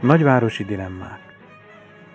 Nagyvárosi dilemmák.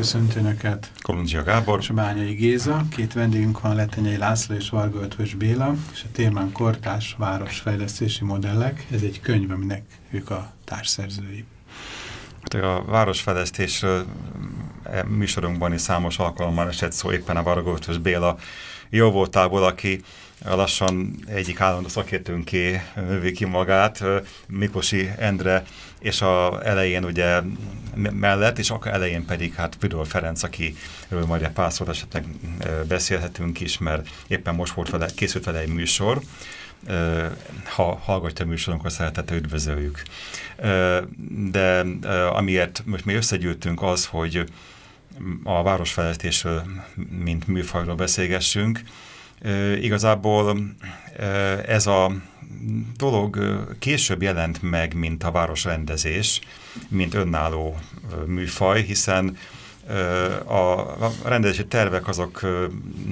Köszönti Önöket! Kolundzsia Gábor. És Bányai Géza. Két vendégünk van, Letenyei László és Varga Ötvös Béla, és a témán kortás városfejlesztési modellek. Ez egy könyv, aminek ők a társszerzői. Hát a városfejlesztésről e, műsorunkban is számos alkalommal esett szó éppen a Varga Ötvös Béla jó voltából, aki lassan egyik állandó szakértőnké növi ki magát, Mikosi Endre, és a elején ugye mellett, és akkor elején pedig hát Püdor Ferenc, akiről majd egy pár esetleg beszélhetünk is, mert éppen most volt vele, készült vele egy műsor, ha hallgatja műsorunkat, szeretettel üdvözöljük. De amiért most mi összegyűltünk az, hogy a városfejlesztésről, mint műfajról beszélgessünk, Igazából ez a dolog később jelent meg, mint a városrendezés, mint önálló műfaj, hiszen a rendezési tervek azok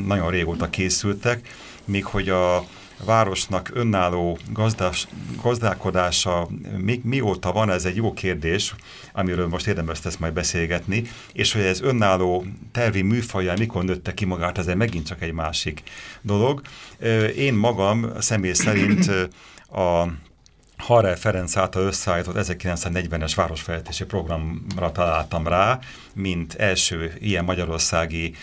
nagyon régóta készültek, míg hogy a városnak önálló gazdás, gazdálkodása mi, mióta van, ez egy jó kérdés, amiről most érdemes lesz majd beszélgetni, és hogy ez önálló tervi műfajjal mikor nőtte ki magát, ez egy megint csak egy másik dolog. Én magam személy szerint a Harrel Ferenc által összeállított 1940-es városfejlesztési programra találtam rá, mint első ilyen magyarországi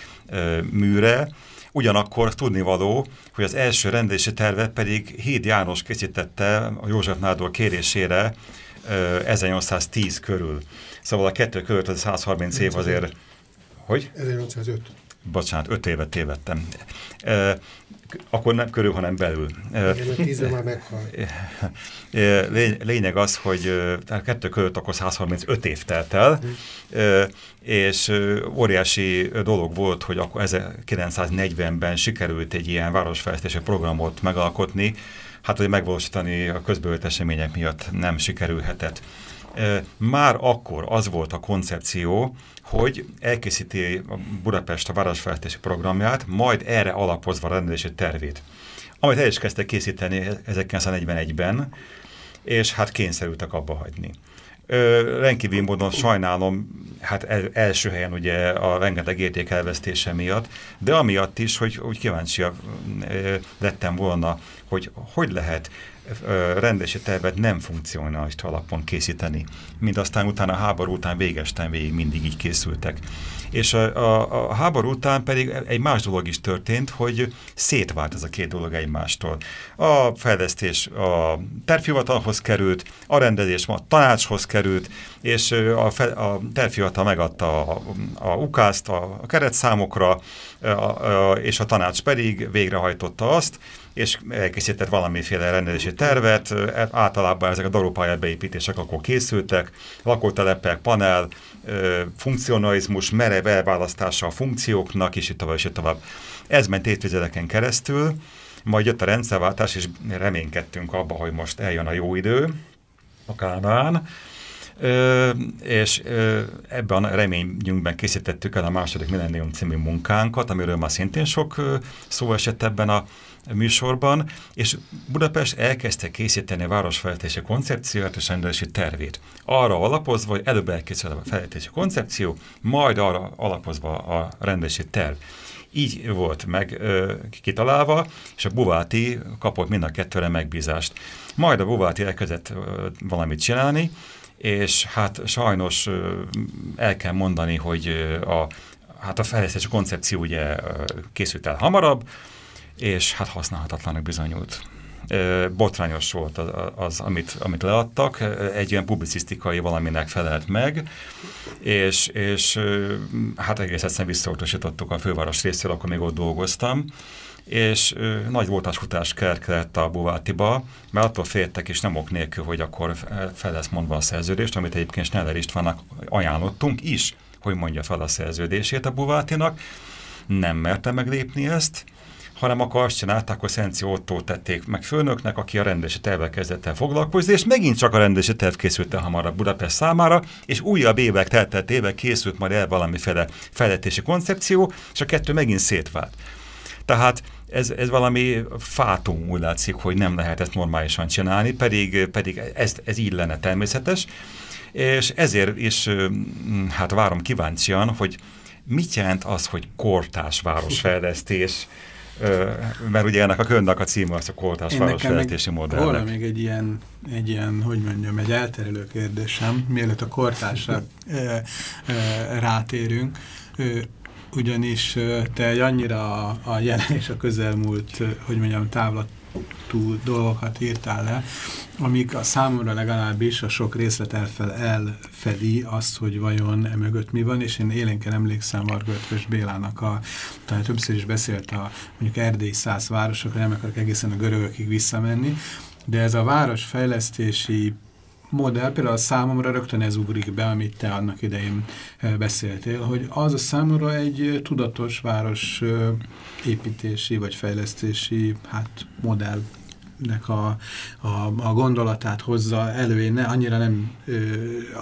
műre, Ugyanakkor tudnivaló, hogy az első rendési tervet pedig Híd János készítette a József Nádor kérésére 1810 körül. Szóval a kettő között az 130 év azért... Hogy? 1805. Bocsánat, öt évet tévedtem akkor nem körül, hanem belül. Tízre már. Lényeg az, hogy kettő között akkor 135 év telt el, és óriási dolog volt, hogy akkor 1940-ben sikerült egy ilyen városfejlesztési programot megalkotni, hát hogy megvalósítani a közbőlt események miatt nem sikerülhetett. Már akkor az volt a koncepció, hogy elkészíti a Budapest a városfejlesztési programját, majd erre alapozva a rendelési tervét. Amit el is kezdtek készíteni 1941-ben, és hát kényszerültek abba hagyni. Ö, rendkívül módon sajnálom, hát el, első helyen ugye a rengeteg érték elvesztése miatt, de amiatt is, hogy úgy kíváncsi lettem volna, hogy hogy lehet rendesi tervet nem funkcionalista alapon készíteni, mint aztán utána a háború után végesten végig mindig így készültek. És a, a, a háború után pedig egy más dolog is történt, hogy szétvált ez a két dolog egymástól. A fejlesztés a tervhivatalhoz került, a rendezés a tanácshoz került, és a, fe, a tervhivatal megadta a, a ukázt a keretszámokra, a, a, és a tanács pedig végrehajtotta azt, és elkészített valamiféle rendezési tervet, általában ezek a darúpályát beépítések akkor készültek, lakótelepek, panel, funkcionalizmus, merev elválasztása a funkcióknak, és itt tovább, és itt tovább. Ez ment évtizedeken keresztül, majd jött a rendszerváltás, és reménykedtünk abba, hogy most eljön a jó idő, a Kánaán, Ö, és ö, ebben a reményünkben készítettük el a második Millennium című munkánkat, amiről már szintén sok ö, szó esett ebben a műsorban, és Budapest elkezdte készíteni a városfejlesztési koncepciót és rendelési tervét. Arra alapozva, hogy előbb elkészül a fejlesztési koncepció, majd arra alapozva a rendelési terv. Így volt meg ö, kitalálva, és a Buváti kapott mind a kettőre megbízást. Majd a Buváti elkezdett ö, valamit csinálni, és hát sajnos ö, el kell mondani, hogy a, hát a fejlesztési koncepció ugye készült el hamarabb, és hát használhatatlanak bizonyult. botrányos volt az, az amit, amit leadtak, egy ilyen publicisztikai valaminek felelt meg, és, és hát egész egyszerűen visszautasítottuk a főváros részéről, akkor még ott dolgoztam, és ö, nagy voltásfutás kerkedett a Buvátiba, mert attól féltek, és nem ok nélkül, hogy akkor fel lesz mondva a szerződést, amit egyébként Sneller Istvánnak ajánlottunk is, hogy mondja fel a szerződését a Buvátinak. Nem merte meglépni ezt, hanem akkor azt csinálták, hogy Szenci Otto tették meg főnöknek, aki a rendési tervvel kezdett el foglalkozni, és megint csak a rendési terv készült el hamarabb Budapest számára, és újabb évek, teltelt készült majd el valamiféle fejletési koncepció, és a kettő megint szétvált. Tehát ez, ez valami fátum úgy látszik, hogy nem lehet ezt normálisan csinálni, pedig, pedig ez, ez így lenne természetes, és ezért is hát várom kíváncsian, hogy mit jelent az, hogy kortás városfejlesztés, mert ugye ennek a könyvnek a címe az a kortás városfejlesztési modell. Volna még egy ilyen, egy ilyen, hogy mondjam, egy elterelő kérdésem, mielőtt a kortásra rátérünk ugyanis te annyira a, a jelen és a közelmúlt, hogy mondjam, távlatú dolgokat írtál le, amik a számomra legalábbis a sok részlet elfel, elfedi azt, hogy vajon emögött mi van, és én élénken emlékszem Varga Ötvös Bélának, a, talán többször is beszélt a mondjuk erdélyi száz városokra, nem akarok egészen a görögökig visszamenni, de ez a városfejlesztési modell, például számomra rögtön ez ugrik be, amit te annak idején beszéltél, hogy az a számomra egy tudatos város építési vagy fejlesztési hát modellnek a, a, a gondolatát hozza elő. Én ne, annyira nem ö,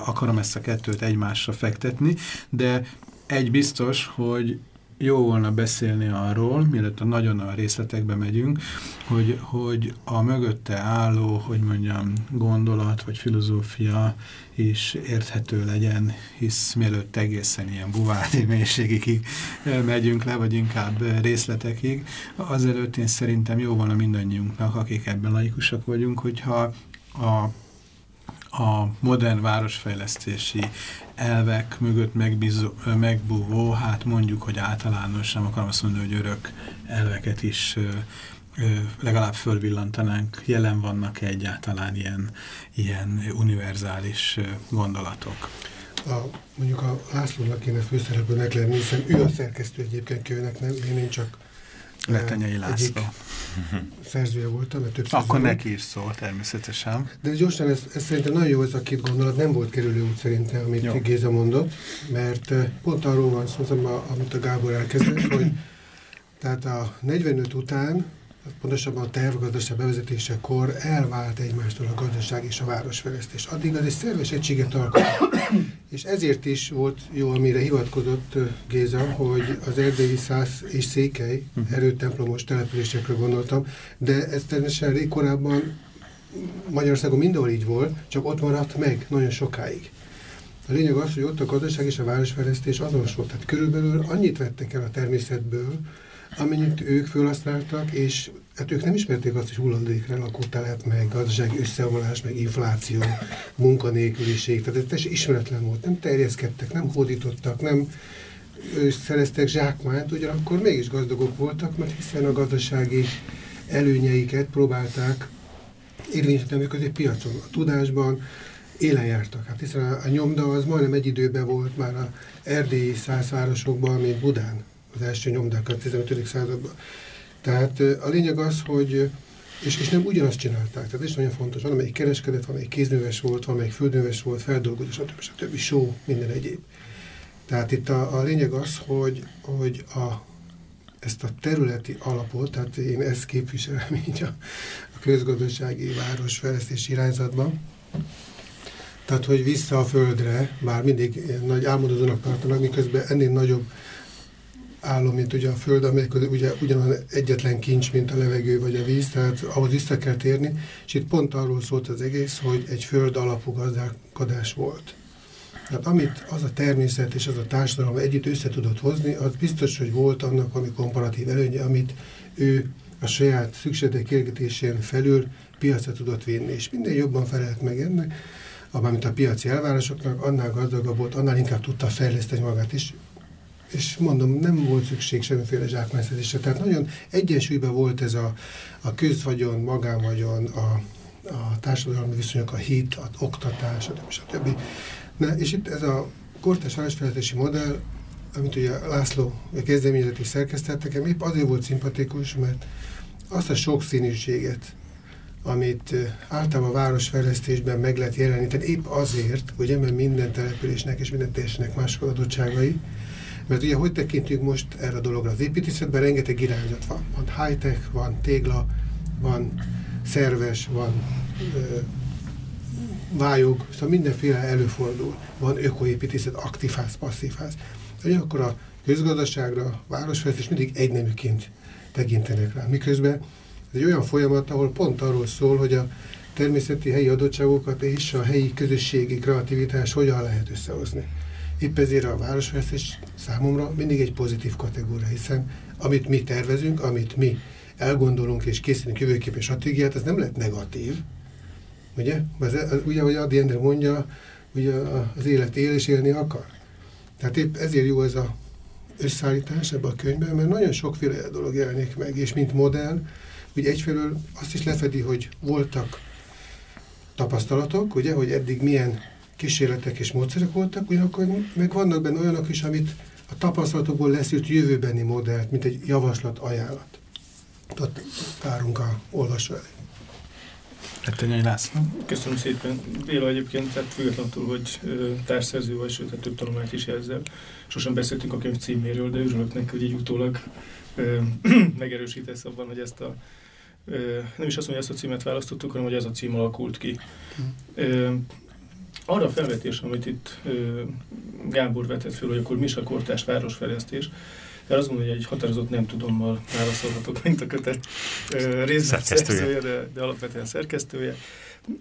akarom ezt a kettőt egymásra fektetni, de egy biztos, hogy jó volna beszélni arról, mielőtt a nagyon a részletekbe megyünk, hogy, hogy a mögötte álló, hogy mondjam, gondolat vagy filozófia is érthető legyen, hisz mielőtt egészen ilyen buvádi mélységig megyünk le, vagy inkább részletekig, azelőtt én szerintem jó volna mindannyiunknak, akik ebben laikusak vagyunk, hogyha a a modern városfejlesztési elvek mögött megbízó, megbúvó, hát mondjuk, hogy általános, nem akarom azt mondani, hogy örök elveket is legalább fölvillantanánk. Jelen vannak -e egyáltalán ilyen, ilyen univerzális gondolatok? A, mondjuk a Lászlónak kéne főszereplőnek lenni, hiszen ő a szerkesztő egyébként kőnek, nem, én, én csak Letenyei László. szerzője voltam, mert több Akkor neki is szól természetesen. De gyorsan, ez, ez szerintem nagyon jó ez a két gondolat, nem volt kerülő út szerintem, amit jó. Géza mondott, mert pont arról van szó, amit a Gábor elkezdett, hogy tehát a 45 után pontosabban a tervgazdaság bevezetésekor elvált egymástól a gazdaság és a városfejlesztés. Addig az egy szerves egységet alkotott. és ezért is volt jó, amire hivatkozott Géza, hogy az erdélyi száz és székely mhm. erőtemplomos településekről gondoltam, de ez természetesen rég korábban Magyarországon mindenhol így volt, csak ott maradt meg nagyon sokáig. A lényeg az, hogy ott a gazdaság és a városfejlesztés azonos volt. Tehát körülbelül annyit vettek el a természetből, amennyit ők felhasználtak, és hát ők nem ismerték azt, hogy hulladékre lakótelep, meg gazdasági összeomlás, meg infláció, munkanélküliség, tehát ez ismeretlen volt, nem terjeszkedtek, nem hódítottak, nem szereztek zsákmányt, ugyanakkor mégis gazdagok voltak, mert hiszen a gazdasági előnyeiket próbálták érvényesíteni a piacon, a tudásban, élen jártak. Hát hiszen a, a nyomda az majdnem egy időben volt már a erdélyi százvárosokban, mint Budán az első nyomdákat 15. században. Tehát a lényeg az, hogy és, és nem ugyanazt csinálták. Tehát ez nagyon fontos. Van, amelyik kereskedett, van, amelyik kézműves volt, van, amelyik földműves volt, feldolgozó, stb. stb. Só, minden egyéb. Tehát itt a, a lényeg az, hogy, hogy a, ezt a területi alapot, tehát én ezt képviselem így a, a közgazdasági városfejlesztés irányzatban, tehát, hogy vissza a földre, bár mindig nagy álmodozónak tartanak, miközben ennél nagyobb állom, mint ugye a Föld, amely ugye ugyanaz egyetlen kincs, mint a levegő vagy a víz, tehát ahhoz vissza kell térni, és itt pont arról szólt az egész, hogy egy Föld alapú gazdálkodás volt. Tehát amit az a természet és az a társadalom együtt össze tudott hozni, az biztos, hogy volt annak valami komparatív előnye, amit ő a saját szükségletek érgetésén felül piacra tudott vinni, és minden jobban felelt meg ennek, mint a piaci elvárásoknak, annál gazdagabb volt, annál inkább tudta fejleszteni magát, és és mondom, nem volt szükség semmiféle zsákmányszerzésre. Tehát nagyon egyensúlyban volt ez a, a közvagyon, magánvagyon, a, a társadalmi viszonyok, a hit, az oktatás, stb. stb. Na, és itt ez a kortás városfejlesztési modell, amit ugye László kezdeményezett és szerkesztett, nekem épp azért volt szimpatikus, mert azt a sokszínűséget, amit általában a városfejlesztésben meg lehet jeleníteni, épp azért, hogy mert minden településnek és minden térségnek más adottságai, mert ugye hogy tekintünk most erre a dologra? Az építészetben rengeteg irányzat van. Van high-tech, van tégla, van szerves, van ö, vályog, szóval mindenféle előfordul. Van ökoépítészet, aktív ház, passzív ház. Ugyanakkor a közgazdaságra, városfejlesztés mindig egyneműként tekintenek rá. Miközben ez egy olyan folyamat, ahol pont arról szól, hogy a természeti helyi adottságokat és a helyi közösségi kreativitás hogyan lehet összehozni. Épp ezért a városfejlesztés számomra mindig egy pozitív kategória, hiszen amit mi tervezünk, amit mi elgondolunk és készítünk jövőképes stratégiát, ez nem lehet negatív. Ugye? Ez, ez, ugye, hogy Adi Endre mondja, ugye az élet él és élni akar. Tehát épp ezért jó ez a összeállítás ebbe a könyvben, mert nagyon sokféle dolog jelenik meg, és mint modell, ugye egyfelől azt is lefedi, hogy voltak tapasztalatok, ugye, hogy eddig milyen kísérletek és módszerek voltak, ugyanakkor meg vannak benne olyanok is, amit a tapasztalatokból leszűrt jövőbeni modellt, mint egy javaslat, ajánlat. Tehát tárunk a olvasó elé. Tettényei László. Köszönöm szépen. Béla egyébként, tehát függetlenül, hogy társszerző vagy, sőt, több tanulmányt is ezzel. Sosem beszéltünk a könyv címéről, de örülök neki, hogy egy utólag megerősítesz abban, hogy ezt a nem is azt mondja, ezt a címet választottuk, hanem hogy ez a cím alakult ki. Mm. Arra a felvetés, amit itt Gábor vetett föl, hogy akkor mi is a kortás városfejlesztés, de azt gondolom, hogy egy határozott nem tudommal válaszolhatok, mint a kötet részben szerkesztője, de, de alapvetően szerkesztője.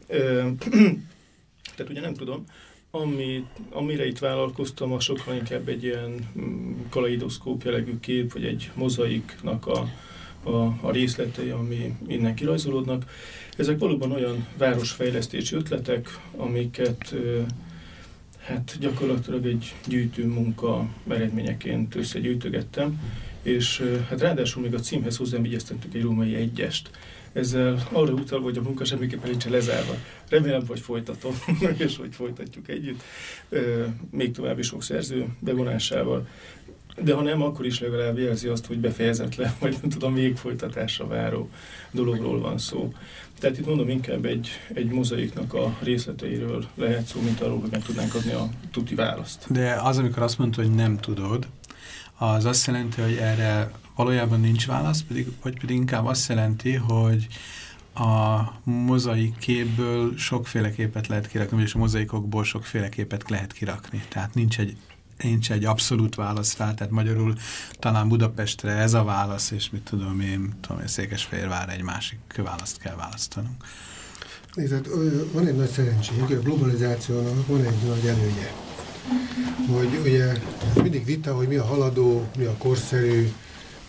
Tehát ugye nem tudom, ami, amire itt vállalkoztam, a sokkal inkább egy ilyen mm, kaleidoszkóp jellegű kép, vagy egy mozaiknak a, a, a részletei, ami innen kirajzolódnak. Ezek valóban olyan városfejlesztési ötletek, amiket hát gyakorlatilag egy gyűjtő munka eredményeként összegyűjtögettem, és hát ráadásul még a címhez hozzávigyeztettük egy római egyest. Ezzel arra utalva, hogy a munka semmiképpen nincs lezárva. Remélem, hogy folytatom, és hogy folytatjuk együtt, még további sok szerző bevonásával. De ha nem, akkor is legalább jelzi azt, hogy befejezetlen, vagy nem tudom, még folytatásra váró dologról van szó. Tehát itt mondom, inkább egy, egy mozaiknak a részleteiről lehet szó, mint arról, hogy meg tudnánk adni a tuti választ. De az, amikor azt mondta, hogy nem tudod, az azt jelenti, hogy erre valójában nincs válasz, pedig, vagy pedig inkább azt jelenti, hogy a mozaik képből sokféle képet lehet kirakni, és a mozaikokból sokféle képet lehet kirakni. Tehát nincs egy nincs egy abszolút válasz rá, tehát magyarul talán Budapestre ez a válasz, és mit tudom én, tudom én, Székesfehérvár egy másik választ kell választanunk. Nézd, van egy nagy szerencsénk, a globalizációnak van egy nagy előnye, hogy ugye mindig vita, hogy mi a haladó, mi a korszerű,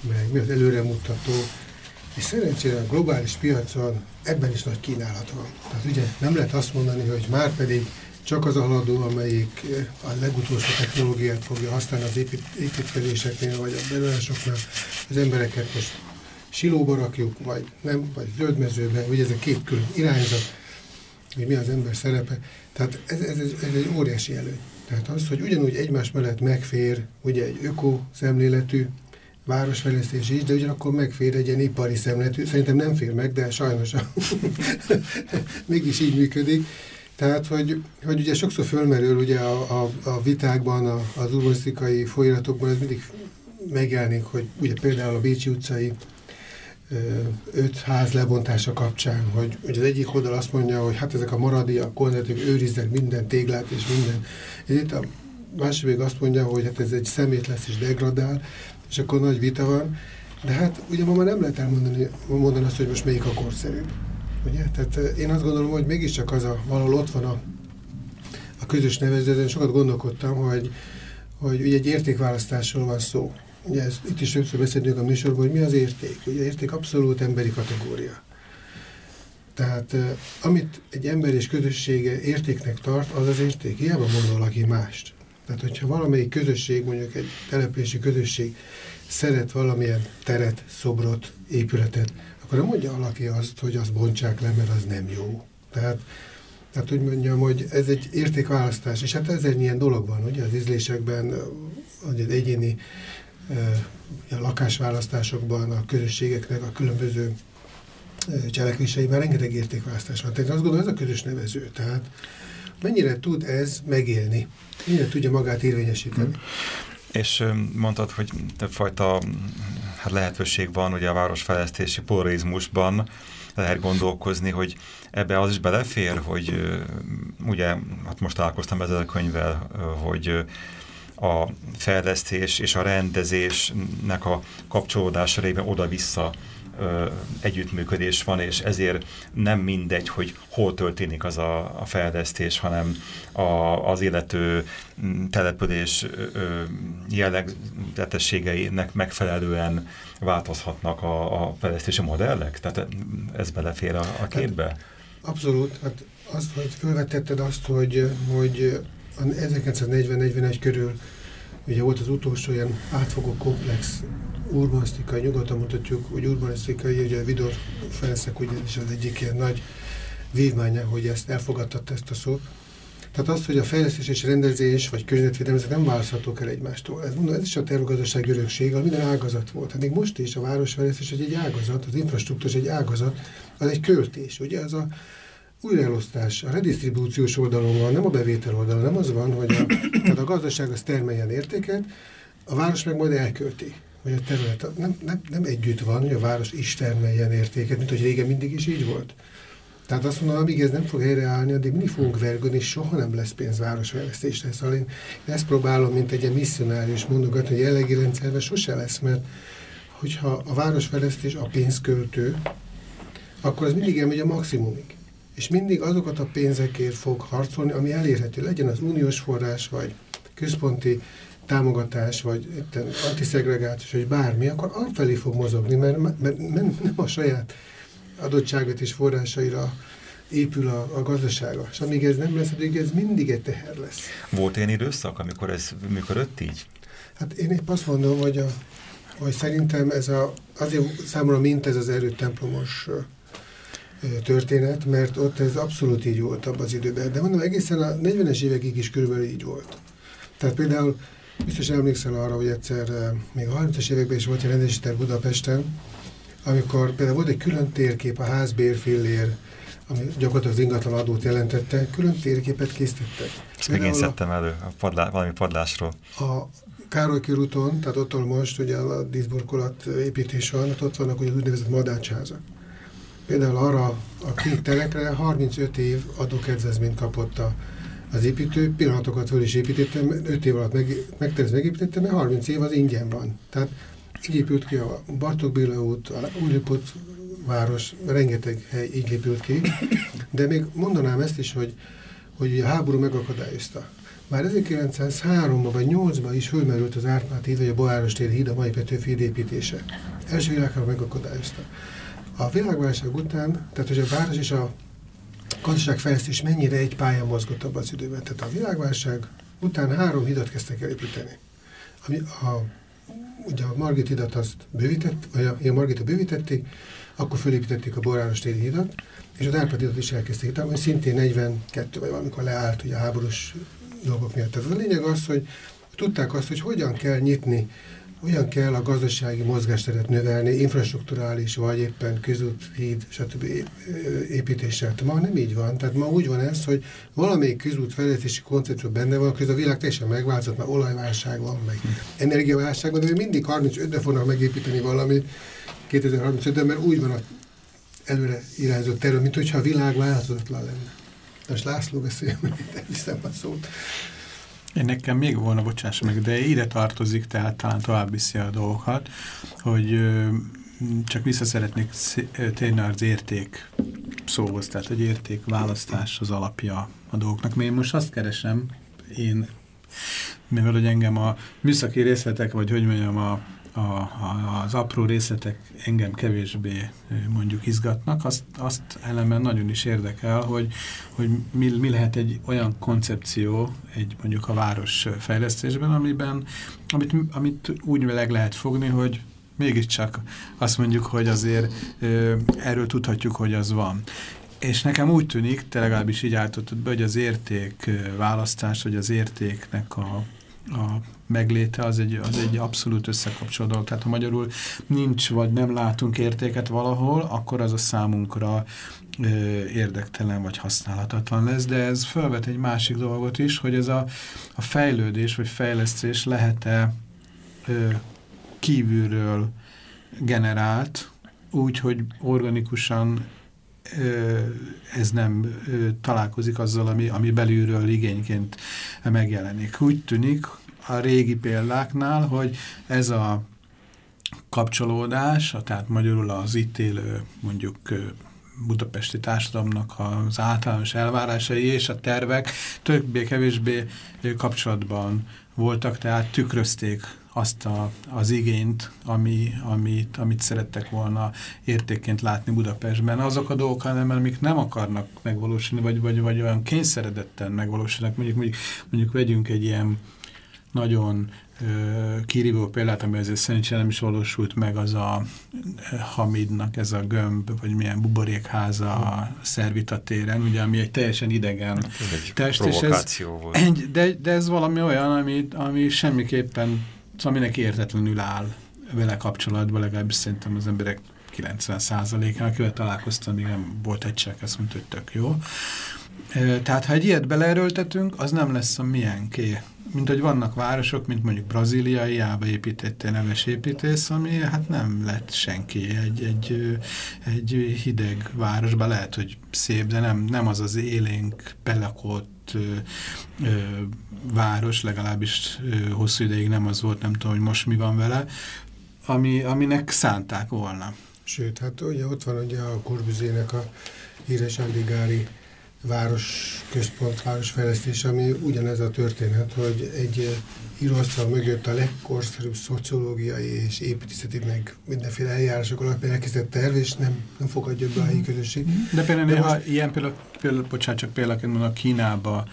meg mi az előremutató, és szerencsére a globális piacon ebben is nagy kínálat van. Tehát ugye nem lehet azt mondani, hogy már pedig csak az a haladó, amelyik eh, a legutolsó technológiát fogja használni az épít, építkezéseknél, vagy a beruházásoknál, az embereket most silóba rakjuk, vagy nem, vagy zöldmezőbe, ugye ez a két külön irányzat, hogy mi az ember szerepe. Tehát ez, ez, ez, ez egy óriási előny. Tehát az, hogy ugyanúgy egymás mellett megfér ugye egy öko szemléletű városfejlesztés is, de ugyanakkor megfér egy ilyen ipari szemléletű. Szerintem nem fér meg, de sajnos mégis így működik. Tehát, hogy, hogy ugye sokszor fölmerül ugye a, a, a vitákban, a, az urbanisztikai folyamatokban, ez mindig megjelenik, hogy ugye például a Bécsi utcai öt ház lebontása kapcsán, hogy ugye az egyik oldal azt mondja, hogy hát ezek a maradiak, konzervatív őriznek minden téglát és minden. És itt a másik még azt mondja, hogy hát ez egy szemét lesz és degradál, és akkor nagy vita van. De hát ugye ma már nem lehet elmondani mondani azt, hogy most melyik a korszerűbb. Ugye? Tehát eh, én azt gondolom, hogy mégiscsak az a, valahol ott van a, a közös nevező, de sokat gondolkodtam, hogy, hogy ugye egy értékválasztásról van szó. Ugye ez, itt is többször beszélünk a műsorban, hogy mi az érték. Ugye érték abszolút emberi kategória. Tehát uh, amit egy ember és közössége értéknek tart, az az érték. Hiába mond valaki mást. Tehát, hogyha valamelyik közösség, mondjuk egy települési közösség szeret valamilyen teret, szobrot, épületet, akkor nem mondja valaki azt, hogy azt bontsák le, mert az nem jó. Tehát, tehát úgy mondjam, hogy ez egy értékválasztás, és hát ezer ilyen dolog van, ugye az ízlésekben, az egyéni a lakásválasztásokban, a közösségeknek a különböző cselekvéseiben rengeteg értékválasztás van. Tehát azt gondolom, ez a közös nevező. Tehát mennyire tud ez megélni? Mennyire tudja magát érvényesíteni? Hmm. És mondtad, hogy többfajta hát lehetőség van ugye a városfejlesztési polarizmusban, lehet gondolkozni, hogy ebbe az is belefér, hogy ugye, hát most találkoztam ezzel a könyvvel, hogy a fejlesztés és a rendezésnek a kapcsolódása révén oda-vissza együttműködés van, és ezért nem mindegy, hogy hol történik az a, a fejlesztés, hanem a, az élető település jellegzetességeinek megfelelően változhatnak a, a fejlesztési modellek? Tehát ez belefér a, a hát képbe? Hát, abszolút. Hát azt, hogy felvetetted azt, hogy, hogy 1940-41 körül ugye volt az utolsó ilyen átfogó komplex urbanisztikai, nyugodtan mutatjuk, hogy urbanisztikai, ugye Vidor Ferencek ugye is az egyik ilyen nagy vívmánya, hogy ezt elfogadtatta ezt a szót. Tehát azt, hogy a fejlesztés és rendezés, vagy környezetvédelem, ezek nem választhatók el egymástól. Ez, mondom, ez is a tervgazdaság örökség, minden ágazat volt. Hát még most is a városfejlesztés egy, egy ágazat, az infrastruktúra egy ágazat, az egy költés. Ugye az a újraelosztás a redistribúciós oldalon van, nem a bevétel oldalon, nem az van, hogy a, tehát a gazdaság az termeljen értéket, a város meg majd elkölti. Vagy a terület nem, nem, nem együtt van, hogy a város is termeljen értéket, mint hogy régen mindig is így volt. Tehát azt mondom, amíg ez nem fog helyreállni, addig mindig fogunk vergődni, és soha nem lesz pénz városfejlesztésre. Szóval én ezt próbálom, mint egy ilyen misszionárius mondogatni, hogy jellegi rendszerben sose lesz, mert hogyha a városfejlesztés a pénzköltő, akkor az mindig elmegy a maximumig és mindig azokat a pénzekért fog harcolni, ami elérhető. Legyen az uniós forrás, vagy központi támogatás, vagy antiszegregációs, vagy bármi, akkor arfelé fog mozogni, mert, mert, mert nem a saját adottságát és forrásaira épül a, a gazdasága. És amíg ez nem lesz, addig ez mindig egy teher lesz. Volt én időszak, amikor ez működött így? Hát én épp azt mondom, hogy, a, hogy szerintem ez a, azért számomra mint ez az erőtemplomos történet, mert ott ez abszolút így volt abban az időben. De mondom, egészen a 40-es évekig is körülbelül így volt. Tehát például biztos emlékszel arra, hogy egyszer még a 30-as években is volt egy rendezési Budapesten, amikor például volt egy külön térkép, a ház bérfillér, ami gyakorlatilag az ingatlan adót jelentette, külön térképet készítettek. Ezt még én szedtem elő, a padlá, valami padlásról. A Károly körúton, tehát ott most ugye a díszburkolat építés van, ott vannak ugye az úgynevezett madácsházak. Például arra a két telekre 35 év adókedvezményt kapott a, az építő, pillanatokat föl is építettem, 5 év alatt meg, megterez megépítettem, mert 30 év az ingyen van. Tehát így épült ki a Bartók Béla út, a Újlipot város, rengeteg hely így épült ki, de még mondanám ezt is, hogy, hogy a háború megakadályozta. Már 1903-ban vagy 8-ban is fölmerült az Árpád híd, vagy a Boáros tér híd, a mai Petőfi építése. Első világháború megakadályozta. A világválság után, tehát hogy a város és a gazdaságfejlesztés mennyire egy pályán mozgott abban az időben. Tehát a világválság után három hidat kezdtek el építeni. Ami a, ugye a Margit hidat azt bővített, vagy a, a Margit bővítették, akkor fölépítették a Boráros téri hidat, és az Árpád hidat is elkezdték, tehát szintén 42 vagy valamikor leállt ugye a háborús dolgok miatt. Tehát a lényeg az, hogy tudták azt, hogy hogyan kell nyitni olyan kell a gazdasági mozgásteret növelni, infrastruktúrális, vagy éppen közút, híd, stb. építéssel. Ma nem így van. Tehát ma úgy van ez, hogy valamelyik közút fejlesztési koncepció benne van, közben a világ teljesen megváltozott, mert olajválság van, meg energiaválság van, de mindig 35-ben fognak megépíteni valamit 2035-ben, mert úgy van a előre irányzott terület, mint hogyha a világ változatlan lenne. Most László beszél, hiszem a szót. Én nekem még volna, bocsáss meg, de ide tartozik, tehát talán tovább viszi a dolgokat, hogy csak vissza szeretnék térni az érték szóhoz, tehát hogy értékválasztás az alapja a dolgoknak. Mert én most azt keresem, én, mivel hogy engem a műszaki részletek, vagy hogy mondjam, a a, a, az apró részletek engem kevésbé mondjuk izgatnak, azt, azt elemen nagyon is érdekel, hogy, hogy mi, mi lehet egy olyan koncepció egy mondjuk a város fejlesztésben, amiben, amit, amit úgy meg lehet fogni, hogy mégiscsak azt mondjuk, hogy azért erről tudhatjuk, hogy az van. És nekem úgy tűnik, te legalábbis így állítottad be, hogy az érték választás, vagy az értéknek a, a megléte az egy, az egy abszolút összekapcsolódó. Tehát ha magyarul nincs, vagy nem látunk értéket valahol, akkor az a számunkra ö, érdektelen, vagy használhatatlan lesz. De ez felvet egy másik dolgot is, hogy ez a, a fejlődés, vagy fejlesztés lehet-e kívülről generált, úgy, hogy organikusan ez nem találkozik azzal, ami, ami belülről igényként megjelenik. Úgy tűnik a régi példáknál, hogy ez a kapcsolódás, tehát magyarul az itt élő mondjuk budapesti társadalomnak az általános elvárásai és a tervek többé-kevésbé kapcsolatban voltak, tehát tükrözték azt a, az igényt, ami, amit, amit szerettek volna értékként látni Budapestben. Azok a dolgok, hanem amik nem akarnak megvalósulni, vagy, vagy, vagy olyan kényszeredetten megvalósulnak. Mondjuk, mondjuk, mondjuk vegyünk egy ilyen nagyon kirívó példát, ami azért szerintem nem is valósult meg, az a Hamidnak ez a gömb, vagy milyen buborékháza a Szervita téren, ugye, ami egy teljesen idegen egy test. És ez, volt. De, de ez valami olyan, ami, ami semmiképpen Szóval mindenki értetlenül áll vele kapcsolatban, legalábbis szerintem az emberek 90%-án, akivel találkoztam, még nem volt egy csak, azt mondta, hogy tök jó. Tehát, ha egy ilyet beleerőltetünk, az nem lesz a miénké. Mint hogy vannak városok, mint mondjuk Brazília, hiába építettél neves építész, ami hát nem lett senki. Egy, egy, egy hideg városban lehet, hogy szép, de nem, nem az az élénk, belakott, ö, város, legalábbis ö, hosszú ideig nem az volt, nem tudom, hogy most mi van vele, ami, aminek szánták volna. Sőt, hát ugye ott van ugye a Korbüzének a híres Andigári városközpont, városfejlesztés, ami ugyanez a történet, hogy egy íróasztal mögött a legkorszerűbb szociológiai és építészeti, meg mindenféle eljárások alapján elkezdett terv, és nem, nem fogadja be a helyi közösség. De például De most... ilyen például, például, bocsánat, csak például mondom, Kínába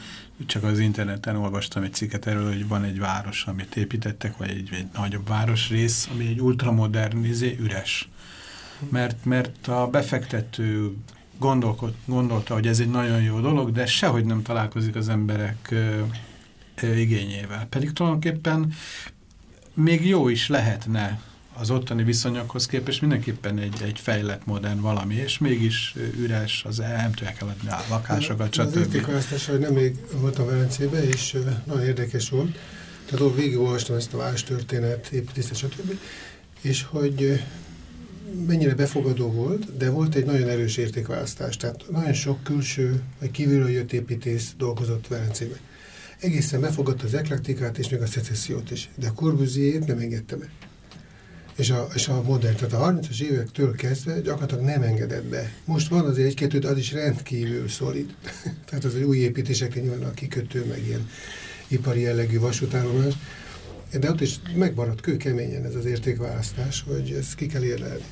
csak az interneten olvastam egy cikket erről, hogy van egy város, amit építettek, vagy egy, egy nagyobb városrész, ami egy ultramodern, izé, üres. Mert, mert a befektető gondolta, hogy ez egy nagyon jó dolog, de sehogy nem találkozik az emberek igényével. Pedig tulajdonképpen még jó is lehetne az ottani viszonyokhoz képest mindenképpen egy, egy fejlett, modern valami, és mégis üres, az nem tudják eladni a lakásokat, stb. Az értékválasztás, hogy nem még voltam Velencébe, és nagyon érdekes volt. Tehát ott végigolvastam ezt a várostörténet, építészet, stb. És hogy mennyire befogadó volt, de volt egy nagyon erős értékválasztás. Tehát nagyon sok külső, vagy kívülről jött építész dolgozott Velencében. Egészen befogadta az eklektikát és még a szecessziót is, de a Corbusier-t nem engedte meg. És a, és a modern, tehát a 30-as évektől kezdve gyakorlatilag nem engedett be. Most van azért egy-kettőt, az is rendkívül szolid. tehát az új építésekre nyilván a kikötő, meg ilyen ipari jellegű vasútállomás. De ott is megmaradt kőkeményen ez az értékválasztás, hogy ezt ki kell érlelni.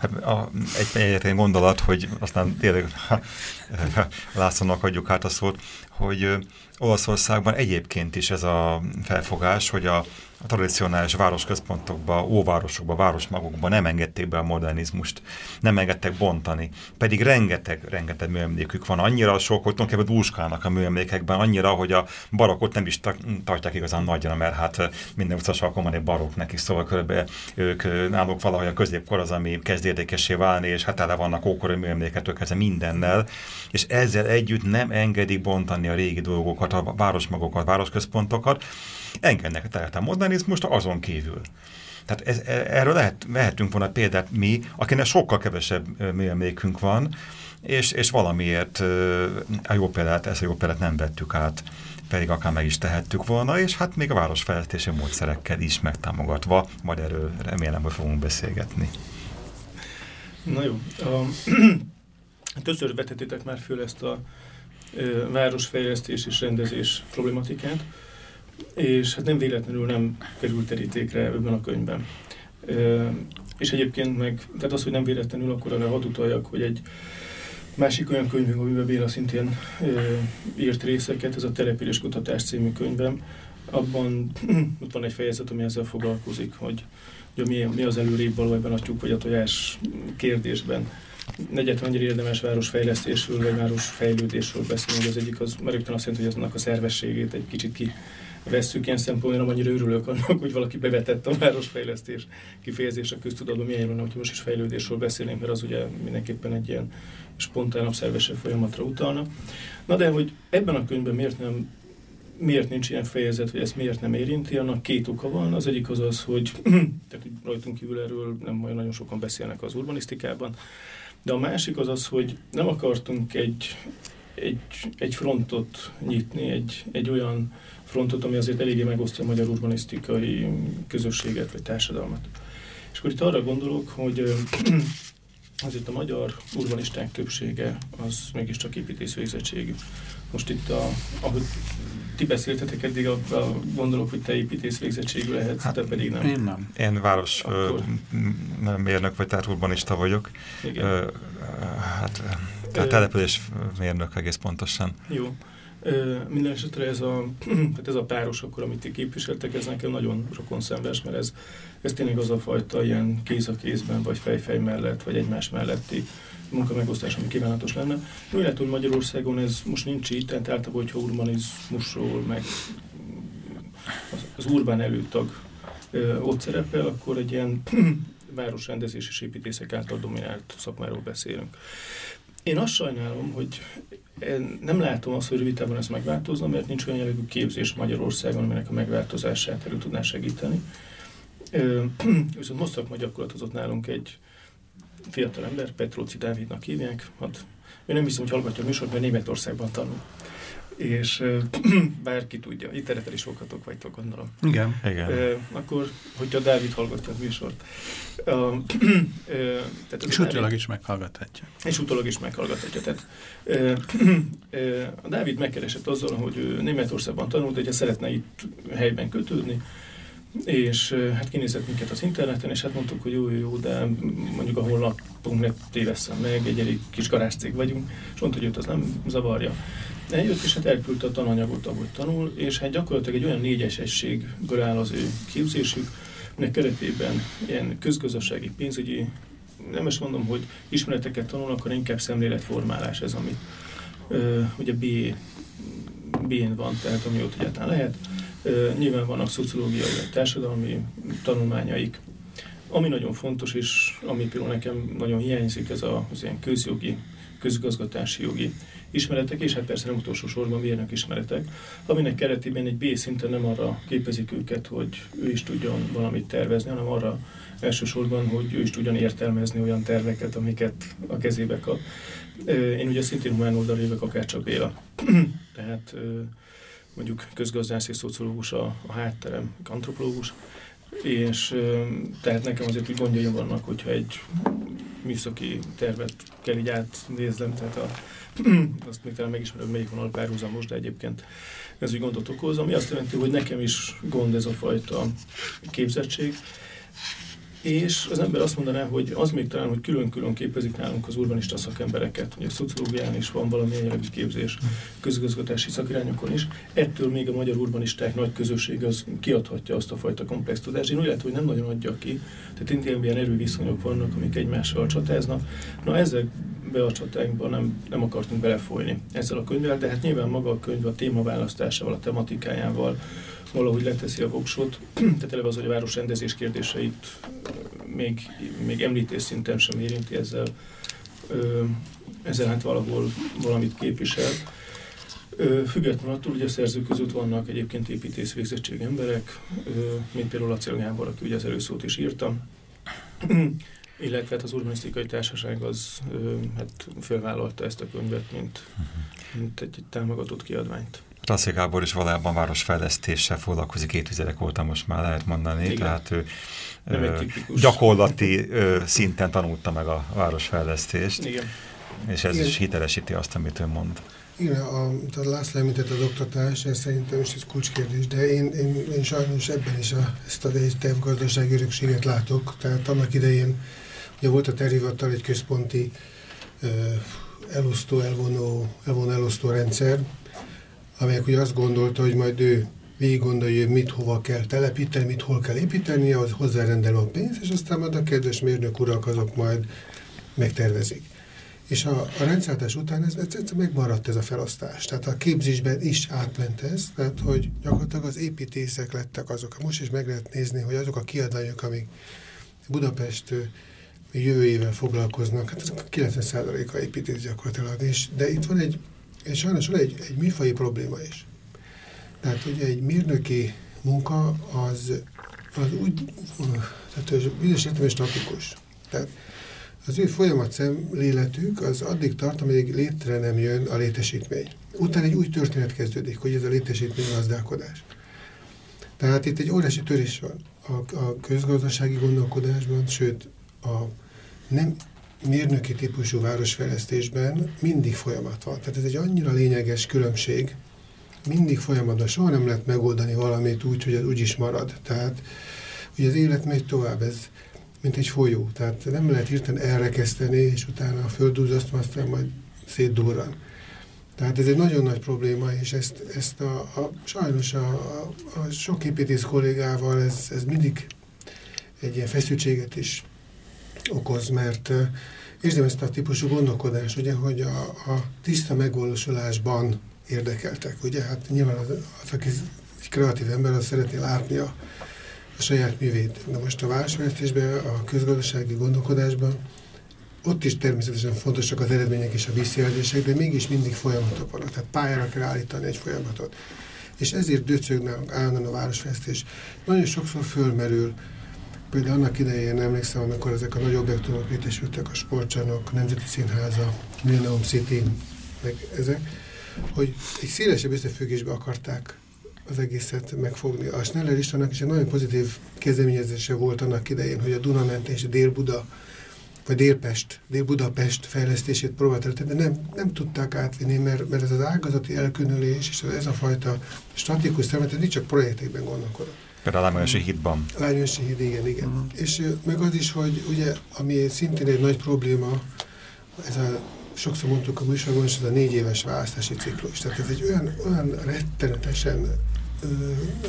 Hát a, egy egyetlen gondolat, hogy aztán tényleg Lászlónak adjuk át a szót, hogy Olaszországban egyébként is ez a felfogás, hogy a a tradicionális városközpontokba, óvárosokba, városmagokba nem engedték be a modernizmust, nem engedtek bontani. Pedig rengeteg, rengeteg műemlékük van, annyira sok, hogy tulajdonképpen dúskálnak a műemlékekben, annyira, hogy a barokot nem is tartják igazán nagyra, mert hát minden utasakon van egy barok neki, szóval körülbelül ők náluk valahogy a középkor az, ami kezd érdekessé válni, és hát tele vannak ókori műemléketől kezdve mindennel, és ezzel együtt nem engedik bontani a régi dolgokat, a városmagokat, városközpontokat, engednek tehát a modernizmust azon kívül. Tehát ez, e, erről lehet, vehetünk volna példát mi, akinek sokkal kevesebb műemlékünk van, és, és valamiért a jó példát, ezt a jó példát nem vettük át, pedig akár meg is tehettük volna, és hát még a városfejlesztési módszerekkel is megtámogatva, majd erről remélem, hogy fogunk beszélgetni. Na jó, a, többször vetettétek már föl ezt a városfejlesztés és rendezés problematikát és hát nem véletlenül nem került terítékre ebben a könyvben. És egyébként meg, tehát az, hogy nem véletlenül, akkor arra hadd utaljak, hogy egy másik olyan könyvünk, amiben Béla szintén írt részeket, ez a Településkutatás című könyvem, abban ott van egy fejezet, ami ezzel foglalkozik, hogy, hogy mi, mi az előrébb való ebben a tyúk vagy a tojás kérdésben. Negyed annyira érdemes városfejlesztésről vagy városfejlődésről beszélni, hogy az egyik az, mert rögtön azt jelenti, hogy aznak a szervességét egy kicsit ki vesszük ilyen szempontból, annyira örülök annak, hogy valaki bevetett a városfejlesztés kifejezés a köztudatban, milyen lenne, hogy most is fejlődésről beszélnénk, mert az ugye mindenképpen egy ilyen spontánabb, szervesebb folyamatra utalna. Na de hogy ebben a könyvben miért nem miért nincs ilyen fejezet, hogy ezt miért nem érinti, annak két oka van. Az egyik az az, hogy tehát rajtunk kívül erről nem olyan nagyon sokan beszélnek az urbanisztikában, de a másik az az, hogy nem akartunk egy, egy, egy frontot nyitni, egy, egy olyan frontot, ami azért eléggé megosztja a magyar urbanisztikai közösséget vagy társadalmat. És akkor itt arra gondolok, hogy azért a magyar urbanisták többsége az mégiscsak építész végzettségű. Most itt, a, ahogy ti beszéltetek eddig, a, a, gondolok, hogy te építész végzettségű lehetsz, hát, te pedig nem. Én nem. Én város Akkor... nem mérnök vagy tehát urbanista vagyok. Igen. Ö, hát, tehát település mérnök egész pontosan. Jó. Minden esetre ez a, hát ez a páros akkor, amit ti képviseltek, ez nekem nagyon rokon szembes, mert ez, ez tényleg az a fajta ilyen kéz a kézben, vagy fejfej mellett, vagy egymás melletti munkamegosztás, ami kívánatos lenne. Úgy lehet, hogy Magyarországon ez most nincs így, tehát általában, hogyha urbanizmusról, meg az, az urbán előtag ott szerepel, akkor egy ilyen városrendezés és építészek által dominált szakmáról beszélünk. Én azt sajnálom, hogy nem látom azt, hogy rövid távon ez megváltozna, mert nincs olyan jellegű képzés Magyarországon, aminek a megváltozását elő tudná segíteni. Viszont most szakma gyakorlatozott nálunk egy fiatal ember, Petróci Dávidnak hívják, hát ő nem hiszem, hogy hallgatja a műsort, mert Németországban tanul és bárki tudja, itt eretel is foghatók vagytok, gondolom. Igen. Igen. E, akkor, hogyha Dávid hallgatja a műsort. E, e, tehát és utólag is meghallgathatja. És utólag is meghallgathatja. Tehát, e, e, a Dávid megkeresett azzal, hogy ő Németországban tanult, hogyha szeretne itt helyben kötődni, és hát kinézett minket az interneten, és hát mondtuk, hogy jó, jó, jó, de mondjuk a honlapunk ne tévesszem meg, egy elég kis garázscég vagyunk, és mondta, hogy őt az nem zavarja. Eljött, és hát elküldte a tananyagot, ahogy tanul, és hát gyakorlatilag egy olyan négyes egységből áll az ő képzésük, aminek keretében ilyen közgazdasági, pénzügyi, nem is mondom, hogy ismereteket tanulnak, akkor inkább szemléletformálás ez, ami ö, ugye B, B-n van, tehát ami ott egyáltalán lehet. Ö, nyilván vannak szociológiai, vagy társadalmi tanulmányaik, ami nagyon fontos, és ami például nekem nagyon hiányzik, ez az ilyen közjogi, közgazgatási jogi ismeretek, és hát persze nem utolsó sorban mérnök ismeretek, aminek keretében egy B szinten nem arra képezik őket, hogy ő is tudjon valamit tervezni, hanem arra elsősorban, hogy ő is tudjon értelmezni olyan terveket, amiket a kezébe kap. Én ugye szintén humán oldal jövök, akár csak Béla. Tehát mondjuk közgazdász és szociológus a, a hátterem, antropológus, és tehát nekem azért úgy gondjaim vannak, hogyha egy műszaki tervet kell így átnéznem, tehát a, azt még talán megismerem, melyik vonal párhuzamos, de egyébként ez úgy gondot okoz, ami azt jelenti, hogy nekem is gond ez a fajta képzettség, és az ember azt mondaná, hogy az még talán, hogy külön-külön képezik nálunk az urbanista szakembereket, hogy a szociológián is van valamilyen jellegű képzés, közigazgatási szakirányokon is. Ettől még a magyar urbanisták nagy közösség az kiadhatja azt a fajta komplex tudást. Én úgy lehet, hogy nem nagyon adja ki, tehát inkább ilyen erőviszonyok vannak, amik egymással csatáznak. Na ezekbe a csatákban nem, nem akartunk belefolyni ezzel a könyvvel, de hát nyilván maga a könyv a témaválasztásával, a tematikájával, valahogy leteszi a voksot, tehát eleve az, hogy a városrendezés kérdéseit még, még említés szinten sem érinti ezzel, ezzel hát valahol valamit képvisel. Függetlenül attól, hogy a szerzők között vannak egyébként építész végzettség emberek, mint például Acél Gábor, aki ugye az előszót is írta, illetve hát az urbanisztikai társaság az hát felvállalta ezt a könyvet, mint, mint egy, egy támogatott kiadványt. Lasszi Gábor is valójában városfejlesztéssel foglalkozik évtizedek óta, most már lehet mondani. Igen. Tehát ő ö, gyakorlati ö, szinten tanulta meg a városfejlesztést. Igen. És ez Igen. is hitelesíti azt, amit ő mond. Igen, a, a László említett az oktatás, ez szerintem is egy kulcskérdés, de én, én, én sajnos ebben is a, ezt a tervgazdasági örökséget látok. Tehát annak idején ugye volt a terhivatal egy központi ö, elosztó, elvonó, elvonó elosztó rendszer, amelyek ugye azt gondolta, hogy majd ő végig gondolja, hogy mit hova kell telepíteni, mit hol kell építeni, az hozzárendelő a pénz, és aztán majd a kedves mérnök urak azok majd megtervezik. És a, a rendszertás után ez, ez megmaradt ez a felosztás. Tehát a képzésben is átment ez, tehát hogy gyakorlatilag az építészek lettek azok. Most is meg lehet nézni, hogy azok a kiadványok, amik Budapest jövőjével foglalkoznak, hát a 90%-a építész gyakorlatilag. És, de itt van egy, és sajnos van egy, egy műfai probléma is. Tehát ugye egy mérnöki munka az, az úgy, tehát bizonyos értelemben statikus. Tehát az ő folyamat szemléletük az addig tart, amíg létre nem jön a létesítmény. Utána egy új történet kezdődik, hogy ez a létesítmény gazdálkodás. Tehát itt egy óriási törés van a, a közgazdasági gondolkodásban, sőt a nem mérnöki típusú városfejlesztésben mindig folyamat van. Tehát ez egy annyira lényeges különbség, mindig folyamatban, soha nem lehet megoldani valamit úgy, hogy az úgyis marad. Tehát, hogy az élet megy tovább, ez mint egy folyó. Tehát nem lehet hirtelen elrekeszteni, és utána a földúzasztom, aztán majd szétdurran. Tehát ez egy nagyon nagy probléma, és ezt, ezt a, a, sajnos a, a, a sok építész kollégával ez, ez mindig egy ilyen feszültséget is okoz, mert érzem ezt a típusú gondolkodás, ugye, hogy a, a tiszta megvalósulásban érdekeltek, ugye, hát nyilván az, az aki kreatív ember, az szeretné látni a, a saját művét. Na most a városfejlesztésben, a közgazdasági gondolkodásban ott is természetesen fontosak az eredmények és a visszajelzések, de mégis mindig folyamatok vannak. Tehát pályára kell állítani egy folyamatot. És ezért döcögne állandóan a városfejlesztés. Nagyon sokszor fölmerül, például annak idején emlékszem, amikor ezek a nagy objektumok létesültek, a sportcsarnok, Nemzeti Színháza, Millennium City, meg ezek, hogy egy szélesebb összefüggésbe akarták az egészet megfogni. A Schneller Istvánnak is egy nagyon pozitív kezdeményezése volt annak idején, hogy a Dunament és Dél-Buda vagy Dél-Pest, Dél-Budapest fejlesztését próbálták, de nem, nem tudták átvinni, mert, mert ez az ágazati elkülönülés és ez a fajta statikus szemlet, ez csak projektekben gondolkodott. Például a Lányosi hídban. Lányosi híd, igen, igen. Uh -huh. És meg az is, hogy ugye, ami szintén egy nagy probléma, ez a sokszor mondtuk a műsorban, és ez a négy éves választási ciklus. Tehát ez egy olyan, olyan rettenetesen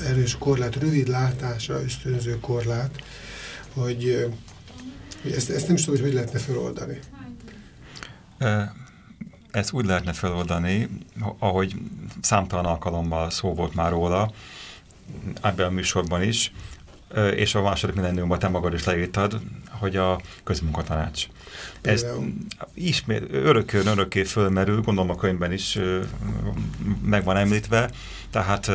erős korlát, rövid látásra ösztönző korlát, hogy, hogy ezt, ezt nem is tudom, hogy hogy lehetne feloldani. Ezt úgy lehetne feloldani, ahogy számtalan alkalommal szó volt már róla, ebben a műsorban is, és a második millenniumban te magad is leírtad, hogy a közmunkatanács. Ez ismét örökön örökké fölmerül, gondolom a könyvben is meg van említve, tehát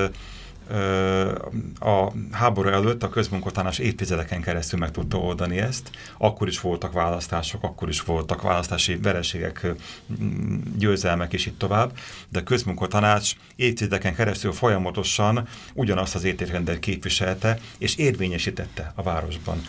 a háború előtt a közmunkatárs évtizedeken keresztül meg tudta oldani ezt. Akkor is voltak választások, akkor is voltak választási vereségek, győzelmek és itt tovább, de a közmunkatanács évtizedeken keresztül folyamatosan ugyanazt az értékrendet képviselte és érvényesítette a városban.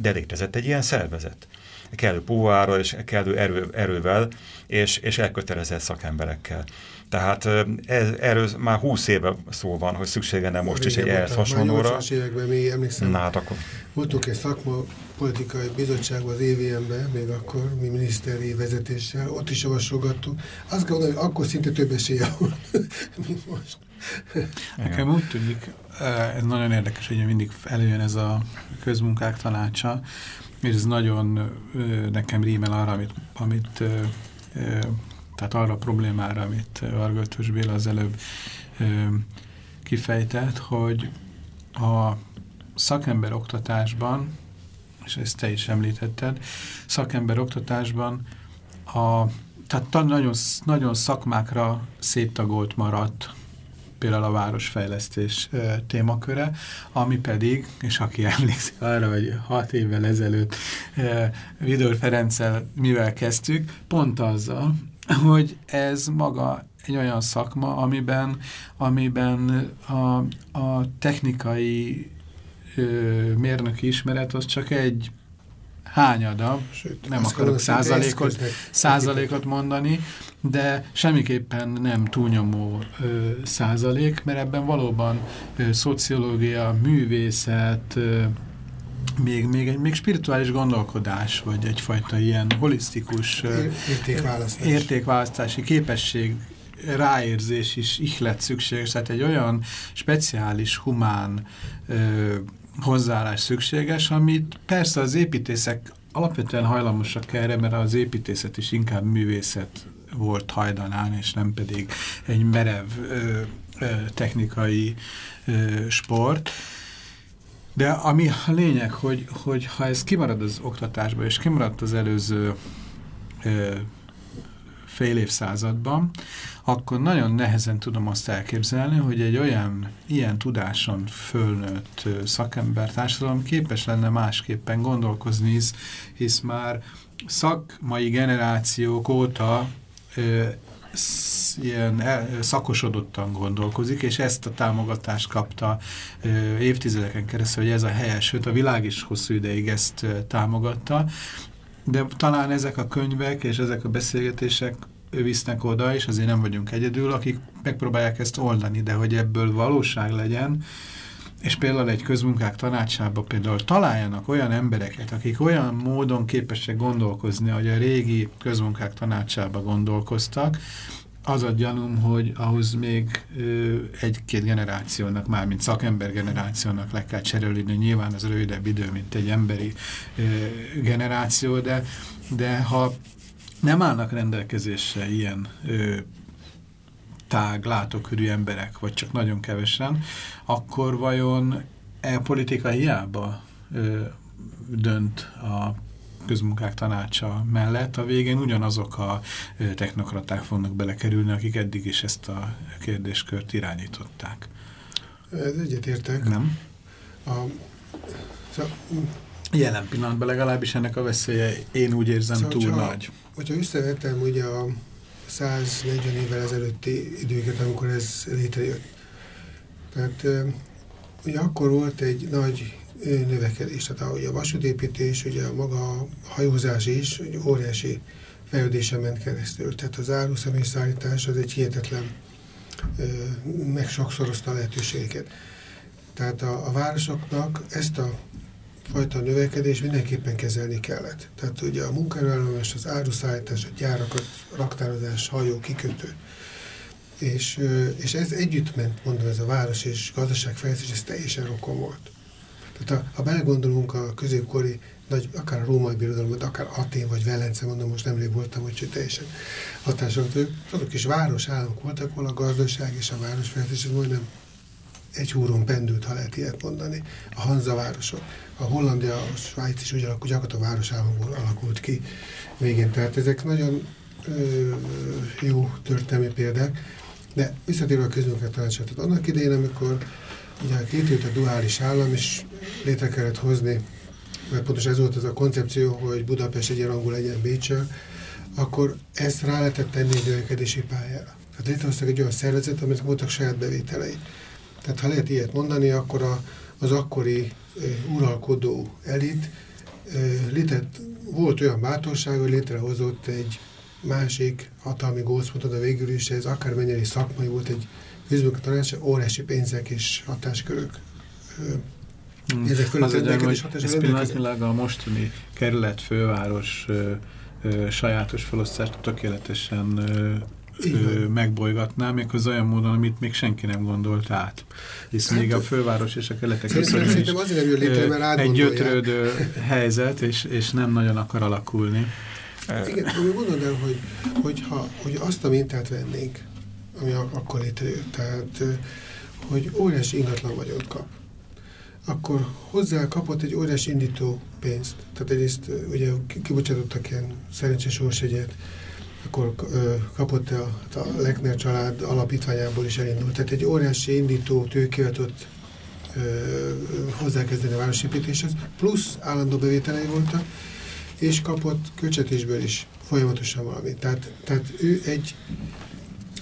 De létezett egy ilyen szervezet kellő púvárral és kellő erő, erővel és, és elkötelezett szakemberekkel. Tehát ez, erről már húsz éve szó van, hogy szüksége nem most is egy ehhez hasonlóra. Már években még emlékszem, Na, hát akkor... voltunk egy szakma politikai bizottságban az EVM-ben, még akkor mi miniszteri vezetéssel, ott is javasolgattuk. Azt kell mondani, hogy akkor szinte több esélye volt, mint most. Nekem úgy tűnik, ez nagyon érdekes, hogy mindig előjön ez a közmunkák tanácsa, és ez nagyon nekem rímel arra, amit, amit tehát arra a problémára, amit Argötös Béla az előbb kifejtett, hogy a szakember oktatásban, és ezt te is említetted, szakember oktatásban a, tehát nagyon, nagyon szakmákra széttagolt maradt például a városfejlesztés témaköre, ami pedig, és aki emlékszik arra, hogy hat évvel ezelőtt Vidor Ferenccel mivel kezdtük, pont azzal, hogy ez maga egy olyan szakma, amiben, amiben a, a technikai ö, mérnöki ismeret az csak egy hányada, Sőt, nem akarok százalékot, százalékot mondani, de semmiképpen nem túlnyomó ö, százalék, mert ebben valóban ö, szociológia, művészet, ö, még, még egy még spirituális gondolkodás, vagy egyfajta ilyen holisztikus értékválasztás. értékválasztási képesség, ráérzés is ihlet szükséges, tehát egy olyan speciális, humán ö, hozzáállás szükséges, amit persze az építészek alapvetően hajlamosak erre, mert az építészet is inkább művészet volt hajdanán, és nem pedig egy merev ö, ö, technikai ö, sport. De ami a lényeg, hogy, hogy ha ez kimarad az oktatásba, és kimaradt az előző ö, fél évszázadban, akkor nagyon nehezen tudom azt elképzelni, hogy egy olyan ilyen tudáson fölnőtt szakember társadalom képes lenne másképpen gondolkozni, hisz, hisz már szakmai generációk óta ö, ilyen szakosodottan gondolkozik, és ezt a támogatást kapta évtizedeken keresztül, hogy ez a helyes, sőt a világ is hosszú ideig ezt támogatta, de talán ezek a könyvek és ezek a beszélgetések visznek oda, és azért nem vagyunk egyedül, akik megpróbálják ezt oldani, de hogy ebből valóság legyen, és például egy közmunkák tanácsába például találjanak olyan embereket, akik olyan módon képesek gondolkozni, hogy a régi közmunkák tanácsába gondolkoztak, az a gyanúm, hogy ahhoz még egy-két generációnak, mármint szakember generációnak le kell cserélni, nyilván az rövidebb idő, mint egy emberi generáció, de, de ha nem állnak rendelkezésre ilyen ö, tág, látókörű emberek, vagy csak nagyon kevesen, akkor vajon e politika hiába dönt a közmunkák tanácsa mellett, a végén ugyanazok a technokraták fognak belekerülni, akik eddig is ezt a kérdéskört irányították. Ez egyetértek. Nem? A, szóval, Jelen pillanatban legalábbis ennek a veszélye én úgy érzem szóval túl nagy. Hogyha összevettem ugye a 140 évvel ezelőtti időket, amikor ez létrejött. Tehát ugye akkor volt egy nagy növekedés, tehát a, a vasútépítés, ugye a maga hajózás is egy óriási fejlődésen ment keresztül. Tehát az áruszemélyszállítás az egy hihetetlen meg sokszorozta a lehetőségeket. Tehát a, a városoknak ezt a fajta növekedés mindenképpen kezelni kellett. Tehát ugye a munkaerőállomás, az áruszállítás, a gyárakat, raktározás, hajó, kikötő. És, és ez együtt ment, mondom, ez a város és gazdaságfejlesztés, ez teljesen rokon volt. Tehát ha, ha belegondolunk a középkori, nagy, akár a római birodalmat, akár Atén vagy Velence, mondom, most nemrég voltam, hogy teljesen hatásolt, azok is városállamok voltak, ahol a gazdaság és a városfejlesztés majdnem egy húron pendült, ha lehet ilyet mondani, a Hanza városok. A Hollandia, a Svájc is ugyanakkor gyakorlatilag a városállamból alakult ki végén. Tehát ezek nagyon ö, jó történelmi példák. De visszatérve a közmunkat tanácsát, tehát annak idején, amikor ugye létrejött a duális állam, és létre kellett hozni, mert pontosan ez volt az a koncepció, hogy Budapest egyenrangú legyen Bécsel, akkor ezt rá lehetett tenni egy növekedési pályára. Tehát létrehoztak egy olyan szervezet, aminek voltak saját bevételei. Tehát ha lehet ilyet mondani, akkor a, az akkori e, uralkodó elit e, létet, volt olyan bátorság, hogy létrehozott egy másik hatalmi gózpontot, a végül is ez akármennyire szakmai volt egy közbük tanács, óriási pénzek és hatáskörök Hmm. Ezek fölött rendelkezés Ez pillanatnyilag a mostani kerület, főváros ö, ö, sajátos felosztást tökéletesen ö, ö, megbolygatná, méghozzá olyan módon, amit még senki nem gondolt át. Hisz hát, még a főváros és a keletek is azért nem létre, mert egy gyötrődő helyzet, és, és nem nagyon akar alakulni. Igen, gondolod el, hogy, hogy, ha, hogy azt a mintát vennénk, ami akkor létrejött, tehát hogy óriási ingatlan vagyok kap akkor hozzá kapott egy óriási indító pénzt. Tehát egyrészt ugye kibocsátottak ilyen szerencsés sorsegyet, akkor kapott a, a Lechner család alapítványából is elindult. Tehát egy óriási indító tőkével tudott hozzákezdeni a városépítéshez, plusz állandó bevételei voltak, és kapott költségvetésből is folyamatosan valamit. Tehát, tehát ő egy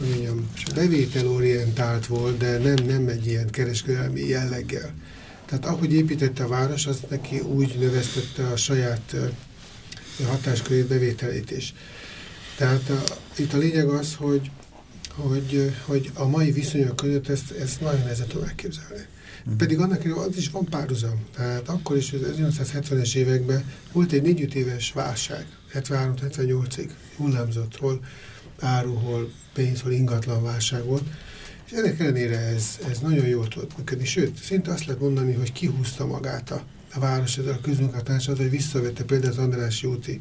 mondjam, bevételorientált volt, de nem, nem egy ilyen kereskedelmi jelleggel. Tehát ahogy építette a város, az neki úgy növesztette a saját hatáskörét, bevételét is. Tehát a, itt a lényeg az, hogy, hogy, hogy a mai viszonyok között ezt, ezt nagyon nehezen elképzelni. Mm. Pedig annak az is van párhuzam. Tehát akkor is az 1970-es években volt egy négy éves válság, 73-78-ig hullámzott, hol áru, hol pénz, hol ingatlan válság volt, és ennek ellenére ez, ez nagyon jól tudott működni. Sőt, szinte azt lehet mondani, hogy kihúzta magát a, a város ezzel a közmunkatársadal, hogy visszavette például az Andrássy úti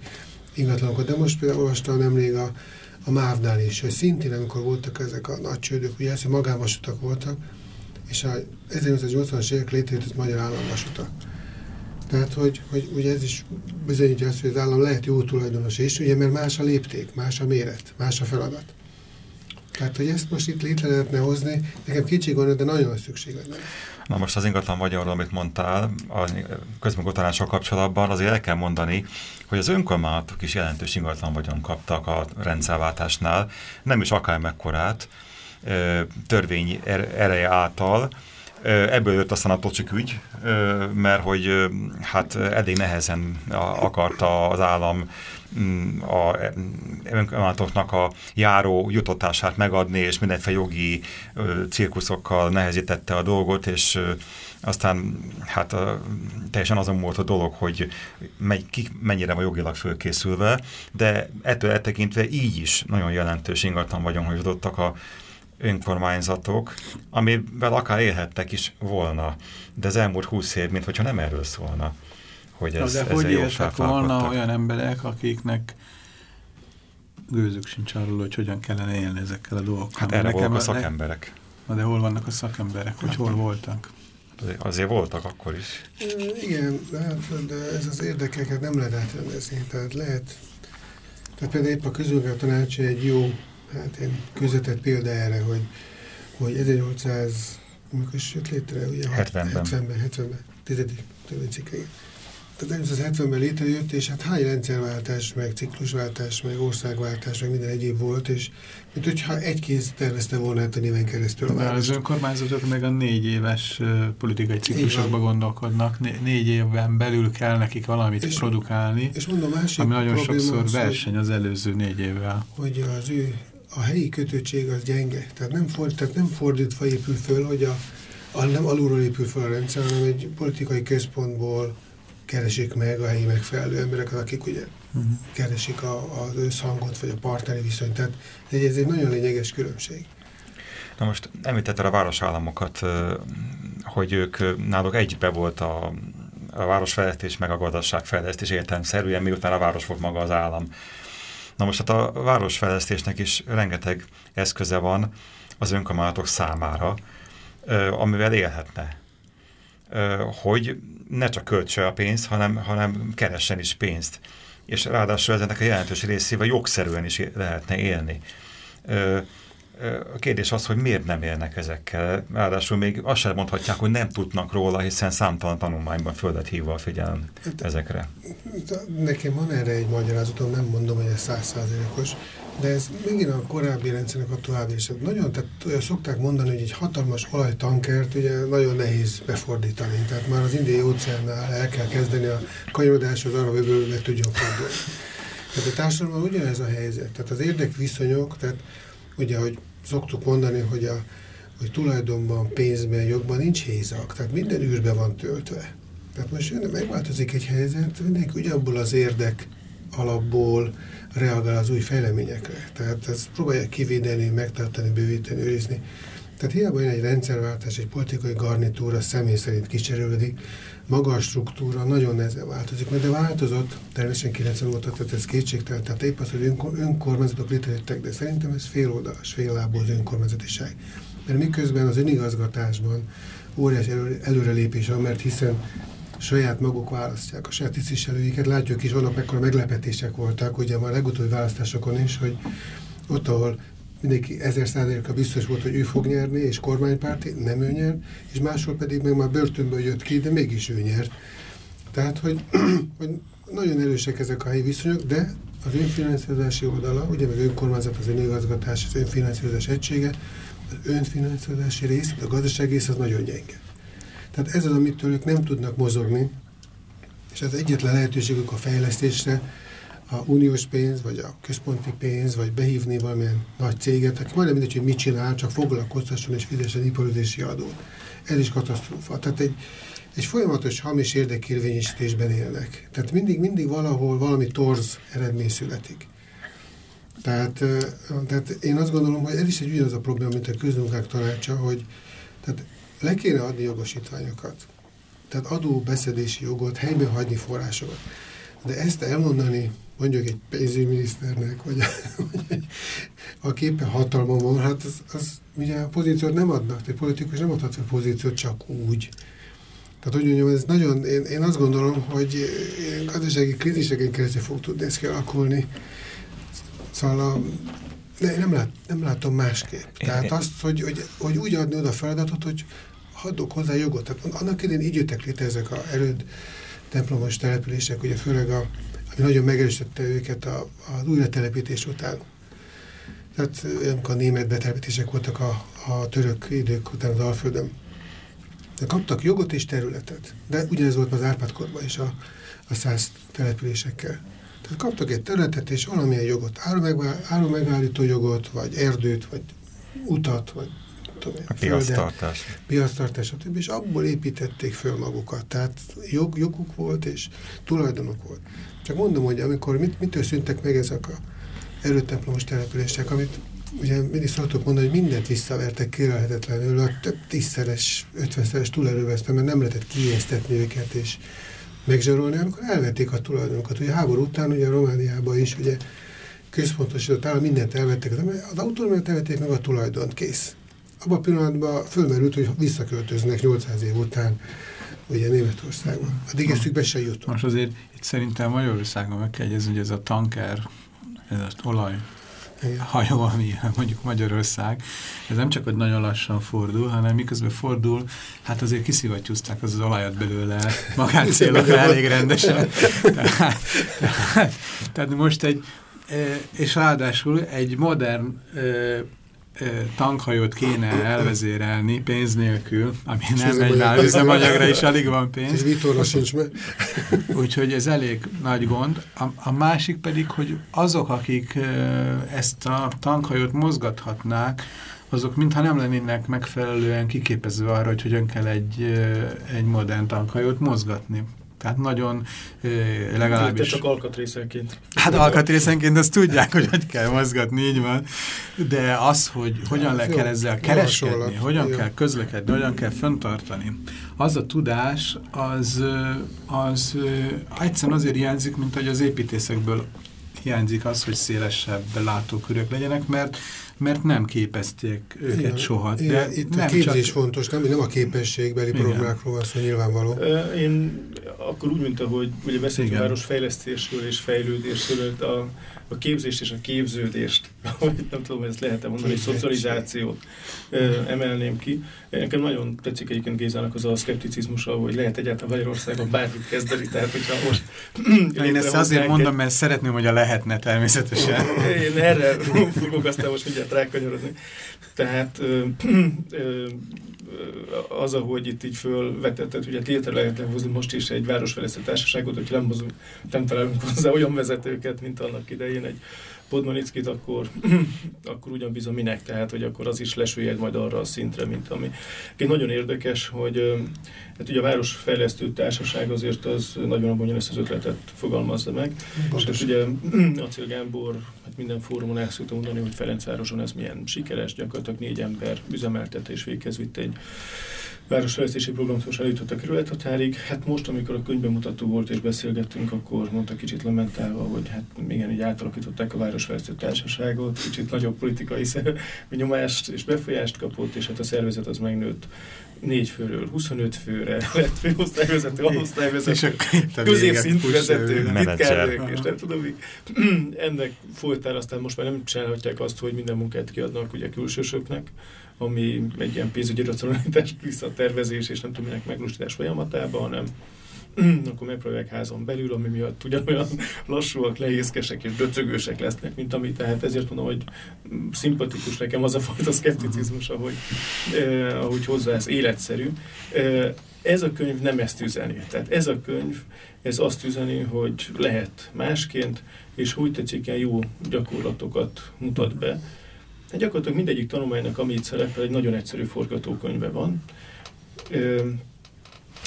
ingatlanokat. De most például olvastam nemrég a, a MÁV-nál is, hogy szintén amikor voltak ezek a nagy csődök, ugye ez, hogy magánvasutak voltak, és a 1880-as évek létrejött az magyar államvasuta. Tehát, hogy, hogy ugye ez is bizonyítja azt, hogy az állam lehet jó tulajdonos is, ugye, mert más a lépték, más a méret, más a feladat. Tehát, hogy ezt most itt létre lehetne hozni, nekem kétség van, de nagyon nagy szükség lenne. Na most az ingatlan magyarról, amit mondtál, a közmunkatanással kapcsolatban azért el kell mondani, hogy az önkormányzatok is jelentős ingatlan vagyon kaptak a rendszerváltásnál, nem is akár mekkorát, törvény er-, ereje által, Ebből jött aztán a tocsik ügy, mert hogy hát elég nehezen akarta az állam mm, a önkormányzatoknak a járó jutotását megadni, és mindenféle jogi cirkuszokkal nehezítette a dolgot, és aztán hát teljesen azon volt a dolog, hogy megy, ki mennyire van jogilag fölkészülve, de ettől eltekintve így is nagyon jelentős ingatlan vagyon, hogy adottak a önkormányzatok, amivel akár élhettek is volna. De az elmúlt húsz év, mintha nem erről szólna, hogy ez, de hogy éltek volna olyan emberek, akiknek gőzük sincs arról, hogy hogyan kellene élni ezekkel a dolgokkal. Hát erre voltak a szakemberek. Na de hol vannak a szakemberek, hogy hát, hol voltak? Azért, azért voltak akkor is. Igen, hát, de ez az érdekeket nem lehet átrendezni. Tehát lehet, tehát például épp a közülgő tanács egy jó hát én közvetett példa erre, hogy, hogy 1800, amikor jött létre, ugye 70-ben, 70-ben, 70-ben, tizedik törvénycikkeig. Tehát 1970-ben létrejött, és hát hány rendszerváltás, meg ciklusváltás, meg országváltás, meg minden egyéb volt, és mint hogyha egy kéz tervezte volna hát a néven keresztül a várost. Az önkormányzatok meg a négy éves uh, politikai ciklusokba gondolkodnak. Né négy évben belül kell nekik valamit és, produkálni, és mondom, másik ami nagyon sokszor az, verseny az előző négy évvel. Hogy az ő a helyi kötöttség az gyenge. Tehát nem, ford, tehát nem fordítva épül föl, hogy a, a, nem alulról épül föl a rendszer, hanem egy politikai központból keresik meg a helyi megfelelő embereket, akik ugye uh -huh. keresik a, az összhangot, vagy a partneri viszonyt. Tehát ez, ez egy nagyon lényeges különbség. Na most említetted a városállamokat, hogy ők náluk egybe volt a, a városfejlesztés meg a gazdaságfejlesztés értelemszerűen, miután a város volt maga az állam. Na most hát a városfejlesztésnek is rengeteg eszköze van az önkormányzatok számára, amivel élhetne. Hogy ne csak költse a pénzt, hanem, hanem keressen is pénzt. És ráadásul ezenek a jelentős részével jogszerűen is lehetne élni. A kérdés az, hogy miért nem élnek ezekkel. Ráadásul még azt sem mondhatják, hogy nem tudnak róla, hiszen számtalan tanulmányban földet hívva a figyelem ezekre. Nekem van erre egy magyarázatom, nem mondom, hogy ez százszázalékos, de ez megint a korábbi rendszernek a további is. Nagyon, tehát szokták mondani, hogy egy hatalmas olajtankert ugye nagyon nehéz befordítani. Tehát már az indiai óceánnál el kell kezdeni a kanyarodáshoz arra, hogy meg tudjon fordulni. Tehát a társadalomban ugyanez a helyzet. Tehát az érdekviszonyok, tehát ugye, hogy szoktuk mondani, hogy, a, hogy tulajdonban, pénzben, jogban nincs hézak, tehát minden űrbe van töltve. Tehát most jön, megváltozik egy helyzet, mindenki ugyanabból az érdek alapból reagál az új fejleményekre. Tehát ezt próbálják kivédeni, megtartani, bővíteni, őrizni. Tehát hiába jön egy rendszerváltás, egy politikai garnitúra személy szerint kicserélődik, maga a struktúra nagyon nehezen változik, de változott, természetesen 90 óta, tehát ez kétségtelen, tehát épp az, hogy önkor, önkormányzatok létrejöttek, de szerintem ez féloldalas, lábú az önkormányzatiság. Mert miközben az önigazgatásban óriási elő, előrelépés van, mert hiszen saját maguk választják a saját tisztviselőiket. Látjuk is, vannak mekkora meglepetések voltak, ugye a legutóbbi választásokon is, hogy ott, ahol mindenki ezer százaléka biztos volt, hogy ő fog nyerni, és kormánypárti, nem ő nyer, és máshol pedig meg már börtönből jött ki, de mégis ő nyert. Tehát, hogy, hogy nagyon erősek ezek a helyi viszonyok, de az önfinanszírozási oldala, ugye meg önkormányzat, az önigazgatás, az önfinanszírozás egysége, az önfinanszírozási rész, a gazdasági rész az nagyon gyenge. Tehát ez az, amitől ők nem tudnak mozogni, és az egyetlen lehetőségük a fejlesztésre, a uniós pénz, vagy a központi pénz, vagy behívni valamilyen nagy céget, aki majdnem mindegy, hogy mit csinál, csak foglalkoztasson és fizessen iparozési adót. Ez is katasztrófa. Tehát egy, egy folyamatos hamis érdekérvényesítésben élnek. Tehát mindig, mindig valahol valami torz eredmény születik. Tehát, tehát én azt gondolom, hogy ez is egy ugyanaz a probléma, mint a közmunkák tanácsa, hogy tehát le kéne adni jogosítványokat. Tehát adóbeszedési jogot, helyben hagyni forrásokat. De ezt elmondani mondjuk egy pénzügyminiszternek, vagy, vagy aki éppen hatalma van, hát az, az ugye a pozíciót nem adnak, egy politikus nem adhat a pozíciót csak úgy. Tehát, hogy mondjam, ez nagyon, én, én azt gondolom, hogy gazdasági kríziseken keresztül fog tudni ezt kialakulni. Szóval a, én nem, lát, nem látom másképp. Tehát azt, hogy, hogy, hogy úgy adni oda feladatot, hogy haddok hozzá jogot. Tehát annak idején így jöttek létre ezek a erőd templomos települések, ugye főleg a, ami nagyon megerősítette őket a, az újratelepítés után. Tehát amikor a német betelepítések voltak a, a török idők után az Alföldön. De kaptak jogot és területet. De ugyanez volt az Árpádkorban is a, a száz településekkel. Tehát kaptak egy területet és valamilyen jogot, áru megállító jogot, vagy erdőt, vagy utat, vagy tudom a piasztartás. Piasztartás, stb. És abból építették föl magukat. Tehát jog, joguk volt, és tulajdonok volt. Csak mondom, hogy amikor mit, mitől szüntek meg ezek a erőtemplomos települések, amit ugye mindig szoktuk mondani, hogy mindent visszavertek kérelhetetlenül, a több tízszeres, ötvenszeres túlerővel, mert nem lehetett kiéztetni őket, és megzsarolni, amikor elvették a tulajdonokat. Ugye háború után, ugye Romániában is, ugye központosított állam mindent elvettek, az autónomiát elvették meg a tulajdont, kész. Abban a pillanatban fölmerült, hogy visszaköltöznek 800 év után ugye Németországba. Addig eszükbe se jutott. Most azért itt szerintem Magyarországon meg kell egyezni, hogy ez a tanker, ez az olaj hajó, ami mondjuk Magyarország, ez nem csak, hogy nagyon lassan fordul, hanem miközben fordul, hát azért kiszivattyúzták az, az olajat belőle magáncélokra elég rendesen. Tehát, tehát, tehát most egy, e, és ráadásul egy modern e, tankhajót kéne elvezérelni pénz nélkül, ami és nem megy rá üzemanyagra, is alig van pénz. És vitorla sincs meg. Úgyhogy ez elég nagy gond. A, a másik pedig, hogy azok, akik ezt a tankhajót mozgathatnák, azok mintha nem lennének megfelelően kiképezve arra, hogy hogyan kell egy, egy modern tankhajót mozgatni. Tehát nagyon legalábbis... csak alkatrészenként. Hát alkatrészenként azt tudják, hogy hogy kell mozgatni, így van. De az, hogy hogyan le kell ezzel kereskedni, hogyan kell közlekedni, hogyan kell föntartani, az a tudás, az, az egyszerűen azért hiányzik, mint hogy az építészekből hiányzik az, hogy szélesebb látókörök legyenek, mert mert nem képezték őket Igen. soha. De Igen, itt nem a képzés csak... fontos, nem, nem a képességbeli problémákról van szó, nyilvánvaló. Én akkor úgy, mint ahogy ugye beszéltünk a városfejlesztésről és fejlődésről, a, a képzést és a képződést, vagy nem tudom, hogy ezt lehet-e mondani, Képzés. szocializációt emelném ki. Nekem nagyon tetszik egyébként Gézának az a szkepticizmusa, hogy lehet egyáltalán Magyarországon bármit kezdeni, tehát hogyha most... Én ezt azért mondom, mert szeretném, hogy a lehetne természetesen. Én erre fogok aztán most mindjárt rákanyarodni. Tehát ö, ö, az, ahogy itt így fölvetetted, hogy hát létre lehetne hozni most is egy városfejlesztő társaságot, hogy nem, nem találunk hozzá olyan vezetőket, mint annak idején egy Podmanickit, akkor, akkor ugyan bizony minek, tehát hogy akkor az is lesüljed majd arra a szintre, mint ami. Egy nagyon érdekes, hogy hát ugye a Városfejlesztő Társaság azért az nagyon abban ezt az ötletet fogalmazza meg. Pontos. És hát ugye Acél Gábor hát minden fórumon el szokta mondani, hogy Ferencvároson ez milyen sikeres, gyakorlatilag négy ember üzemeltetés véghez vitt egy városfejlesztési programot most eljutott a kerülethatárig. Hát most, amikor a könyvbemutató volt és beszélgettünk, akkor mondta kicsit lamentálva, hogy hát igen, így átalakították a városfejlesztő társaságot, kicsit nagyobb politikai nyomást és befolyást kapott, és hát a szervezet az megnőtt négy főről 25 főre lett főosztályvezető, alosztályvezető, középszintű vezető, titkárnők, és nem tudom, hogy ennek folytán aztán most már nem csinálhatják azt, hogy minden munkát kiadnak ugye külsősöknek, ami egy ilyen pénzügyi racionalitás visszatervezés, és nem tudom, minek meglusítás folyamatában, hanem akkor megpróbálják házon belül, ami miatt ugyanolyan lassúak, lehézkesek és döcögősek lesznek, mint ami, tehát ezért mondom, hogy szimpatikus nekem az a fajta szkepticizmus, ahogy, eh, ahogy hozzá ez életszerű. Eh, ez a könyv nem ezt üzeni. Tehát ez a könyv, ez azt üzeni, hogy lehet másként, és úgy tetszik, ilyen jó gyakorlatokat mutat be. Hát gyakorlatilag mindegyik tanulmánynak, ami itt szerepel, egy nagyon egyszerű forgatókönyve van.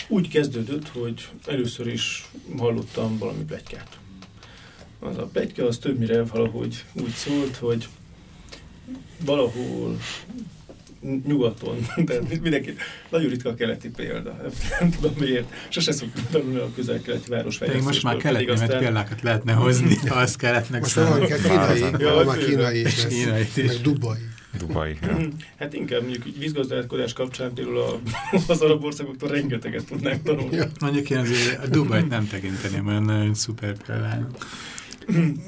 Úgy kezdődött, hogy először is hallottam valami plegykát. Az a pletyka az többnyire valahogy úgy szólt, hogy valahol nyugaton, de mindenki, nagyon ritka a keleti példa, nem tudom miért, sose szoktunk tanulni a közel-keleti városfejlesztésből. Most már keleti aztán... példákat lehetne hozni, ha azt keletnek Most van kínai, ja, már kínai is kínai is. meg dubai. Dubai. Ja. Hát inkább mondjuk vízgazdálkodás kapcsán például a, az arab országoktól rengeteget tudnánk tanulni. Ja. Mondjuk én azért a Dubajt nem tekinteném olyan nagyon szuper példának.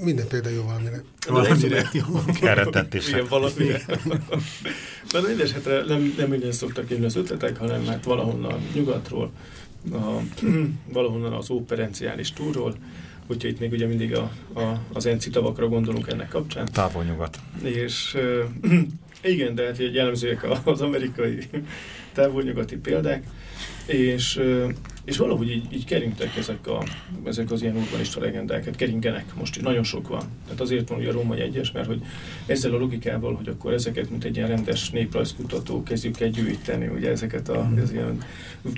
Minden példa jó valamire. Valamire jó. Keretetések. Igen, valamire. De mindesetre nem, nem minden szoktak jönni az ötletek, hanem hát valahonnan nyugatról, a, valahonnan az operenciális túról, hogyha itt még ugye mindig a, a, az enci tavakra gondolunk ennek kapcsán. Távolnyugat. És igen, de hát jellemzőek az amerikai távolnyugati példák, és és valahogy így, így keringtek ezek, a, ezek az ilyen urbanista legendák, hát keringenek, most nagyon sok van. Tehát azért van ugye a Róma egyes, mert hogy ezzel a logikával, hogy akkor ezeket, mint egy ilyen rendes néprajzkutató kezdjük el gyűjteni, ugye ezeket a, mm. ez ilyen,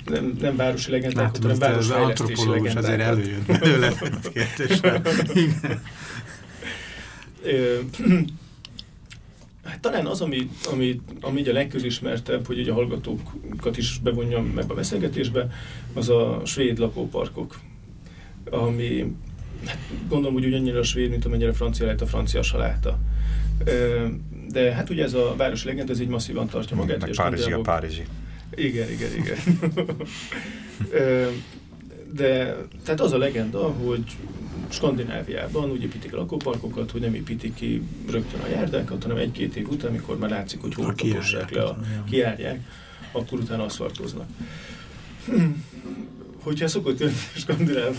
nem, nem városi legendákat, hanem városfejlesztési legendákat. azért előjön belőle kérdésre. Hát talán az, ami, ami, ami a legközismertebb, hogy ugye a hallgatókat is bevonjam ebbe a beszélgetésbe, az a svéd lakóparkok, ami hát gondolom, hogy ugyannyira a svéd, mint amennyire a francia lehet a francia saláta. De hát ugye ez a városi legend, ez így masszívan tartja magát. Meg Párizsi a Párizsi. Igen, igen, igen. De tehát az a legenda, hogy Skandináviában úgy építik a lakóparkokat, hogy nem építik ki rögtön a járdákat, hanem egy-két év után, amikor már látszik, hogy hol tapossák le, a, kiárják, akkor utána aszfaltoznak. Hogyha szokott jönni skandináv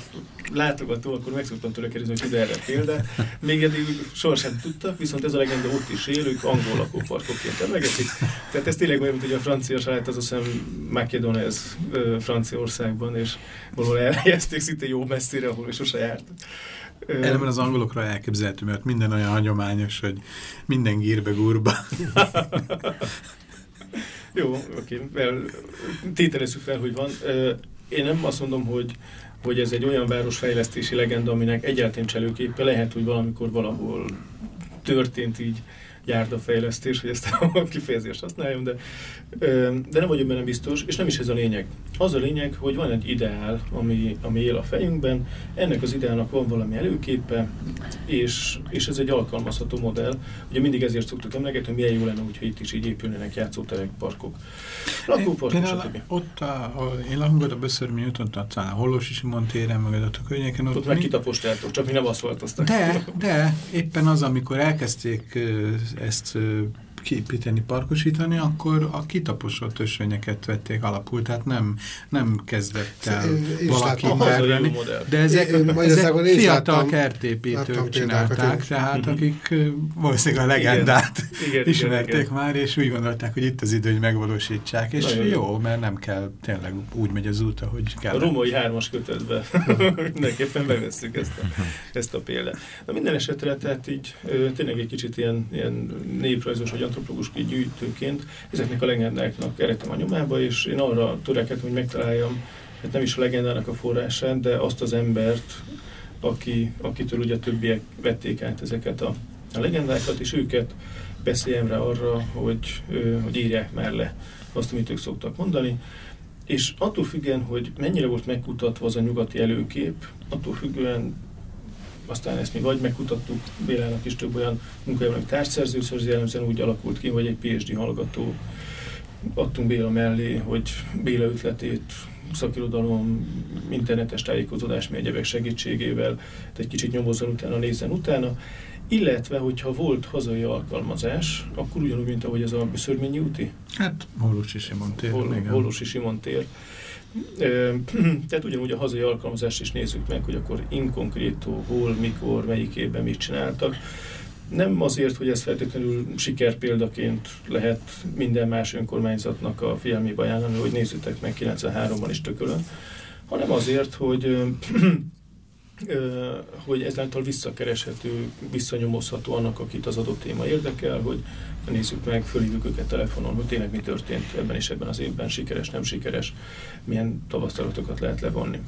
látogató, akkor meg szoktam tőle kérdezni, hogy tud erre példa. Még eddig sohasem tudtak, viszont ez a legenda ott is él, ők angol lakóparkokként emlegetik. Tehát ez tényleg olyan, mint hogy a francia salád, az azt hiszem Makedonez Franciaországban, és valahol elhelyezték szinte jó messzire, ahol sose járt. Ellenben az angolokra elképzelhető, mert minden olyan hagyományos, hogy minden gírbe gurba. Jó, oké, okay. tételezzük fel, hogy van. Én nem azt mondom, hogy hogy ez egy olyan városfejlesztési legenda, aminek egyáltalán cselőképpe lehet, hogy valamikor valahol történt így járdafejlesztés, hogy ezt a kifejezést használjam, de, de nem vagyok benne biztos, és nem is ez a lényeg. Az a lényeg, hogy van egy ideál, ami, ami él a fejünkben, ennek az ideálnak van valami előképe, és, és ez egy alkalmazható modell. Ugye mindig ezért szoktuk emlegetni, hogy milyen jó lenne, hogyha itt is így épülnének játszóterek, parkok. Lakóparkok, stb. Ott, a, a, én lakunk a Böszörmi úton, a Hollósi Simon téren, meg a környéken. Ott, ott meg kitapostáltok, csak mi nem aszfaltoztak. De, de éppen az, amikor elkezdték ezt kiépíteni, parkosítani, akkor a kitaposott ösvényeket vették alapul, tehát nem, nem kezdett el valaki tervelni. De ezek, én, ezek fiatal láttam, kertépítők csinálták, tehát uh mhm. -huh. akik valószínűleg a legendát igen, ismerték igen, már, és úgy gondolták, hogy itt az idő, hogy megvalósítsák, és Nagyon jó, mert nem kell, tényleg úgy megy az út, ahogy kell. A romai hármas kötetbe mindenképpen bevesszük ezt a, ezt a példát. Na minden esetre, tehát így tényleg egy kicsit ilyen, ilyen néprajzos, vagy antropológus gyűjtőként ezeknek a legendáknak eredtem a nyomába, és én arra törekedtem, hogy megtaláljam, hát nem is a legendának a forrását, de azt az embert, aki, akitől ugye többiek vették át ezeket a, a legendákat, és őket beszéljem rá arra, hogy, hogy írják már le azt, amit ők szoktak mondani. És attól függően, hogy mennyire volt megkutatva az a nyugati előkép, attól függően aztán ezt mi vagy megkutattuk, Bélának is több olyan munkájában, hogy társszerző, szóval jellemzően úgy alakult ki, hogy egy PhD hallgató adtunk Béla mellé, hogy Béla ötletét szakirodalom, internetes tájékozódás, mi egyebek segítségével, egy kicsit nyomozzon utána, nézzen utána, illetve, hogyha volt hazai alkalmazás, akkor ugyanúgy, mint ahogy ez a Szörményi úti? Hát, Holosi Simon tér. Hol, Holosi Simon tér Tehát ugyanúgy a hazai alkalmazást is nézzük meg, hogy akkor inkonkrétó, hol, mikor, melyik évben mit csináltak. Nem azért, hogy ez feltétlenül sikerpéldaként lehet minden más önkormányzatnak a figyelmébe ajánlani, hogy nézzétek meg 93-ban is tökölön, hanem azért, hogy hogy ezáltal visszakereshető, visszanyomozható annak, akit az adott téma érdekel, hogy nézzük meg, fölhívjuk őket telefonon, hogy tényleg mi történt ebben és ebben az évben, sikeres, nem sikeres, milyen tapasztalatokat lehet levonni.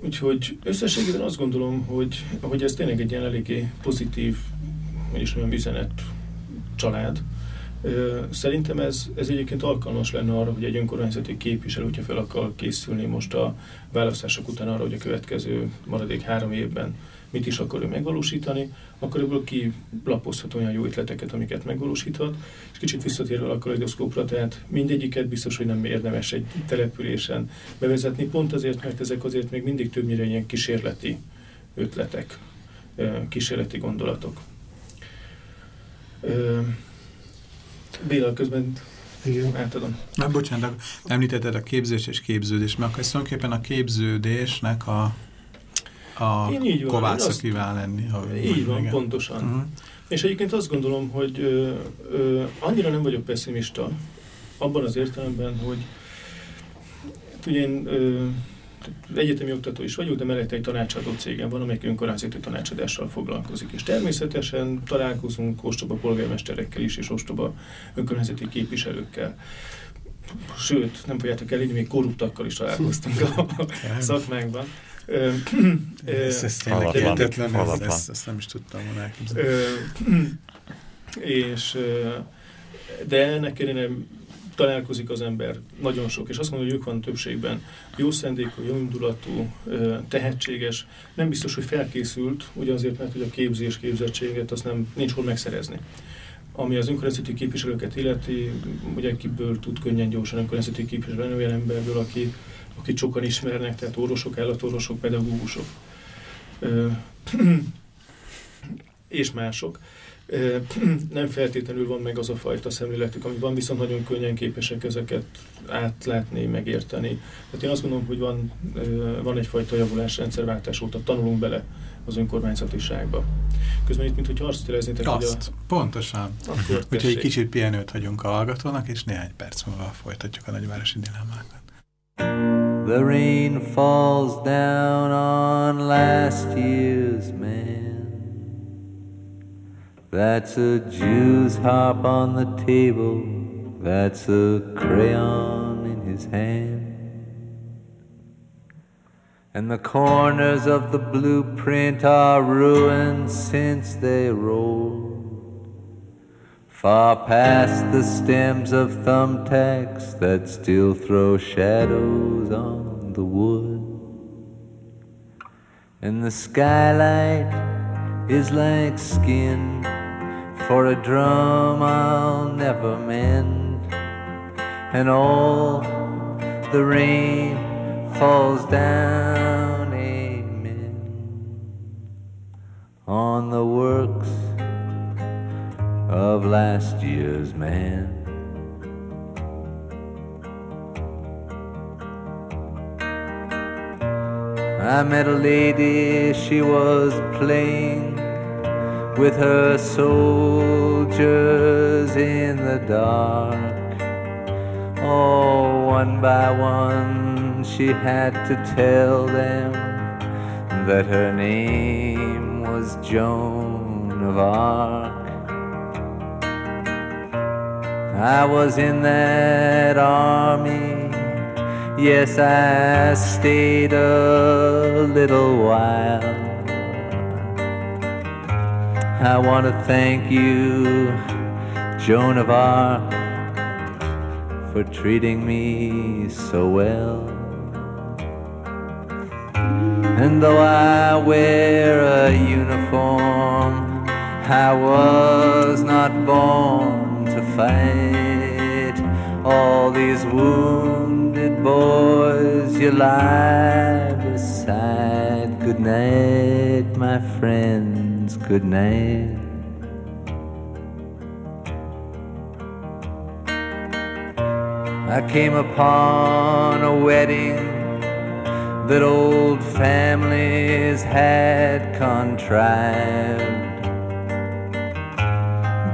Úgyhogy összességében azt gondolom, hogy, hogy ez tényleg egy ilyen eléggé pozitív, és olyan üzenet család, Szerintem ez, ez egyébként alkalmas lenne arra, hogy egy önkormányzati képviselő, hogyha fel akar készülni most a választások után arra, hogy a következő maradék három évben mit is akar ő megvalósítani, akkor ebből kilapozhat olyan jó ötleteket, amiket megvalósíthat, és kicsit visszatérve a kaleidoszkópra, tehát mindegyiket biztos, hogy nem érdemes egy településen bevezetni, pont azért, mert ezek azért még mindig többnyire ilyen kísérleti ötletek, kísérleti gondolatok. Béla, közben igen. átadom. Na, bocsánat, említetted a képzés és képződés, mert akkor tulajdonképpen a képződésnek a, a kovásza kíván lenni. Ha így van, igen. pontosan. Uh -huh. És egyébként azt gondolom, hogy ö, ö, annyira nem vagyok pessimista, abban az értelemben, hogy hát ugye én ö, egyetemi oktató is vagyok, de mellette egy tanácsadó cégem van, amelyik önkormányzati tanácsadással foglalkozik. És természetesen találkozunk ostoba polgármesterekkel is, és ostoba önkormányzati képviselőkkel. Sőt, nem fogjátok elérni, még korruptakkal is találkoztunk a szakmánkban. Ez, ez tényleg értetlen, ezt, ezt, ezt nem is tudtam volna elképzelni. És de ennek ellenére találkozik az ember nagyon sok, és azt mondom, hogy ők van többségben jó szendékú, jó indulatú, tehetséges, nem biztos, hogy felkészült, ugye azért, mert hogy a képzés, képzettséget azt nem, nincs hol megszerezni. Ami az önkormányzati képviselőket illeti, ugye kiből tud könnyen gyorsan önkormányzati képviselő lenni olyan emberből, aki, akit sokan ismernek, tehát orvosok, állatorvosok, pedagógusok és mások nem feltétlenül van meg az a fajta szemléletük, amiben viszont nagyon könnyen képesek ezeket átlátni, megérteni. Tehát én azt gondolom, hogy van, van egyfajta javulás rendszerváltás óta, tanulunk bele az önkormányzatiságba. Közben itt, mintha azt jeleznétek, hogy a... pontosan. Úgyhogy egy kicsit pihenőt hagyunk a hallgatónak, és néhány perc múlva folytatjuk a nagyvárosi dilemmákat. The rain falls down on last year's man That's a Jew's harp on the table. That's a crayon in his hand. And the corners of the blueprint are ruined since they rolled far past the stems of thumbtacks that still throw shadows on the wood. And the skylight is like skin. For a drum I'll never mend, and all the rain falls down, amen, on the works of last year's man. I met a lady, she was playing with her soldiers in the dark. Oh, one by one she had to tell them that her name was Joan of Arc. I was in that army, yes, I stayed a little while. I want to thank you, Joan of Arc, for treating me so well. And though I wear a uniform, I was not born to fight. All these wounded boys you lie beside. Good night, my friend good night. I came upon a wedding that old families had contrived.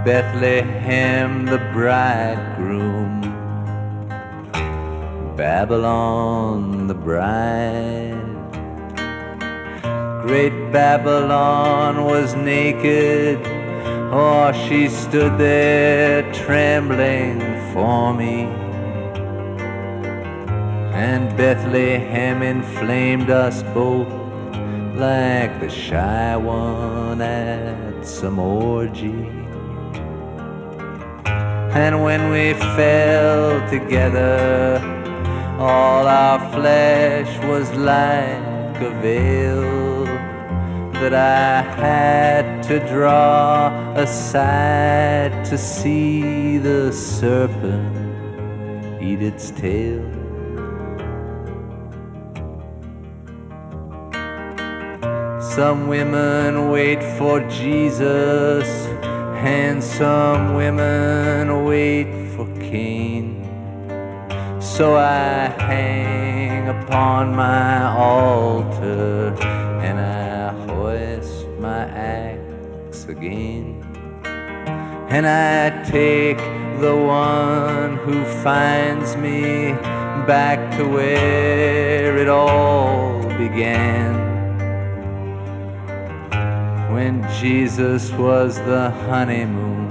Bethlehem, the bridegroom, Babylon, the bride. Great Babylon was naked, oh, she stood there trembling for me. And Bethlehem inflamed us both like the shy one at some orgy. And when we fell together, all our flesh was like a veil that I had to draw aside to see the serpent eat its tail. Some women wait for Jesus, and some women wait for Cain. So I hang upon my altar And I take the one who finds me back to where it all began when Jesus was the honeymoon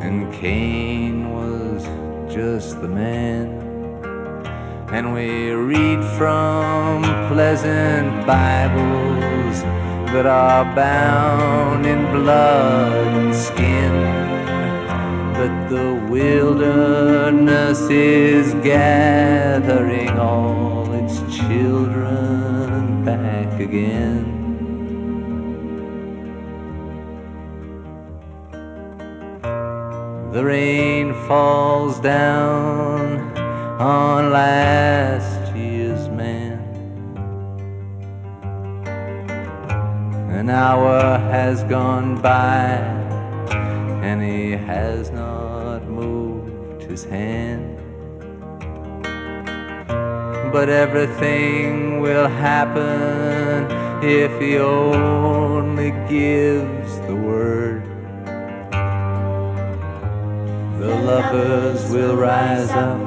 and Cain was just the man. And we read from pleasant Bibles that are bound in blood and skin. But the wilderness is gathering all its children back again. The rain falls down on last An hour has gone by and he has not moved his hand. But everything will happen if he only gives the word. The lovers will rise up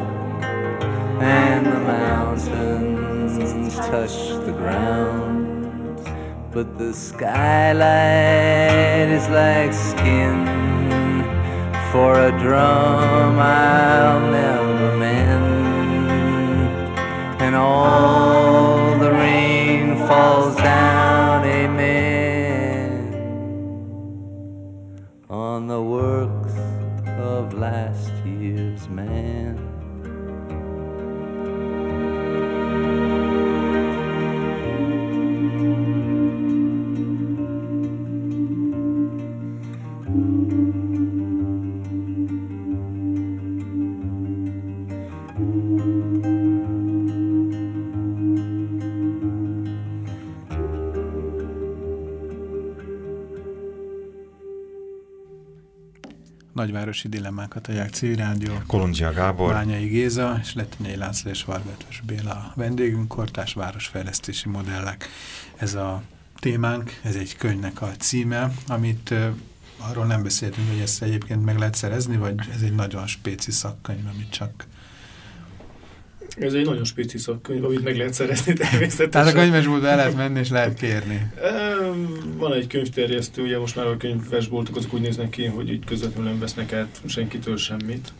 and the mountains touch the ground. But the skylight is like skin for a drum I'll never mend. And all Nagyvárosi dilemmákat adják civil rádió. Kolundzsia Gábor. Bányai Géza és Lettenyei László és Vargatos Béla a vendégünk, kortás városfejlesztési modellek. Ez a témánk, ez egy könyvnek a címe, amit arról nem beszéltünk, hogy ezt egyébként meg lehet szerezni, vagy ez egy nagyon spéci szakkönyv, amit csak ez egy nagyon spéci szakkönyv, amit meg lehet szerezni természetesen. Tehát a könyvesboltba el lehet menni és lehet kérni. Van egy könyvterjesztő, ugye most már a könyvesboltok azok úgy néznek ki, hogy így közvetlenül nem vesznek át senkitől semmit.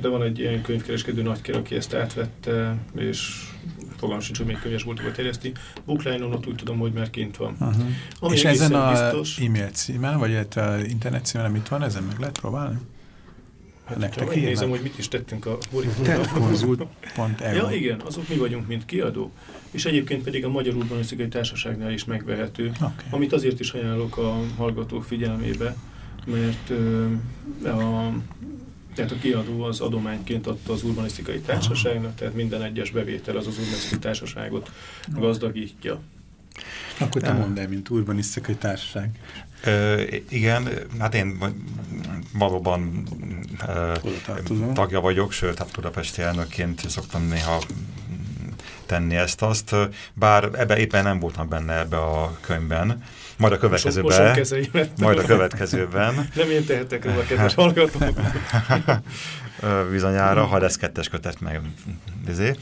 De van egy ilyen könyvkereskedő nagyker, aki ezt átvette, és fogalmam sincs, hogy még könyvesboltokba terjeszti. Bookline-on ott úgy tudom, hogy már kint van. Uh -huh. és ezen a e-mail címen, vagy a internet címen, amit van, ezen meg lehet próbálni? Hát, Nektek ha nézem, hogy mit is tettünk a borítóban. ja, igen, azok mi vagyunk, mint kiadó. És egyébként pedig a Magyar Urbanisztikai Társaságnál is megvehető, okay. amit azért is ajánlok a hallgatók figyelmébe, mert a, tehát a kiadó az adományként adta az Urbanisztikai Társaságnak, tehát minden egyes bevétel az az Urbanisztikai Társaságot gazdagítja. Akkor te mondd el, mint urbanisztikai társaság. Ö, igen, hát én valóban ö, tagja vagyok, sőt, hát Budapesti elnökként szoktam néha tenni ezt-azt, bár ebbe éppen nem voltam benne ebbe a könyvben. Majd a következőben. Majd a következőben. nem én tehetek róla, kedves hallgatók. Bizonyára, ha lesz kettes kötet meg. Izé,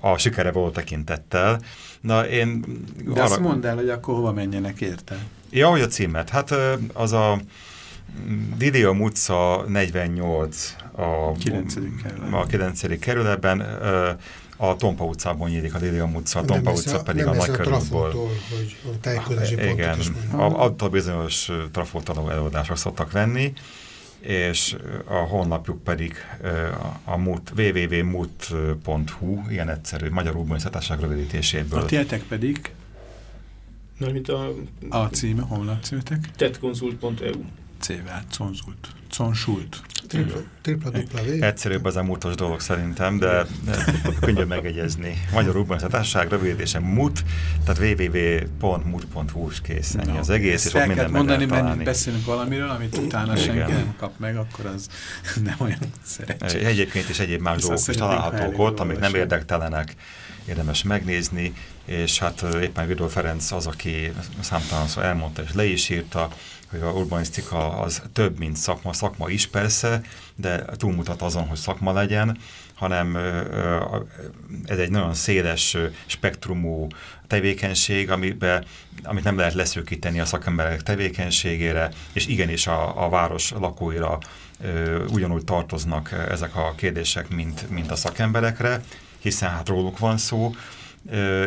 a sikere volt tekintettel. Na, én De arra... azt mondd el, hogy akkor hova menjenek érte? Ja, hogy a címet. Hát az a Didium utca 48 a 9. kerületben. A 9. kerületben a Tompa utcában nyílik a Didium utca, a Tompa utca pedig a nagykörülből. hogy a tájékozási Igen, attól bizonyos trafótanú előadások szoktak venni, és a honlapjuk pedig a mut, www.mut.hu, ilyen egyszerű, Magyar Urbanisztatásság rövidítéséből. A tietek pedig? Na, mint a, a címe, honlap címetek? tetconsult.eu C-vel, consult, consult. Egyszerűbb az a múltos dolog szerintem, de könnyű megegyezni. Magyar Urbanizatásság, rövidítése MUT, tehát www.mut.hu is kész. Ennyi no, az egész, és ott minden mondani, mert beszélünk valamiről, amit utána senki nem kap meg, akkor az nem olyan szerencsés. Egyébként is egyéb más dolgok is találhatók ott, amik nem érdektelenek érdemes megnézni, és hát éppen Vidó Ferenc az, aki számtalan szó elmondta és le is írta, hogy a urbanisztika az több, mint szakma, szakma is persze, de túlmutat azon, hogy szakma legyen, hanem ez egy nagyon széles spektrumú tevékenység, amiben, amit nem lehet leszűkíteni a szakemberek tevékenységére, és igenis a, a város lakóira ugyanúgy tartoznak ezek a kérdések, mint, mint a szakemberekre, hiszen hát róluk van szó,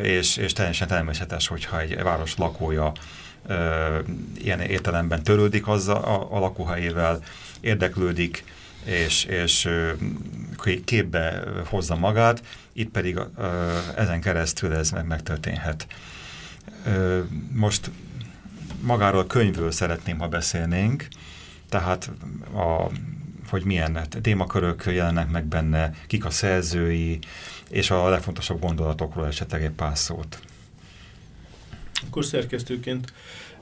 és, és teljesen természetes, hogyha egy város lakója ilyen értelemben törődik az a, a lakóhelyével, érdeklődik, és, és képbe hozza magát, itt pedig ezen keresztül ez meg megtörténhet. Most magáról a könyvről szeretném, ha beszélnénk, tehát a, hogy milyen témakörök jelennek meg benne, kik a szerzői, és a legfontosabb gondolatokról esetleg egy pár szót. Akkor szerkesztőként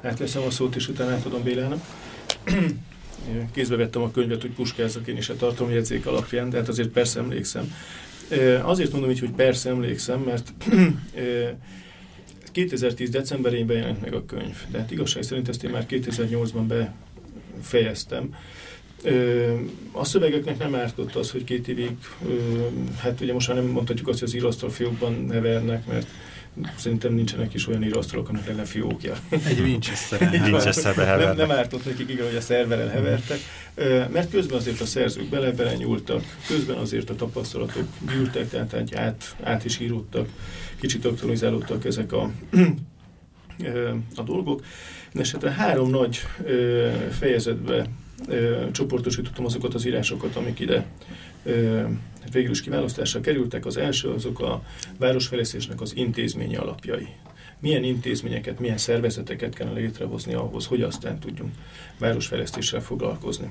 átveszem a szót, és utána átadom Bélának. Kézbe vettem a könyvet, hogy puskázok én is a tartalomjegyzék alapján, de hát azért persze emlékszem. Azért mondom így, hogy persze emlékszem, mert 2010. decemberében jelent meg a könyv. De hát igazság szerint ezt én már 2008-ban befejeztem. A szövegeknek nem ártott az, hogy két évig, hát ugye most már nem mondhatjuk azt, hogy az íróasztal fiókban nevernek, mert szerintem nincsenek is olyan íróasztalok, aminek lenne fiókja. Egy Winchester-en nem, nem ártott nekik, igen, hogy a szerverrel hevertek, mert közben azért a szerzők bele, bele nyúltak, közben azért a tapasztalatok gyűltek, tehát át, át is íródtak, kicsit aktualizálódtak ezek a, a dolgok. Esetre három nagy fejezetbe csoportosítottam azokat az írásokat, amik ide Hát végül is kiválasztásra kerültek. Az első azok a városfejlesztésnek az intézményi alapjai. Milyen intézményeket, milyen szervezeteket kellene létrehozni ahhoz, hogy aztán tudjunk városfejlesztéssel foglalkozni.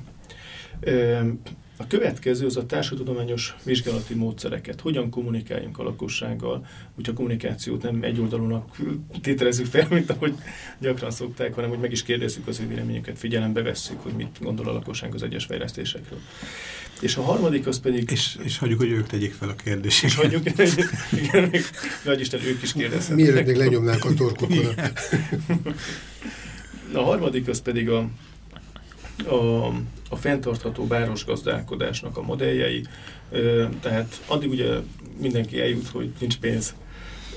A következő az a társadalományos vizsgálati módszereket. Hogyan kommunikáljunk a lakossággal, hogy a kommunikációt nem egy oldalúnak tételezzük fel, mint ahogy gyakran szokták, hanem hogy meg is kérdezzük az ő véleményeket, figyelembe vesszük, hogy mit gondol a lakosság az egyes fejlesztésekről. És a harmadik az pedig... És, és hagyjuk, hogy ők tegyék fel a kérdést. És hagyjuk, igen, még, nagy Isten, ők is kérdezhetnek. Mielőtt még lenyomnák a torkokon. A harmadik az pedig a, a, a fenntartható városgazdálkodásnak a modelljei. Tehát addig ugye mindenki eljut, hogy nincs pénz.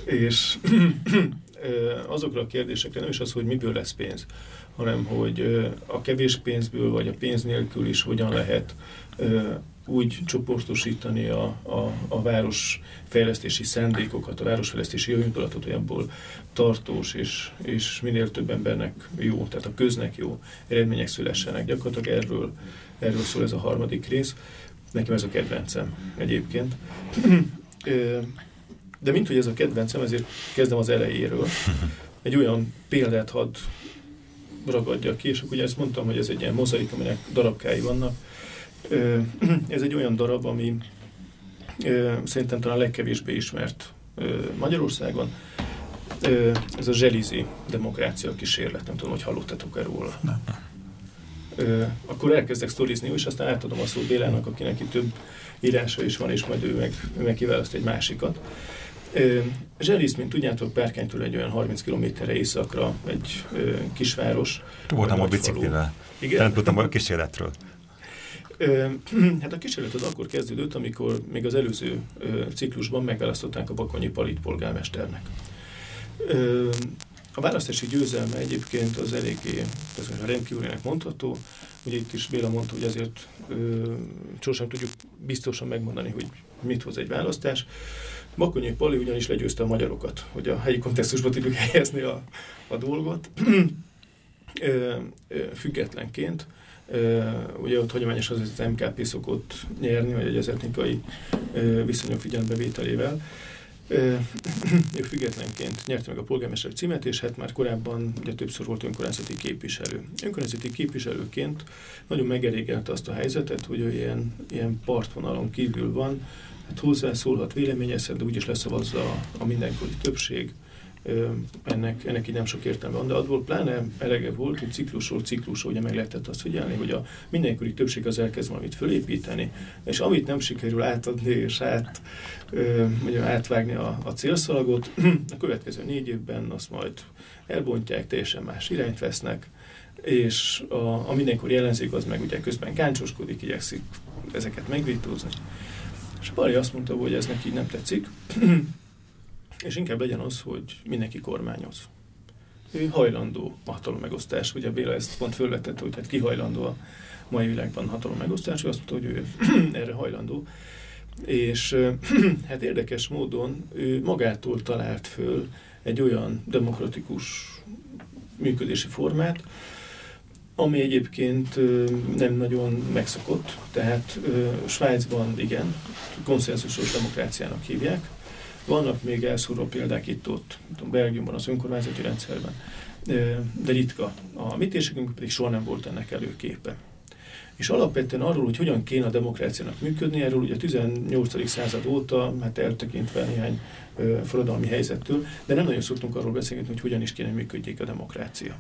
És azokra a kérdésekre nem is az, hogy miből lesz pénz, hanem hogy a kevés pénzből vagy a pénz nélkül is hogyan lehet úgy csoportosítani a, a, a városfejlesztési szendékokat, a városfejlesztési jövőntulatot, hogy abból tartós és, és minél több embernek jó, tehát a köznek jó eredmények szülessenek. Gyakorlatilag erről, erről szól ez a harmadik rész. Nekem ez a kedvencem egyébként. De mint hogy ez a kedvencem, ezért kezdem az elejéről. Egy olyan példát hadd ragadja ki, és akkor ugye ezt mondtam, hogy ez egy ilyen mozaik, aminek darabkái vannak. Ez egy olyan darab, ami szerintem talán legkevésbé ismert Magyarországon. ez a zselizi demokrácia kísérlet, nem tudom, hogy hallottatok-e róla. Nem. Akkor elkezdek sztorizni, és aztán átadom a szót Bélának, akinek itt több írása is van, és majd ő meg, ő meg kiválaszt egy másikat. Zselisz, mint tudjátok, Párkánytól egy olyan 30 kilométerre északra egy kisváros. Voltam a biciklivel. Igen? Nem tudtam a kísérletről. Hát a kísérlet az akkor kezdődött, amikor még az előző ciklusban megválasztották a Bakonyi Palit polgármesternek. A választási győzelme egyébként az eléggé rendkívülének mondható. Ugye itt is Béla mondta, hogy azért ö, sosem tudjuk biztosan megmondani, hogy mit hoz egy választás. Bakonyi Pali ugyanis legyőzte a magyarokat, hogy a helyi kontextusba tudjuk helyezni a, a dolgot. ö, ö, függetlenként ugye ott hagyományos az, az MKP szokott nyerni, vagy az etnikai viszonyok figyelembevételével. Ő függetlenként nyerte meg a polgármester címet, és hát már korábban ugye többször volt önkormányzati képviselő. Önkormányzati képviselőként nagyon megelégelte azt a helyzetet, hogy ő ilyen, ilyen partvonalon kívül van, hát hozzászólhat, véleményezhet, de úgyis leszavazza a mindenkori többség, ennek, ennek így nem sok értelme van, de abból pláne elege volt, hogy ciklusról ciklusról ugye meg lehetett azt figyelni, hogy a mindenkori többség az elkezd valamit fölépíteni, és amit nem sikerül átadni és át, mondjam, átvágni a, a célszalagot, a következő négy évben azt majd elbontják, teljesen más irányt vesznek, és a, a mindenkori ellenzék az meg ugye közben káncsoskodik, igyekszik ezeket megvétózni. És Bari azt mondta, hogy ez neki nem tetszik, és inkább legyen az, hogy mindenki kormányoz. Ő hajlandó a hatalommegosztás. Ugye Béla ezt pont fölvetette, hogy hát ki hajlandó a mai világban hatalommegosztás, ő azt mondta, hogy ő erre hajlandó. És hát érdekes módon ő magától talált föl egy olyan demokratikus működési formát, ami egyébként nem nagyon megszokott, tehát Svájcban igen, konszenzusos demokráciának hívják, vannak még elszúró példák itt-ott, Belgiumban, az önkormányzati rendszerben, de ritka. A mi térségünkben pedig soha nem volt ennek előképe. És alapvetően arról, hogy hogyan kéne a demokráciának működni, erről ugye a 18. század óta, hát eltekintve néhány forradalmi helyzettől, de nem nagyon szoktunk arról beszélgetni, hogy hogyan is kéne működjék a demokrácia.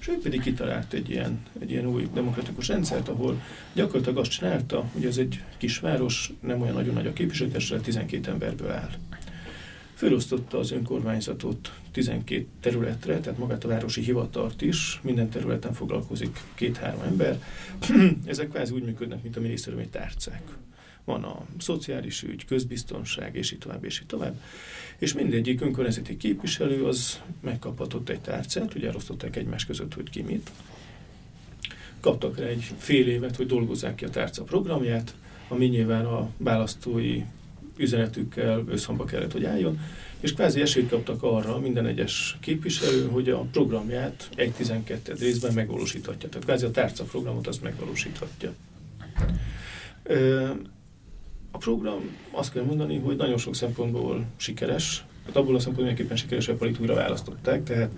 És ő pedig kitalált egy ilyen, egy ilyen új demokratikus rendszert, ahol gyakorlatilag azt csinálta, hogy ez egy kisváros, nem olyan nagyon nagy a képviselőtestület, 12 emberből áll. Fölosztotta az önkormányzatot 12 területre, tehát magát a városi hivatalt is, minden területen foglalkozik két-három ember. Ezek kvázi úgy működnek, mint a minisztériumi tárcák. Van a szociális ügy, közbiztonság, és így tovább, és így tovább. És mindegyik önkormányzati képviselő az megkaphatott egy tárcát, ugye elosztották egymás között, hogy ki mit. Kaptak rá egy fél évet, hogy dolgozzák ki a tárca programját, ami nyilván a választói üzenetükkel összhangba kellett, hogy álljon, és kvázi esélyt kaptak arra minden egyes képviselő, hogy a programját egy 12 részben megvalósíthatja. Tehát kvázi a tárca programot azt megvalósíthatja. A program azt kell mondani, hogy nagyon sok szempontból sikeres, hát abból a szempontból mindenképpen sikeres, hogy a palit újra választották, tehát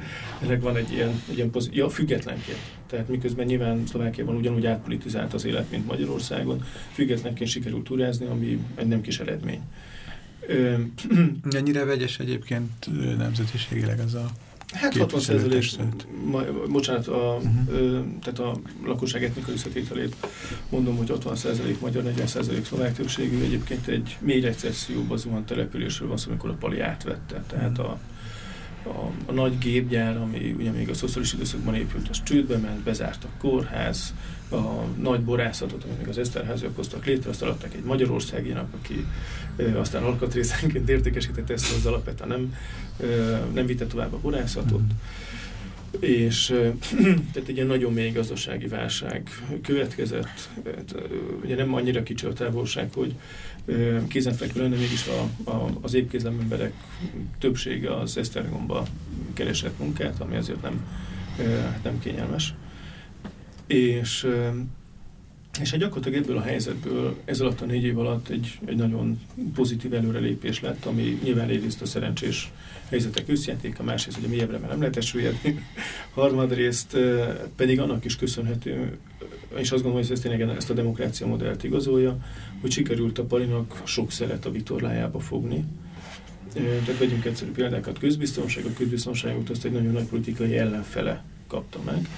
ennek van egy ilyen, egy ilyen pozí- ja, függetlenként. Tehát miközben nyilván Szlovákiában ugyanúgy átpolitizált az élet, mint Magyarországon, függetlenként sikerült túrázni, ami egy nem kis eredmény. Mennyire vegyes egyébként nemzetiségileg ez a Hát 60 százalék, bocsánat, a, uh-huh. ö, tehát a lakosság etnikai összetételét mondom, hogy 60 százalék magyar, 40 százalék szlovák többségű, egyébként egy mély recesszióban zuhant településről van szó, amikor a pali átvette, tehát a, a, a nagy gépgyár, ami ugye még a szociális időszakban épült, az csődbe ment, bezárt a kórház, a nagy borászatot, amit még az Eszterháziak hoztak létre, azt adták egy magyarországinak, aki aztán alkatrészenként értékesítette ezt az alapvetően nem, nem vitte tovább a borászatot. És tehát egy ilyen nagyon mély gazdasági válság következett. Hát, ugye nem annyira kicsi a távolság, hogy kézenfekvő lenne, mégis a, a, az épkézlem emberek többsége az Esztergomba keresett munkát, ami azért nem, hát nem kényelmes. És, és hát gyakorlatilag ebből a helyzetből ez alatt a négy év alatt egy, egy nagyon pozitív előrelépés lett, ami nyilván egyrészt a szerencsés helyzetek összjátéka, másrészt, a mélyebbre már nem lehet esüllyedni, harmadrészt pedig annak is köszönhető, és azt gondolom, hogy ez tényleg ezt a demokrácia modellt igazolja, hogy sikerült a Palinak sok szelet a vitorlájába fogni, Tehát vegyünk egyszerű példákat. Közbiztonság, a közbiztonságot azt egy nagyon nagy politikai ellenfele kapta meg.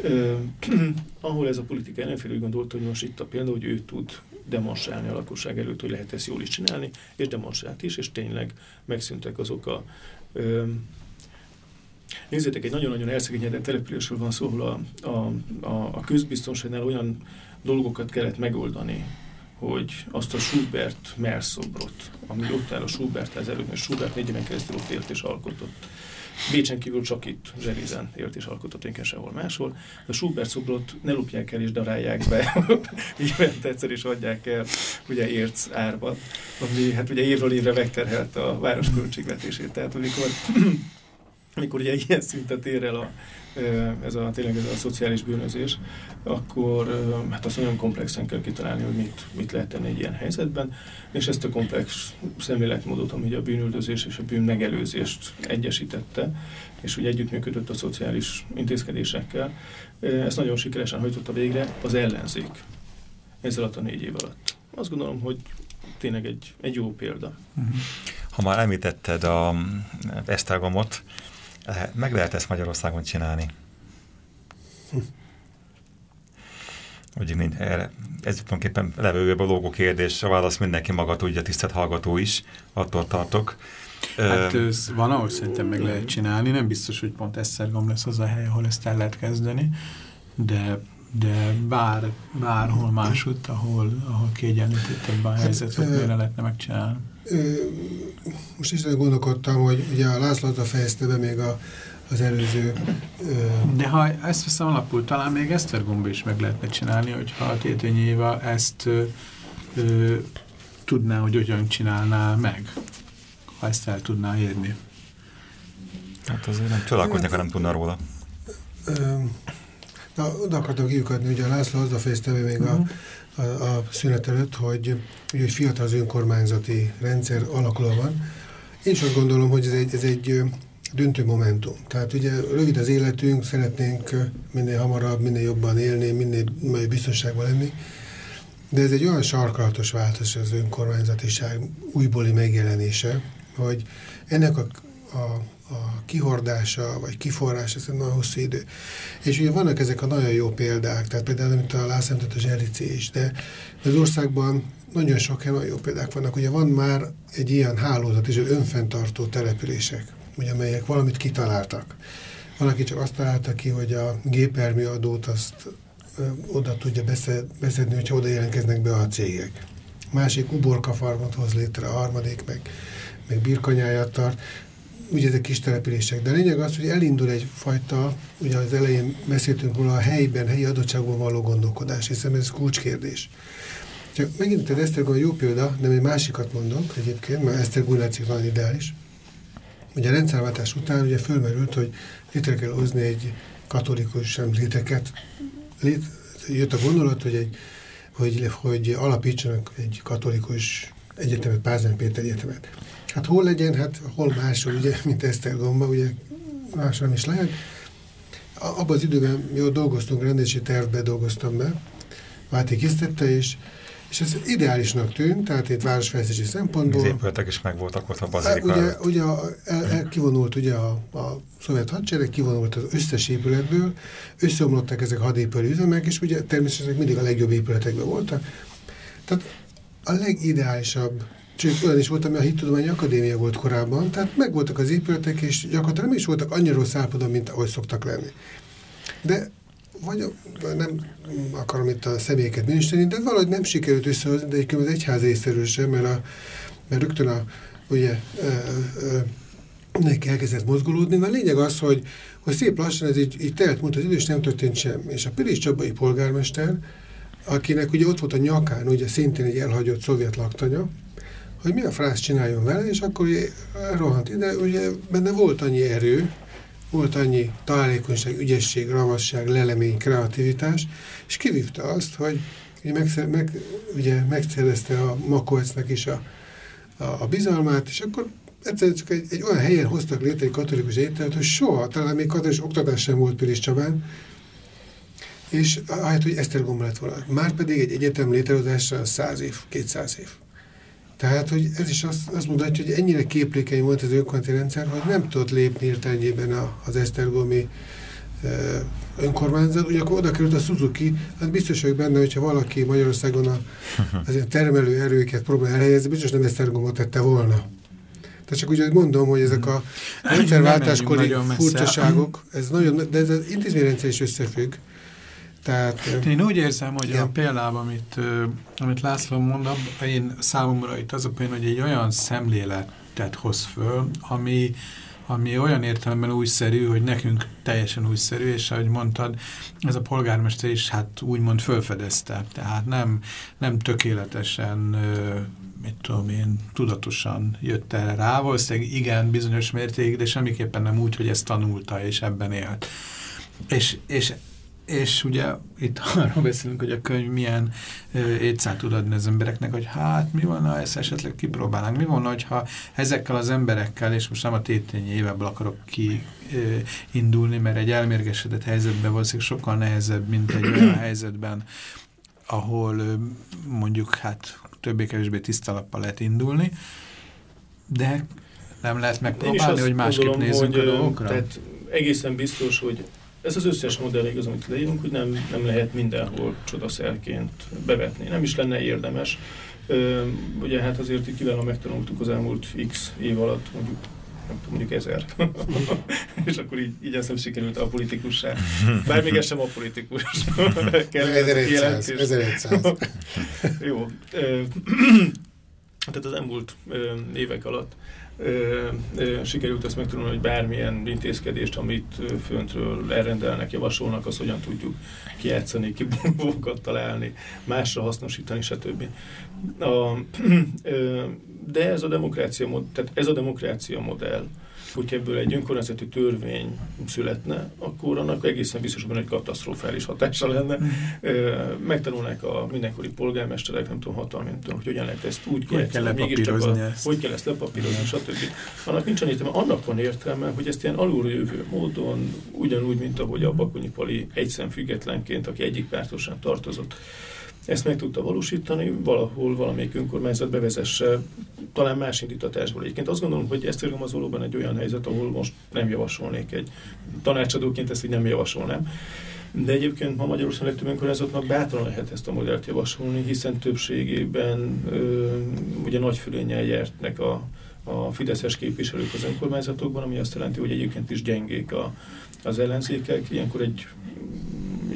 Ahol ez a politika ellenfél úgy gondolta, hogy most itt a példa, hogy ő tud demonstrálni a lakosság előtt, hogy lehet ezt jól is csinálni, és demonstrált is, és tényleg megszűntek azok a Nézzétek, egy nagyon-nagyon elszegényedett településről van szó, ahol a, a, a, a közbiztonságnál olyan dolgokat kellett megoldani, hogy azt a Schubert merszobrot, ami ott áll a Schubert előtt, mert Schubert négy éven keresztül ott élt és alkotott. Bécsen kívül csak itt Zserizen élt és alkotott, én sehol máshol. A Schubert szobrot ne lupják el és darálják be, évente egyszer is adják el, ugye érc árban, ami hát ugye évről évre megterhelt a város költségvetését. Tehát amikor amikor ugye ilyen szintet ér el a, ez a, tényleg ez a szociális bűnözés, akkor hát azt nagyon komplexen kell kitalálni, hogy mit, mit lehet tenni egy ilyen helyzetben, és ezt a komplex szemléletmódot, ami a bűnüldözés és a bűn megelőzést egyesítette, és úgy együttműködött a szociális intézkedésekkel, ezt nagyon sikeresen hajtotta végre az ellenzék alatt a négy év alatt. Azt gondolom, hogy tényleg egy, egy jó példa. Ha már említetted a Esztergomot, meg lehet ezt Magyarországon csinálni. Úgy, mint erre. Ez tulajdonképpen levőjebb a lógó kérdés, a válasz mindenki maga tudja, tisztelt hallgató is, attól tartok. Hát ez van, ahol szerintem meg lehet csinálni, nem biztos, hogy pont Esztergom lesz az a hely, ahol ezt el lehet kezdeni, de, de bár, bárhol másút, ahol, ahol kiegyenlítettebb a helyzet, hát, hogy lehetne megcsinálni most is gondolkodtam, hogy ugye a László a fejezte be még a, az előző... De ha ezt veszem alapul, talán még Esztergomba is meg lehetne csinálni, hogyha a Tétényi Éva ezt ö, ö, tudná, hogy hogyan csinálná meg, ha ezt el tudná érni. Hát azért nem csodálkozni, ha nem tudna róla. Na, oda akartam kiukadni, ugye a László azzal fejezte be még uh -huh. a mhm a, szünet előtt, hogy, hogy fiatal az önkormányzati rendszer alakuló van. Én is azt gondolom, hogy ez egy, ez egy döntő momentum. Tehát ugye rövid az életünk, szeretnénk minél hamarabb, minél jobban élni, minél biztonságban lenni, de ez egy olyan sarkalatos változás az önkormányzatiság újbóli megjelenése, hogy ennek a, a a kihordása, vagy kiforrása, ez egy nagyon hosszú idő. És ugye vannak ezek a nagyon jó példák, tehát például, amit a László a Zserici is, de az országban nagyon sok nagyon jó példák vannak. Ugye van már egy ilyen hálózat is, önfenntartó települések, ugye, amelyek valamit kitaláltak. Valaki csak azt találta ki, hogy a gépermi adót azt ö, oda tudja beszed, beszedni, hogyha oda jelentkeznek be a cégek. Másik uborka farmot hoz létre, a harmadik meg, meg birkanyáját tart ugye ezek kis települések. De a lényeg az, hogy elindul egyfajta, ugye az elején beszéltünk róla a helyben, helyi adottságban való gondolkodás, hiszen ez kulcskérdés. Csak megint az Esztergom jó példa, nem egy másikat mondok egyébként, mert Esztergom látszik van ideális. Ugye a rendszerváltás után ugye fölmerült, hogy létre kell hozni egy katolikus emléteket. Lét, jött a gondolat, hogy, egy, hogy, hogy alapítsanak egy katolikus egyetemet, Pázmány Péter egyetemet. Hát hol legyen, hát hol máshol, ugye, mint Esztergomba, ugye máshol is lehet. Abban az időben mi ott dolgoztunk, rendési tervbe dolgoztam be, Váti készítette, és, és ez ideálisnak tűnt, tehát itt városfejlesztési szempontból. Az épületek is megvoltak ott a bazilika Ugye, ugye el, el, kivonult ugye a, a szovjet hadsereg, kivonult az összes épületből, összeomlottak ezek hadépülő üzemek, és ugye természetesen mindig a legjobb épületekben voltak. Tehát a legideálisabb Sőt, olyan is volt, ami a Hittudományi Akadémia volt korábban, tehát megvoltak az épületek, és gyakorlatilag nem is voltak annyira rossz állapotban, mint ahogy szoktak lenni. De vagy nem akarom itt a személyeket minősíteni, de valahogy nem sikerült összehozni, de egyébként az egyház részéről sem, mert, a, mert rögtön a, ugye, ö, ö, neki elkezdett mozgolódni. A lényeg az, hogy, hogy szép lassan ez így, így telt múlt az idő, és nem történt semmi. És a Piris Csabai polgármester, akinek ugye ott volt a nyakán, ugye szintén egy elhagyott szovjet laktanya, hogy mi a frász csináljon vele, és akkor rohant ide, ugye benne volt annyi erő, volt annyi találékonyság, ügyesség, ravasság, lelemény, kreativitás, és kivívta azt, hogy ugye, megszer, megszerezte a Makovecnek is a, a, a bizalmát, és akkor egyszerűen csak egy, egy olyan helyen hoztak létre egy katolikus ételt, hogy soha, talán még katolikus oktatás sem volt Pilis Csabán, és ahelyett, hogy Esztergomba lett volna. Már pedig egy egyetem létrehozása 100 év, 200 év. Tehát, hogy ez is azt, azt mutatja, hogy ennyire képlékeny volt az önkormányzati rendszer, hogy nem tudott lépni értelmében az Esztergomi önkormányzat, ugye akkor oda került a Suzuki, hát biztos vagyok benne, hogyha valaki Magyarországon a, az ilyen termelő erőket próbál elhelyezni, biztos nem Esztergomot tette volna. Tehát csak úgy mondom, hogy ezek a rendszerváltáskori furcsaságok, ez nagyon, de ez az intézményrendszer is összefügg. Tehát, én úgy érzem, hogy ja. a példában, amit, amit László mond, én számomra itt az a példán, hogy egy olyan szemléletet hoz föl, ami, ami olyan értelemben újszerű, hogy nekünk teljesen újszerű, és ahogy mondtad, ez a polgármester is hát úgymond fölfedezte. Tehát nem, nem tökéletesen mit tudom én, tudatosan jött erre rá, valószínűleg igen, bizonyos mértékig, de semmiképpen nem úgy, hogy ezt tanulta és ebben élt. És, és és ugye itt arról beszélünk, hogy a könyv milyen étszát tud adni az embereknek, hogy hát mi van, ha ezt esetleg kipróbálnánk, mi van, hogyha ezekkel az emberekkel, és most nem a tétényi évebből akarok kiindulni, mert egy elmérgesedett helyzetben valószínűleg sokkal nehezebb, mint egy olyan helyzetben, ahol mondjuk hát többé-kevésbé tisztalappal lehet indulni, de nem lehet megpróbálni, hogy másképp nézzünk hogy, a dolgokra? Tehát egészen biztos, hogy ez az összes modell igaz, amit leírunk, hogy nem, nem lehet mindenhol csodaszerként bevetni. Nem is lenne érdemes. Ugye hát azért itt kiválóan megtanultuk az elmúlt x év alatt, mondjuk nem tudom, mondjuk ezer. és akkor így, így ezt nem sikerült a politikussá. Bár még ez sem a politikus. 1100. 1100. Jó. Tehát az elmúlt évek alatt ö, ö, sikerült ezt megtanulni, hogy bármilyen intézkedést, amit föntről elrendelnek, javasolnak, azt hogyan tudjuk kijátszani, kibúvókat találni, másra hasznosítani, stb. A, ö, de ez a demokrácia, tehát ez a demokrácia modell, hogyha ebből egy önkormányzati törvény születne, akkor annak egészen biztos, hogy egy katasztrofális hatása lenne. Megtanulnák a mindenkori polgármesterek, nem tudom, hatalmi, nem tudom, hogy hogyan lehet ezt úgy hogy kell lepapírozni ezt. Hogy kell ezt lepapírozni, stb. Annak nincs értelme. Annak van értelme, hogy ezt ilyen alulról módon, ugyanúgy, mint ahogy a Bakonyi Pali egyszem függetlenként, aki egyik pártosan tartozott, ezt meg tudta valósítani, valahol valamelyik önkormányzat bevezesse, talán más indítatásból. Egyébként azt gondolom, hogy ezt az valóban egy olyan helyzet, ahol most nem javasolnék egy tanácsadóként, ezt így nem javasolnám. De egyébként ma Magyarországon legtöbb önkormányzatnak bátran lehet ezt a modellt javasolni, hiszen többségében ö, ugye nagy fölényel jertnek a, a fideszes képviselők az önkormányzatokban, ami azt jelenti, hogy egyébként is gyengék a, az ellenzékek. Ilyenkor egy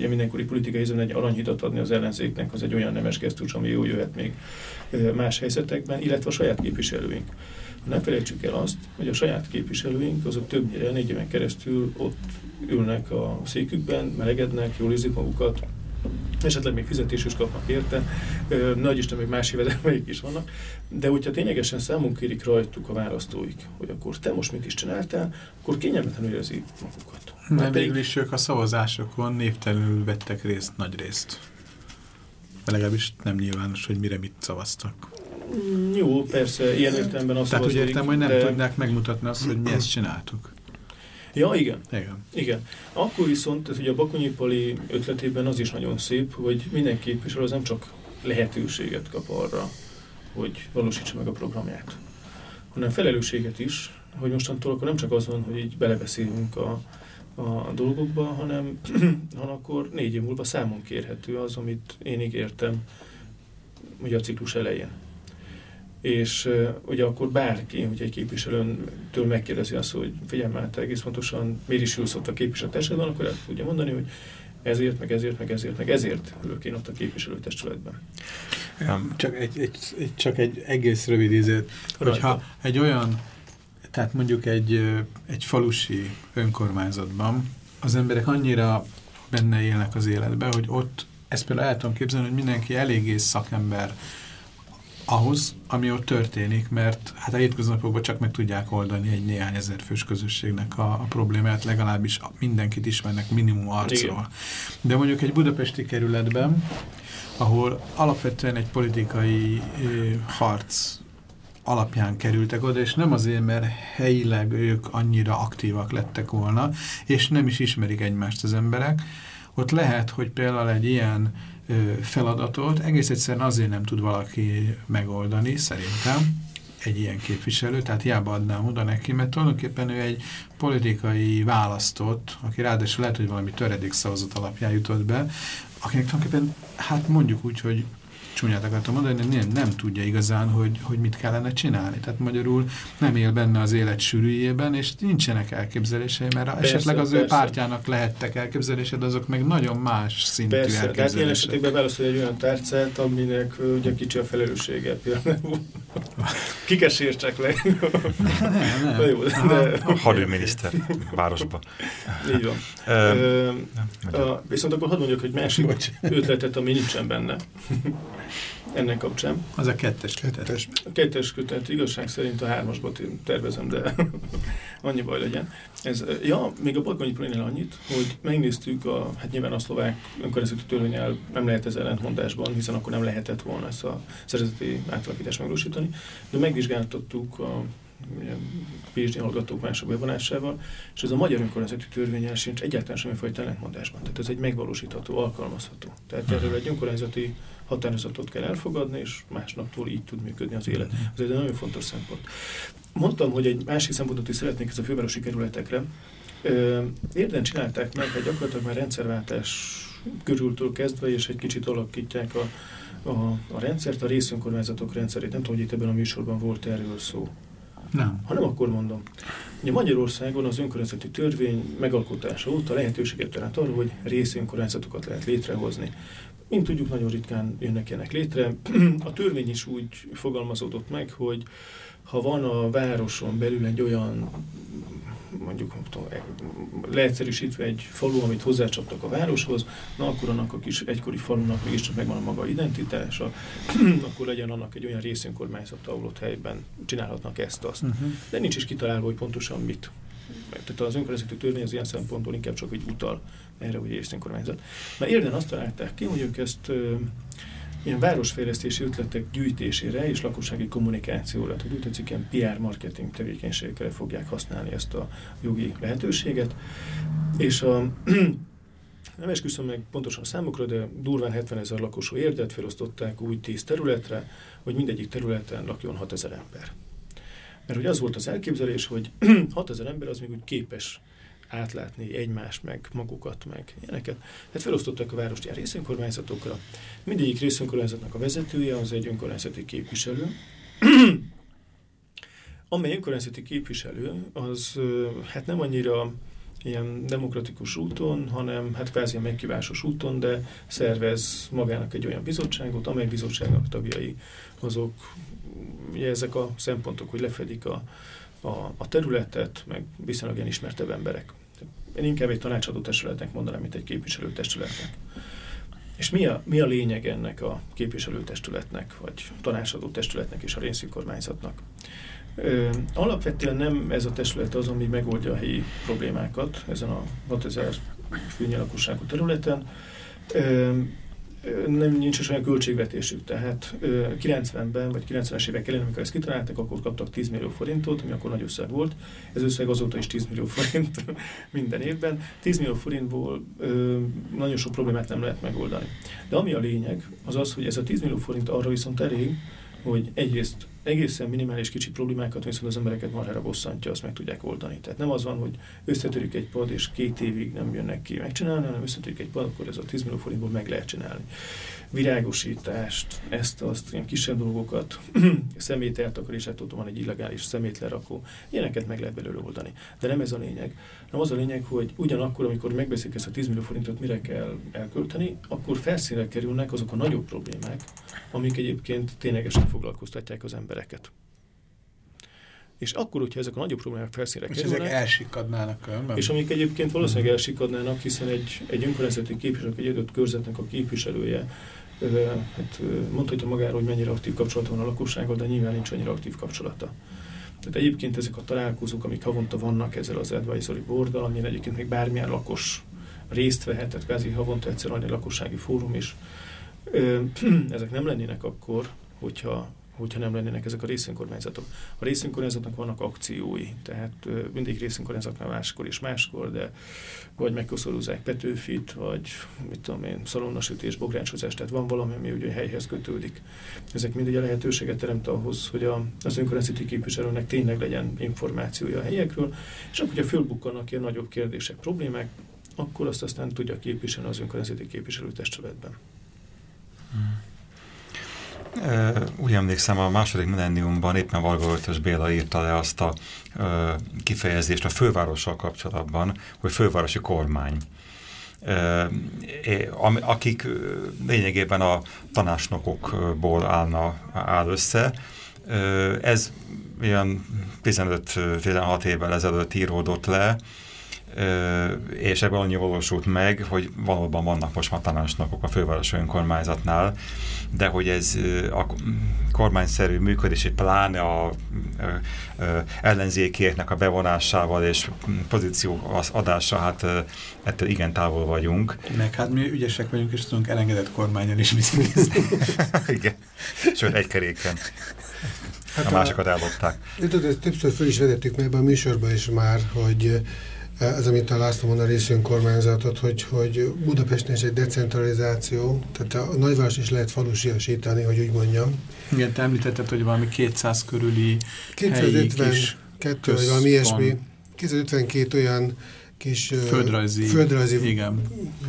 ugye mindenkori politikai helyzetben egy aranyhidat adni az ellenzéknek, az egy olyan nemes gesztus, ami jó jöhet még más helyzetekben, illetve a saját képviselőink. Nem felejtsük el azt, hogy a saját képviselőink azok többnyire négy éven keresztül ott ülnek a székükben, melegednek, jól érzik magukat, esetleg még fizetés is kapnak érte, nagy Isten még más jövedelmeik is vannak, de hogyha ténylegesen számunk kérik rajtuk a választóik, hogy akkor te most mit is csináltál, akkor kényelmetlenül érzi magukat. Nem végül is ők a szavazásokon névtelenül vettek részt nagy részt. Legalábbis nem nyilvános, hogy mire mit szavaztak. Mm, jó, persze, ilyen értelemben azt Tehát úgy értem, hogy nem de... tudnák megmutatni azt, hogy mi ezt csináltuk. Ja, igen. Igen. igen. Akkor viszont, tehát ugye a Bakonyi Pali ötletében az is nagyon szép, hogy minden képviselő az nem csak lehetőséget kap arra, hogy valósítsa meg a programját, hanem felelősséget is, hogy mostantól akkor nem csak az van, hogy így belebeszélünk a, a dolgokba, hanem, hanem akkor négy év múlva számon kérhető az, amit én ígértem ugye a ciklus elején. És uh, ugye akkor bárki, hogy egy képviselőtől megkérdezi azt, hogy figyelj már, te egész pontosan miért is ülsz ott a képviselőtestületben, akkor el tudja mondani, hogy ezért, meg ezért, meg ezért, meg ezért ülök én ott a képviselőtestületben. Csak egy, egy, csak egy egész rövid ízét, hogyha egy olyan tehát mondjuk egy, egy falusi önkormányzatban az emberek annyira benne élnek az életbe, hogy ott ezt például el tudom képzelni, hogy mindenki eléggé szakember ahhoz, ami ott történik, mert hát a hétköznapokban csak meg tudják oldani egy néhány ezer fős közösségnek a, a problémát, legalábbis mindenkit ismernek minimum arcról. Igen. De mondjuk egy budapesti kerületben, ahol alapvetően egy politikai ö, harc alapján kerültek oda, és nem azért, mert helyileg ők annyira aktívak lettek volna, és nem is ismerik egymást az emberek. Ott lehet, hogy például egy ilyen feladatot egész egyszerűen azért nem tud valaki megoldani, szerintem, egy ilyen képviselő, tehát hiába adnám oda neki, mert tulajdonképpen ő egy politikai választott, aki ráadásul lehet, hogy valami töredék szavazat alapján jutott be, akinek tulajdonképpen, hát mondjuk úgy, hogy csúnyát akartam mondani, de nem, nem tudja igazán, hogy, hogy mit kellene csinálni. Tehát magyarul nem él benne az élet sűrűjében, és nincsenek elképzelései, mert persze, esetleg az persze. ő pártjának lehettek elképzelésed, de azok meg nagyon más szintű persze, elképzelések. Tehát ilyen esetekben válaszol egy olyan tárcát, aminek ugye kicsi a felelőssége például. Kikes sértsek le. nem, nem. jó, de... Hadőminiszter városba. Így van. Ö, a, viszont akkor hadd mondjuk, hogy másik ötletet, ami nincsen benne ennek kapcsán. Az a kettes kötet. A kettes kötet, igazság szerint a hármasbat én tervezem, de annyi baj legyen. Ez, ja, még a Bolgonyi Pronél annyit, hogy megnéztük, a, hát nyilván a szlovák önkormányzati törvényel nem lehet ez ellentmondásban, hiszen akkor nem lehetett volna ezt a szerzeti átalakítást megvalósítani, de megvizsgáltattuk a PhD hallgatók mások bevonásával, és ez a magyar önkormányzati törvényel sincs egyáltalán semmifajta ellentmondásban. Tehát ez egy megvalósítható, alkalmazható. Tehát erről egy önkormányzati határozatot kell elfogadni, és másnaptól így tud működni az élet. Ez egy nagyon fontos szempont. Mondtam, hogy egy másik szempontot is szeretnék ez a fővárosi kerületekre. Érden csinálták meg, hogy gyakorlatilag már rendszerváltás körültől kezdve, és egy kicsit alakítják a, a, a rendszert, a részönkormányzatok rendszerét. Nem tudom, hogy itt ebben a műsorban volt erről szó. Nem. Ha nem, akkor mondom. Ugye Magyarországon az önkormányzati törvény megalkotása óta lehetőséget talált arra, hogy részönkormányzatokat lehet létrehozni. Mint tudjuk, nagyon ritkán jönnek ilyenek létre. A törvény is úgy fogalmazódott meg, hogy ha van a városon belül egy olyan mondjuk leegyszerűsítve egy falu, amit hozzácsaptak a városhoz, na akkor annak a kis egykori falunak mégiscsak megvan a maga identitása, akkor legyen annak egy olyan részönkormányzat, ahol ott helyben csinálhatnak ezt-azt. Uh-huh. De nincs is kitalálva, hogy pontosan mit. Tehát az önkormányzati törvény az ilyen szempontból inkább csak egy utal erre, hogy részönkormányzat. Mert érden azt találták ki, hogy ők ezt ö, ilyen városfejlesztési ötletek gyűjtésére és lakossági kommunikációra, tehát úgy tetszik, ilyen PR marketing tevékenységekre fogják használni ezt a jogi lehetőséget. És a nem esküszöm meg pontosan számokra, de durván 70 ezer lakosú érdet felosztották úgy 10 területre, hogy mindegyik területen lakjon 6 ezer ember. Mert hogy az volt az elképzelés, hogy 6 ezer ember az még úgy képes átlátni egymást, meg magukat, meg ilyeneket. Tehát felosztották a várost ilyen részönkormányzatokra. Mindegyik részönkormányzatnak a vezetője az egy önkormányzati képviselő, amely önkormányzati képviselő az hát nem annyira ilyen demokratikus úton, hanem hát kvázi a megkívásos úton, de szervez magának egy olyan bizottságot, amely bizottságnak tagjai azok ugye ezek a szempontok, hogy lefedik a, a, a területet, meg viszonylag ilyen ismertebb emberek. Én inkább egy tanácsadó testületnek mondanám, mint egy képviselőtestületnek. És mi a, mi a lényeg ennek a képviselőtestületnek, vagy tanácsadó testületnek és a részünkormányzatnak? Ö, alapvetően nem ez a testület az, ami megoldja a helyi problémákat ezen a 6000 főnyi lakosságú területen. Ö, nem nincs is olyan költségvetésük, tehát 90-ben vagy 90-es évek elején, amikor ezt kitaláltak, akkor kaptak 10 millió forintot, ami akkor nagy összeg volt. Ez összeg azóta is 10 millió forint minden évben. 10 millió forintból nagyon sok problémát nem lehet megoldani. De ami a lényeg, az az, hogy ez a 10 millió forint arra viszont elég, hogy egyrészt egészen minimális kicsi problémákat, viszont az embereket marhára bosszantja, azt meg tudják oldani. Tehát nem az van, hogy összetörik egy pad, és két évig nem jönnek ki megcsinálni, hanem összetörik egy pad, akkor ez a 10 millió forintból meg lehet csinálni. Virágosítást, ezt, azt, ilyen kisebb dolgokat, szemét eltakarását, tudom, van egy illegális szemétlerakó, ilyeneket meg lehet belőle oldani. De nem ez a lényeg. Nem az a lényeg, hogy ugyanakkor, amikor megbeszéljük ezt a 10 millió forintot, mire kell elkölteni, akkor felszínre kerülnek azok a nagyobb problémák, amik egyébként ténylegesen foglalkoztatják az embereket. És akkor, hogyha ezek a nagyobb problémák felszínre és kerülnek... ezek elsikadnának önben. És amik egyébként valószínűleg elsikadnának, hiszen egy, egy önkormányzati képviselő, egy adott körzetnek a képviselője, hát mondhatja magáról, hogy mennyire aktív kapcsolata van a lakossággal, de nyilván nincs annyira aktív kapcsolata. Tehát egyébként ezek a találkozók, amik havonta vannak ezzel az advisory boarddal, amin egyébként még bármilyen lakos részt vehet, tehát kvázi havonta egyszer annyi lakossági fórum is, ezek nem lennének akkor, hogyha hogyha nem lennének ezek a részönkormányzatok. A részönkormányzatnak vannak akciói, tehát mindig részönkormányzatnál máskor és máskor, de vagy megkoszorúzzák Petőfit, vagy mit tudom én, szalonnasütés, bográcsozás, tehát van valami, ami ugye helyhez kötődik. Ezek mindig a lehetőséget teremt ahhoz, hogy a, az önkormányzati képviselőnek tényleg legyen információja a helyekről, és akkor, hogyha fölbukkannak ilyen nagyobb kérdések, problémák, akkor azt aztán tudja képviselni az önkormányzati képviselőtestületben. Hmm. Úgy emlékszem, a második millenniumban éppen Varga Öltös Béla írta le azt a kifejezést a fővárossal kapcsolatban, hogy fővárosi kormány akik lényegében a tanácsnokokból állna, áll össze. Ez ilyen 15-16 évvel ezelőtt íródott le, és ebben annyi valósult meg, hogy valóban vannak most már tanácsnokok a fővárosi önkormányzatnál, de hogy ez a kormányszerű működés, pláne a, a, a ellenzékieknek a bevonásával és pozíció adása, hát ettől igen távol vagyunk. Meg hát mi ügyesek vagyunk, és tudunk elengedett kormányon is biciklizni. igen, sőt egy keréken. Hát a másikat ellopták. Tudod, ezt többször föl is vedettük meg a műsorban is már, hogy ez, amit a László mond a részönkormányzatot, hogy, hogy Budapesten is egy decentralizáció, tehát a nagyváros is lehet falusiasítani, hogy úgy mondjam. Igen, te említetted, hogy valami 200 körüli 252 vagy valami ilyesmi. 252 olyan kis földrajzi, földrajzi igen.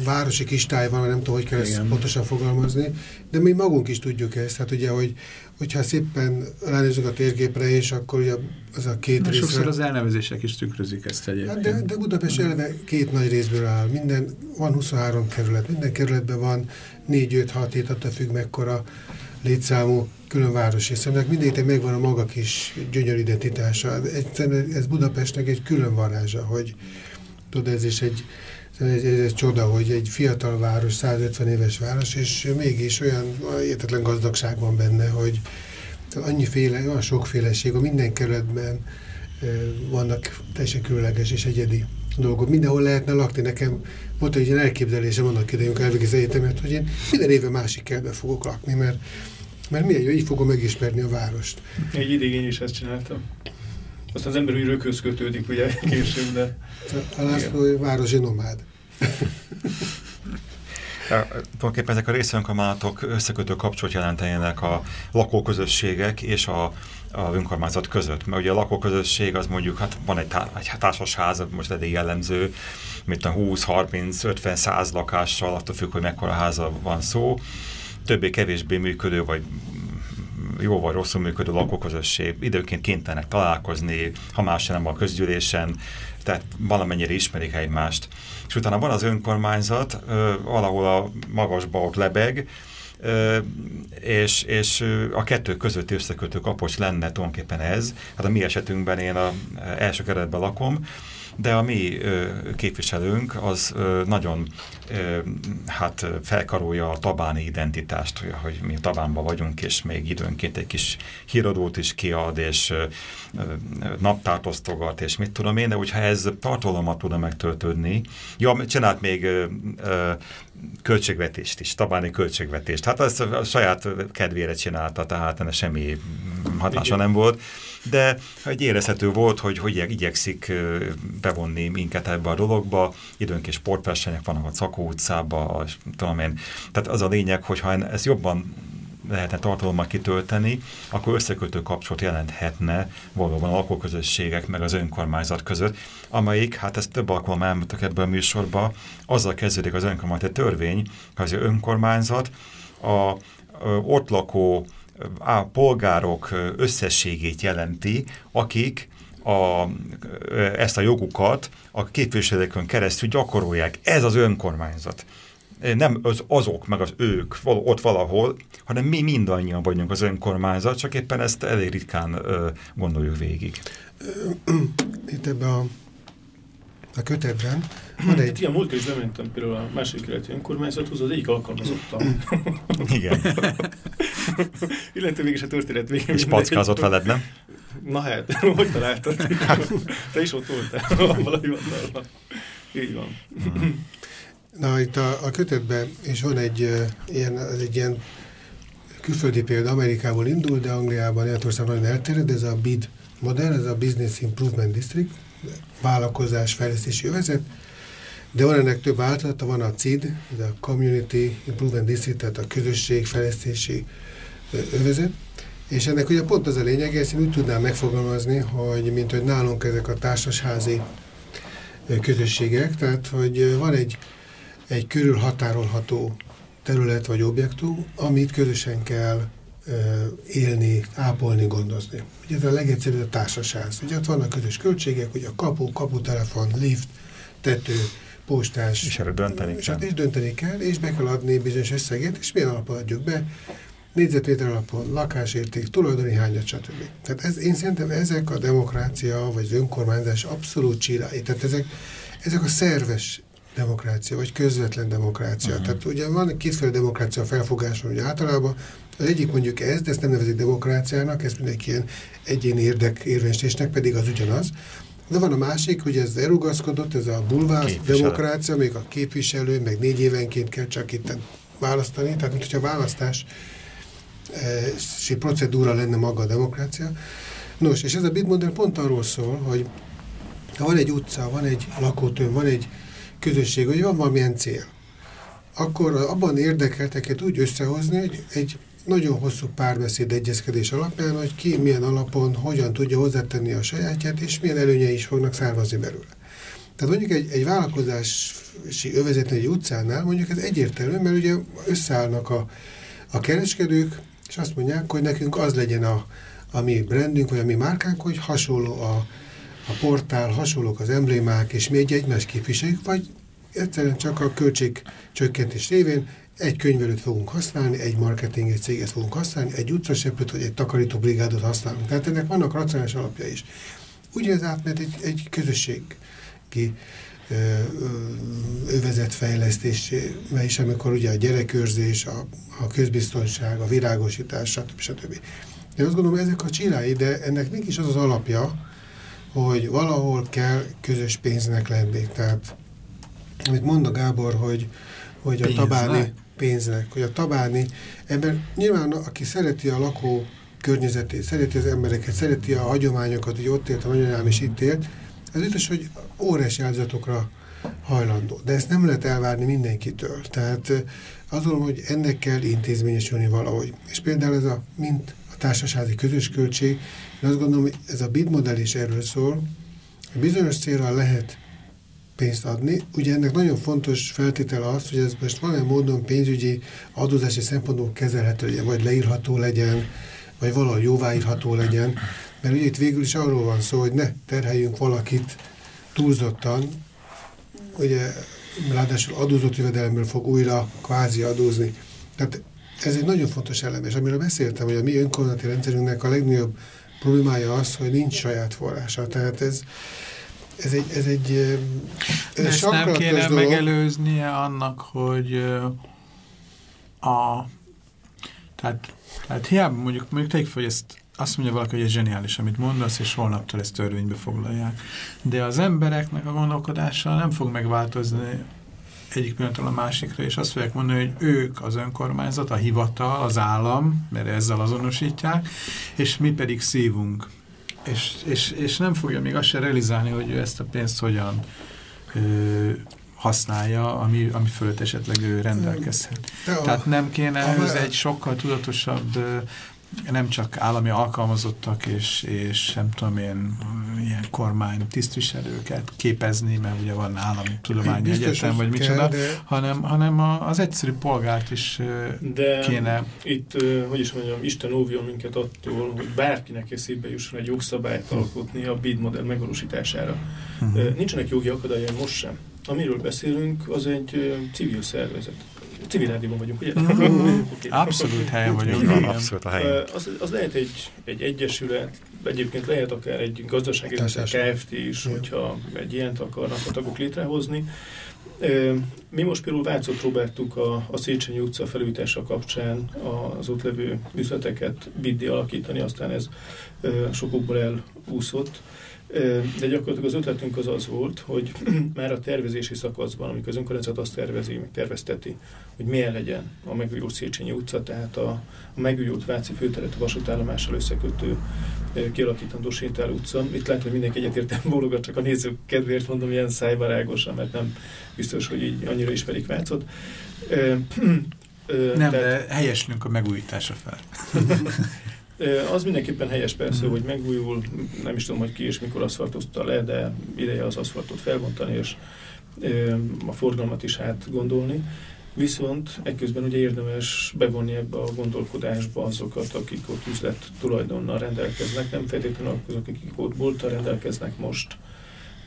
városi kistáj van, nem tudom, hogy kell igen. ezt pontosan fogalmazni, de mi magunk is tudjuk ezt, hát ugye, hogy hogyha szépen ránézünk a térgépre, és akkor ugye az a két rész. Sokszor az elnevezések is tükrözik ezt egyébként. Hát de, de Budapest eleve két nagy részből áll. Minden, van 23 kerület, minden kerületben van 4-5-6 hét, attól függ mekkora létszámú külön városi szemnek. Mindegyiknek megvan a maga kis gyönyör identitása. Egyszerűen ez Budapestnek egy külön varázsa, hogy tudod, ez is egy, ez, ez, ez csoda, hogy egy fiatal város, 150 éves város, és mégis olyan értetlen gazdagság van benne, hogy annyiféle, olyan sokféleség, a minden kerületben vannak teljesen különleges és egyedi dolgok. Mindenhol lehetne lakni. Nekem volt egy ilyen elképzelésem annak idején, amikor elvégez egyetemet, hogy én minden éve másik kertbe fogok lakni, mert, mert milyen jó, így fogom megismerni a várost. Egy ideig én is ezt csináltam. Aztán az ember úgy rököz kötődik, ugye, később, de... A László városi nomád. Tulajdonképpen ezek a részönkormányzatok összekötő kapcsolat jelentenének a lakóközösségek és a, a önkormányzat között. Mert ugye a lakóközösség az mondjuk, hát van egy, tá egy társasház, most eddig jellemző, mint a 20, 30, 50, 100 lakással, attól függ, hogy mekkora háza van szó. Többé-kevésbé működő, vagy jó vagy rosszul működő lakóközösség, időnként kénytelenek találkozni, ha más nem a közgyűlésen, tehát valamennyire ismerik egymást. És utána van az önkormányzat, valahol a magasba ott lebeg, és, és a kettő közötti összekötő kapocs lenne tulajdonképpen ez. Hát a mi esetünkben én a első keretben lakom, de a mi képviselőnk az nagyon hát felkarolja a tabáni identitást, hogy, mi Tabánban vagyunk, és még időnként egy kis híradót is kiad, és naptárt osztogat, és mit tudom én, de hogyha ez tartalommal tudna megtöltődni, ja, csinált még költségvetést is, tabáni költségvetést. Hát ezt a saját kedvére csinálta, tehát ennek semmi hatása nem volt, de egy érezhető volt, hogy hogy igyekszik bevonni minket ebbe a dologba, időnként sportversenyek vannak a Cakó utcába, tudom én. Tehát az a lényeg, hogy ha ezt jobban lehetne tartalommal kitölteni, akkor összekötő kapcsolat jelenthetne valóban a lakóközösségek meg az önkormányzat között, amelyik, hát ezt több alkalommal elmondtak ebből a műsorba, azzal kezdődik az önkormányzat törvény, hogy az önkormányzat a ott lakó a polgárok összességét jelenti, akik a, ezt a jogukat a képviselőkön keresztül gyakorolják. Ez az önkormányzat nem az azok, meg az ők ott valahol, hanem mi mindannyian vagyunk az önkormányzat, csak éppen ezt elég ritkán gondoljuk végig. Itt ebben a, a kötetben van egy... ilyen múltkor is bementem például a másik keleti önkormányzathoz, az egyik alkalmazottam. Igen. Illetve mégis a történet végén. És packázott veled, nem? Na hát, hogy találtad? Te is ott voltál valami van. Így van. Na, itt a, a kötetben is van egy, uh, ilyen, egy ilyen külföldi példa Amerikából indul, de Angliában, Németországban nagyon elterjed, ez a BID modell, ez a Business Improvement District, vállalkozás fejlesztési övezet, de van ennek több változata, van a CID, ez a Community Improvement District, tehát a közösség fejlesztési övezet, és ennek ugye pont az a lényeg, ezt én úgy tudnám megfogalmazni, hogy mint hogy nálunk ezek a társasházi közösségek, tehát hogy van egy, egy körülhatárolható terület vagy objektum, amit közösen kell élni, ápolni, gondozni. Ugye ez a legegyszerűbb a társasház. Ugye ott vannak közös költségek, ugye a kapu, kaputelefon, lift, tető, postás. És erre dönteni kell. És dönteni kell, és be kell adni bizonyos összeget, és milyen alapon adjuk be, négyzetméter alapon, lakásérték, tulajdoni hányat, stb. Tehát ez, én szerintem ezek a demokrácia, vagy az önkormányzás abszolút csirái. Tehát ezek, ezek a szerves demokrácia, vagy közvetlen demokrácia. Uh -huh. Tehát ugye van kétféle demokrácia felfogáson, hogy általában az egyik mondjuk ez, de ezt nem nevezik demokráciának, ezt mindenki ilyen egyéni érdek érvényesítésnek, pedig az ugyanaz. De van a másik, hogy ez elugaszkodott, ez a bulvár demokrácia, még a képviselő, meg négy évenként kell csak itt választani, tehát mint hogyha a választás e, procedúra lenne maga a demokrácia. Nos, és ez a bit modell pont arról szól, hogy ha van egy utca, van egy lakótőm, van egy közösség, hogy van valamilyen cél, akkor abban érdekelteket úgy összehozni, hogy egy nagyon hosszú párbeszéd egyezkedés alapján, hogy ki milyen alapon, hogyan tudja hozzátenni a sajátját, és milyen előnyei is fognak származni belőle. Tehát mondjuk egy, egy vállalkozási övezetnél egy utcánál, mondjuk ez egyértelmű, mert ugye összeállnak a, a kereskedők, és azt mondják, hogy nekünk az legyen a, a mi brandünk, vagy a mi márkánk, hogy hasonló a, a portál, hasonlók az emblémák, és mi egy egymást képviseljük, vagy egyszerűen csak a költségcsökkentés révén egy könyvelőt fogunk használni, egy marketing egy céget fogunk használni, egy utcaseprőt vagy egy takarító brigádot használunk. Tehát ennek vannak racionális alapja is. Ugye ez átment egy, egy közösségi övezetfejlesztésével is, amikor ugye a gyerekőrzés, a, a közbiztonság, a virágosítás, stb. stb. Én azt gondolom, ezek a csirái, de ennek mégis az az alapja, hogy valahol kell közös pénznek lenni. Tehát, amit mond a Gábor, hogy, hogy a tabáni pénznek, hogy a tabáni ember, nyilván aki szereti a lakó környezetét, szereti az embereket, szereti a hagyományokat, hogy ott élt a nagyanyám és itt élt, ez biztos, hogy óriási áldozatokra hajlandó. De ezt nem lehet elvárni mindenkitől. Tehát gondolom, hogy ennek kell intézményesülni valahogy. És például ez a, mint a társasági közös költség, én azt gondolom, hogy ez a BID modell is erről szól, hogy bizonyos célra lehet pénzt adni. Ugye ennek nagyon fontos feltétel az, hogy ez most valamilyen módon pénzügyi adózási szempontból kezelhető legyen, vagy leírható legyen, vagy valahol jóváírható legyen, mert ugye itt végül is arról van szó, hogy ne terheljünk valakit túlzottan, ugye ráadásul adózott jövedelemből fog újra kvázi adózni. Tehát ez egy nagyon fontos elem, és amiről beszéltem, hogy a mi önkormányzati rendszerünknek a legnagyobb problémája az, hogy nincs saját forrása. Tehát ez, ez egy, ez egy ez Ezt nem kéne dolog. megelőznie annak, hogy a tehát, tehát hiába mondjuk, mondjuk tegyük fel, hogy ezt azt mondja valaki, hogy ez zseniális, amit mondasz, és holnaptól ezt törvénybe foglalják. De az embereknek a gondolkodása nem fog megváltozni egyik pillanatról a másikra, és azt fogják mondani, hogy ők az önkormányzat, a hivatal, az állam, mert ezzel azonosítják, és mi pedig szívunk. És, és, és nem fogja még azt se realizálni, hogy ő ezt a pénzt hogyan ö, használja, ami, ami fölött esetleg ő rendelkezhet. De Tehát nem kéne ehhez egy sokkal tudatosabb nem csak állami alkalmazottak és, és nem tudom én, ilyen kormány tisztviselőket képezni, mert ugye van állami tudományi egyetem, vagy micsoda, de... hanem, hanem az egyszerű polgárt is de kéne... itt, hogy is mondjam, Isten óvjon minket attól, hogy bárkinek eszébe jusson egy jogszabályt alkotni a BID modell megvalósítására. Uh mhm. -huh. Nincsenek jogi akadályai most sem. Amiről beszélünk, az egy civil szervezet civil rádióban vagyunk, ugye? Mm, abszolút helyen vagyunk. Igen. Abszolút a helyen. Az, az lehet egy, egy egyesület, egyébként lehet akár egy gazdasági Kft. is, hogyha egy ilyent akarnak a tagok létrehozni, Mi most például Vácot próbáltuk a, a Széchenyi utca felújítása kapcsán az ott levő üzleteket biddi alakítani, aztán ez sokokból elúszott. De gyakorlatilag az ötletünk az az volt, hogy már a tervezési szakaszban, amikor az önkormányzat azt tervezi, meg tervezteti, hogy milyen legyen a megújult Széchenyi utca, tehát a, a megújult Váci főteret a vasútállomással összekötő kialakítandó Sétál utca. Itt lehet, hogy mindenki egyetértem bólogat, csak a nézők kedvéért mondom ilyen szájbarágosan, mert nem biztos, hogy így annyira ismerik Vácot. Nem, tehát... de helyeslünk a megújítása fel. Az mindenképpen helyes persze, mm. hogy megújul, nem is tudom, hogy ki és mikor aszfaltozta le, de ideje az aszfaltot felbontani, és a forgalmat is hát gondolni. Viszont ekközben ugye érdemes bevonni ebbe a gondolkodásba azokat, akik ott üzlet tulajdonnal rendelkeznek, nem feltétlenül azok, akik ott bolttal rendelkeznek most,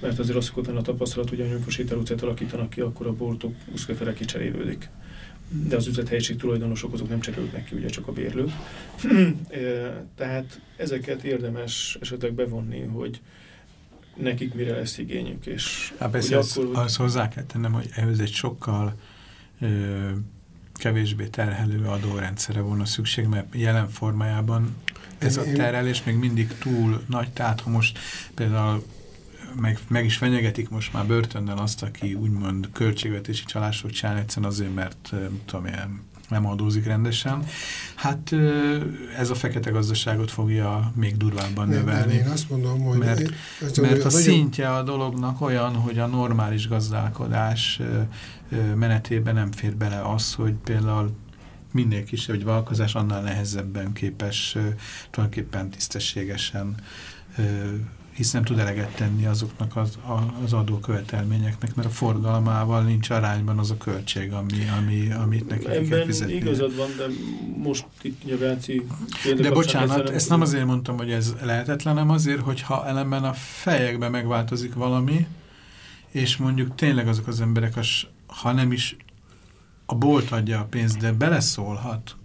mert azért az szokott a tapasztalat, hogy amikor sétálócát alakítanak ki, akkor a boltok uszkafele kicserélődik de az üzlethelyiség tulajdonosok azok nem cserélődnek ki, ugye csak a bérlők. Tehát ezeket érdemes esetleg bevonni, hogy nekik mire lesz igényük. És hát persze, az, akkor, az hozzá kell tennem, hogy ehhez egy sokkal ö, kevésbé terhelő adórendszere volna szükség, mert jelen formájában ez a terhelés még mindig túl nagy, tehát ha most például meg, meg is fenyegetik most már börtönnel azt, aki úgymond költségvetési csalásot csinál egyszerűen azért, mert tudom én, nem adózik rendesen. Hát ez a fekete gazdaságot fogja még durvábban nem, növelni. Én azt mondom, hogy... Mert, én, mert a nagyon... szintje a dolognak olyan, hogy a normális gazdálkodás menetében nem fér bele az, hogy például minél kisebb egy vállalkozás, annál nehezebben képes tulajdonképpen tisztességesen hisz nem tud eleget tenni azoknak az, az adókövetelményeknek, mert a forgalmával nincs arányban az a költség, ami, ami, amit neki Ebben kell fizetni. igazad van, de most itt Nyaváci De bocsánat, ezt nem azért mondtam, hogy ez lehetetlen, hanem azért, hogyha ellenben a fejekben megváltozik valami, és mondjuk tényleg azok az emberek, ha nem is a bolt adja a pénzt, de beleszólhat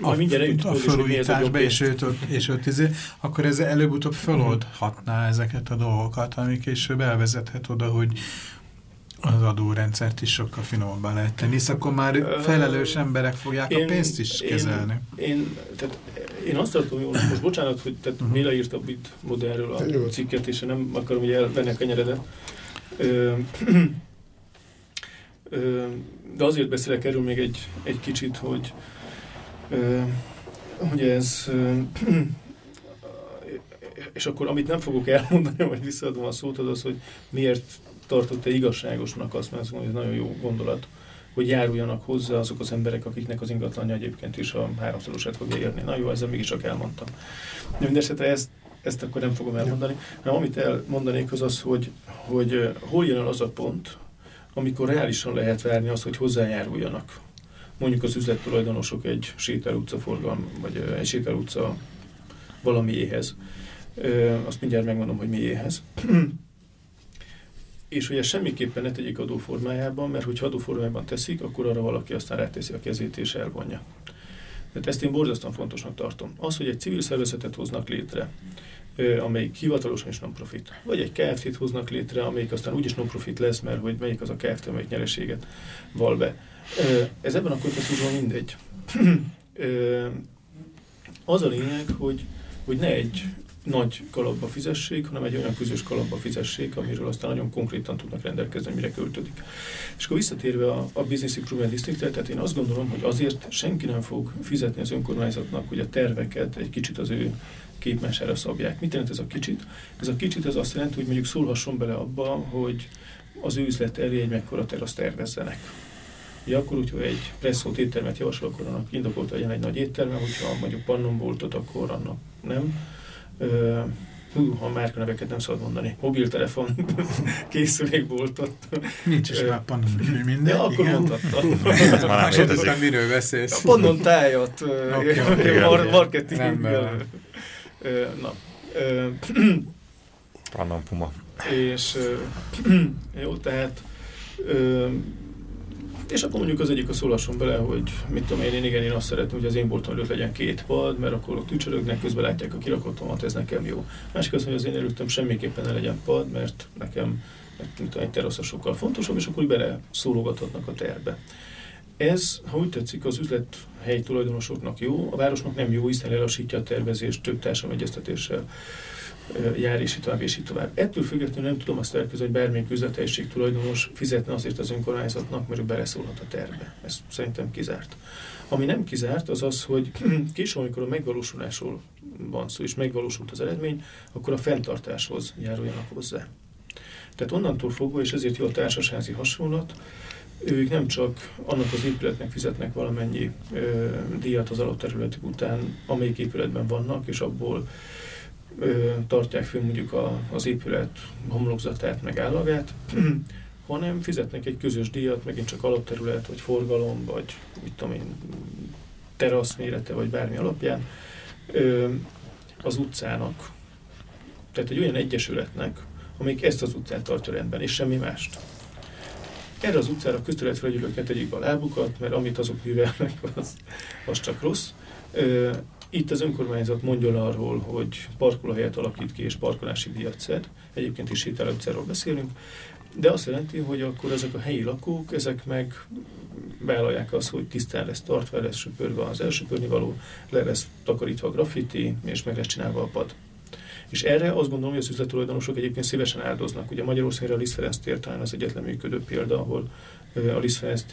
a, mindjárt a felújításba, és őt, és őt izé, akkor ez előbb-utóbb feloldhatná ezeket a dolgokat, ami később elvezethet oda, hogy az adórendszert is sokkal finomabbá lehet tenni, hisz akkor már felelős emberek fogják én, a pénzt is kezelni. Én, én, tehát én azt tartom, hogy most bocsánat, hogy tehát uh -huh. Méla írta a bit modellről a cikket, és nem akarom, hogy elvenni a kenyeredet. de azért beszélek erről még egy, egy kicsit, hogy Ugye ez, és akkor amit nem fogok elmondani, vagy visszaadom a szót, az az, hogy miért tartott-e igazságosnak azt, mert ez nagyon jó gondolat, hogy járuljanak hozzá azok az emberek, akiknek az ingatlanja egyébként is a háromszorosát fogja érni. Na jó, ezzel mégis csak elmondtam. De mindesetre ezt, ezt akkor nem fogom elmondani. Hanem amit elmondanék az az, hogy, hogy hol jön el az a pont, amikor reálisan lehet várni azt, hogy hozzájáruljanak mondjuk az üzlettulajdonosok egy sétál utca vagy egy sétál utca valamiéhez. Azt mindjárt megmondom, hogy miéhez. és hogy ezt semmiképpen ne tegyék adóformájában, mert hogyha adóformájában teszik, akkor arra valaki aztán ráteszi a kezét és elvonja. Tehát ezt én borzasztóan fontosnak tartom. Az, hogy egy civil szervezetet hoznak létre, amelyik hivatalosan is non-profit, vagy egy KFT-t hoznak létre, amelyik aztán úgyis non-profit lesz, mert hogy melyik az a KFT, amelyik nyereséget val be. Ez ebben a kontextusban mindegy. Az a lényeg, hogy, hogy ne egy nagy kalapba fizessék, hanem egy olyan közös kalapba fizessék, amiről aztán nagyon konkrétan tudnak rendelkezni, mire költődik. És akkor visszatérve a, a Business Improvement district tehát én azt gondolom, hogy azért senki nem fog fizetni az önkormányzatnak, hogy a terveket egy kicsit az ő képmesára szabják. Mit jelent ez a kicsit? Ez a kicsit ez azt jelenti, hogy mondjuk szólhasson bele abba, hogy az ő üzlet elé egy mekkora teraszt tervezzenek Ugye akkor úgy, hogy egy presszót éttermet javasol, akkor annak indokolt legyen egy nagy étterme, hogyha mondjuk pannonboltot, akkor annak nem. Uh, hú, ha neveket nem szabad mondani, mobiltelefon, készülékboltot. Nincs is már pannon, minden. Ja, akkor mondhattam. Másodottan miről beszélsz? A pannon tájat, okay, marketing. Na. Pannon puma. És jó, tehát és akkor mondjuk az egyik a szólasson bele, hogy mit tudom én, én igen, én azt szeretném, hogy az én boltom előtt legyen két pad, mert akkor ott tücsörögnek, közben látják a kirakatomat, ez nekem jó. Másik az, hogy az én előttem semmiképpen ne legyen pad, mert nekem mint egy terasza sokkal fontosabb, és akkor bele szólogathatnak a terbe. Ez, ha úgy tetszik, az üzlethely tulajdonosoknak jó, a városnak nem jó, hiszen lelassítja a tervezést több társadalmi egyeztetéssel jár, és így tovább, és így tovább. Ettől függetlenül nem tudom azt elképzelni, hogy bármelyik üzlethelyiség tulajdonos fizetne azért az önkormányzatnak, mert ő beleszólhat a terve. Ez szerintem kizárt. Ami nem kizárt, az az, hogy később, amikor a megvalósulásról van szó, és megvalósult az eredmény, akkor a fenntartáshoz járuljanak hozzá. Tehát onnantól fogva, és ezért jó a társasházi hasonlat, ők nem csak annak az épületnek fizetnek valamennyi ö, díjat az alapterületük után, amelyik épületben vannak, és abból ö, tartják fönn mondjuk a, az épület homlokzatát, meg állagát, hanem fizetnek egy közös díjat, megint csak alapterület, vagy forgalom, vagy mit tudom én, terasz mérete, vagy bármi alapján ö, az utcának. Tehát egy olyan egyesületnek, amelyik ezt az utcát tartja rendben, és semmi mást. Erre az utcára közterületfelügyelők ne tegyék be a lábukat, mert amit azok művelnek, az, az csak rossz. Ö, itt az önkormányzat mondja arról, hogy parkolóhelyet alakít ki és parkolási díjat szed. Egyébként is sétálóutcáról beszélünk. De azt jelenti, hogy akkor ezek a helyi lakók, ezek meg vállalják azt, hogy tisztán lesz tartva, lesz söpörve az elsöpörni való, le lesz takarítva a graffiti, és meg lesz csinálva a pad. És erre azt gondolom, hogy az üzlettulajdonosok egyébként szívesen áldoznak. Ugye Magyarországra a Liszt Ferenc tér talán az egyetlen működő példa, ahol a Liszt Ferenc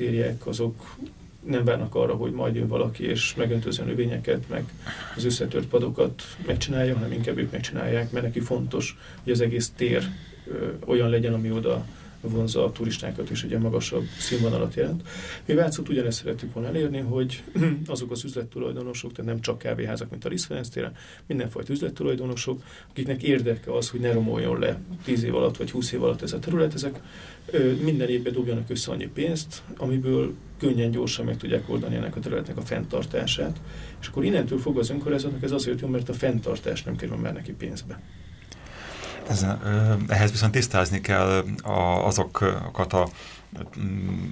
azok nem várnak arra, hogy majd jön valaki és megöntözze a növényeket, meg az összetört padokat megcsinálja, hanem inkább ők megcsinálják, mert neki fontos, hogy az egész tér olyan legyen, ami oda vonza a turistákat és egy magasabb színvonalat jelent. Mi Vácot ugyanezt szerettük volna elérni, hogy azok az üzlettulajdonosok, tehát nem csak kávéházak, mint a Liszt Ferenc téren, mindenfajta üzlettulajdonosok, akiknek érdeke az, hogy ne romoljon le 10 év alatt vagy 20 év alatt ez a terület, ezek minden évben dobjanak össze annyi pénzt, amiből könnyen, gyorsan meg tudják oldani ennek a területnek a fenntartását, és akkor innentől fog az önkormányzatnak ez azért jó, mert a fenntartás nem kerül már neki pénzbe. Ezen, ehhez viszont tisztázni kell azokat a mm,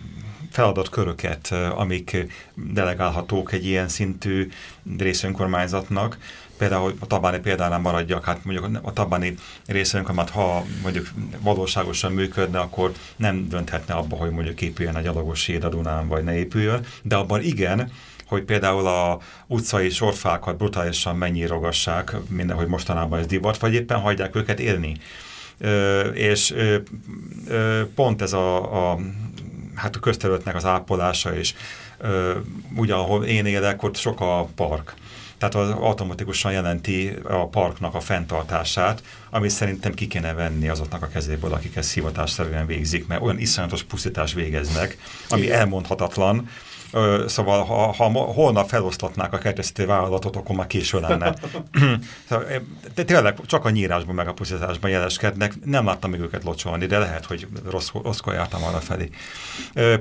feladatköröket, amik delegálhatók egy ilyen szintű részönkormányzatnak. Például, hogy a tabáni példánál maradjak, hát mondjuk a tabáni részönkormányzat, ha mondjuk valóságosan működne, akkor nem dönthetne abba, hogy mondjuk épüljön egy gyalogos séd a Dunán, vagy ne épüljön, de abban igen, hogy például a utcai sorfákat brutálisan rogassák, mindenhogy mostanában ez divat, vagy éppen hagyják őket élni. Ö, és ö, ö, pont ez a, a, hát a közterületnek az ápolása, és ö, ugye ahol én élek, ott sok a park. Tehát az automatikusan jelenti a parknak a fenntartását, amit szerintem ki kéne venni azoknak a kezéből, akik ezt hivatásszerűen végzik, mert olyan iszonyatos pusztítás végeznek, ami elmondhatatlan, Szóval, ha, ha holnap feloszlatnák a kertészeti vállalatot, akkor már késő lenne. Szóval, de tényleg csak a nyírásban meg a pusztításban jeleskednek. Nem láttam még őket locsolni, de lehet, hogy rossz, rosszkor jártam arra felé.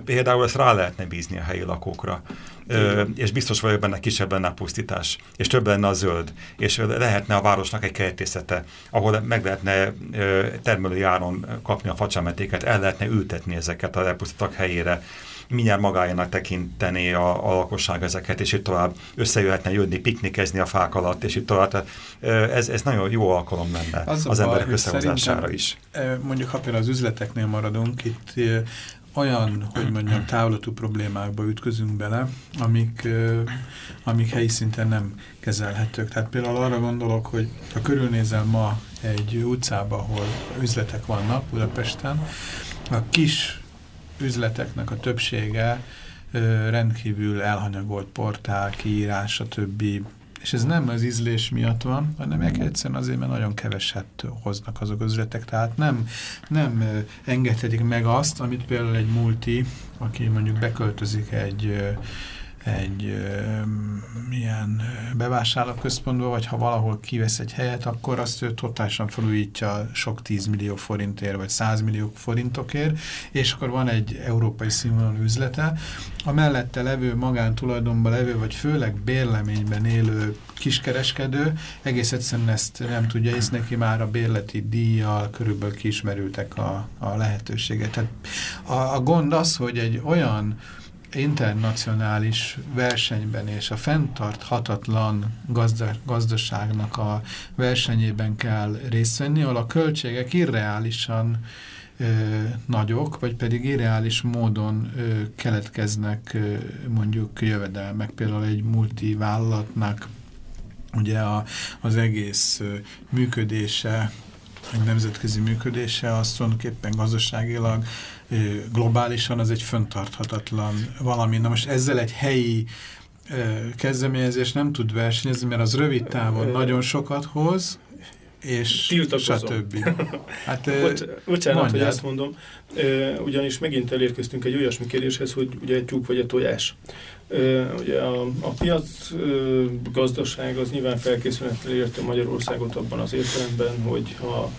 Például ezt rá lehetne bízni a helyi lakókra. Ö, és biztos vagyok benne, kisebb lenne a pusztítás, és több lenne a zöld, és lehetne a városnak egy kertészete, ahol meg lehetne ö, termelői áron kapni a facsemetéket, el lehetne ültetni ezeket a elpusztítottak helyére, mindjárt magájának tekinteni a, a lakosság ezeket, és itt tovább összejöhetne jönni, piknikezni a fák alatt, és itt tovább. Ez, ez nagyon jó alkalom lenne az, az emberek összehozására is. Mondjuk, ha például az üzleteknél maradunk, itt olyan, hogy mondjam, távlatú problémákba ütközünk bele, amik, amik helyi szinten nem kezelhetők. Tehát például arra gondolok, hogy ha körülnézel ma egy utcába, ahol üzletek vannak Budapesten, a kis üzleteknek a többsége rendkívül elhanyagolt portál, kiírás, stb. És ez nem az ízlés miatt van, hanem egyszerűen azért, mert nagyon keveset hoznak azok az üzletek. Tehát nem, nem engedhetik meg azt, amit például egy multi, aki mondjuk beköltözik egy egy ö, milyen bevásárlóközpontba, vagy ha valahol kivesz egy helyet, akkor azt ő totálisan felújítja sok 10 millió forintért, vagy 100 millió forintokért, és akkor van egy európai színvonalú üzlete, a mellette levő magántulajdonban levő, vagy főleg bérleményben élő kiskereskedő egész egyszerűen ezt nem tudja, és neki már a bérleti díjjal körülbelül kismerültek a, a lehetőséget. Tehát a, a gond az, hogy egy olyan internacionális versenyben és a fenntarthatatlan gazda, gazdaságnak a versenyében kell részt venni, ahol a költségek irreálisan ö, nagyok, vagy pedig irreális módon ö, keletkeznek ö, mondjuk jövedelmek. Például egy multivállalatnak ugye a, az egész ö, működése, egy nemzetközi működése, az tulajdonképpen gazdaságilag globálisan az egy föntarthatatlan valami. Na most ezzel egy helyi kezdeményezés nem tud versenyezni, mert az rövid távon nagyon sokat hoz, és Tiltakozom. stb. Hát, Bocs, bocsánat, mondjad. hogy ezt mondom, ugyanis megint elérkeztünk egy olyasmi kérdéshez, hogy ugye egy tyúk vagy a tojás. Ugye a, a piac gazdaság az nyilván felkészülettel érte Magyarországot abban az értelemben, hogy ha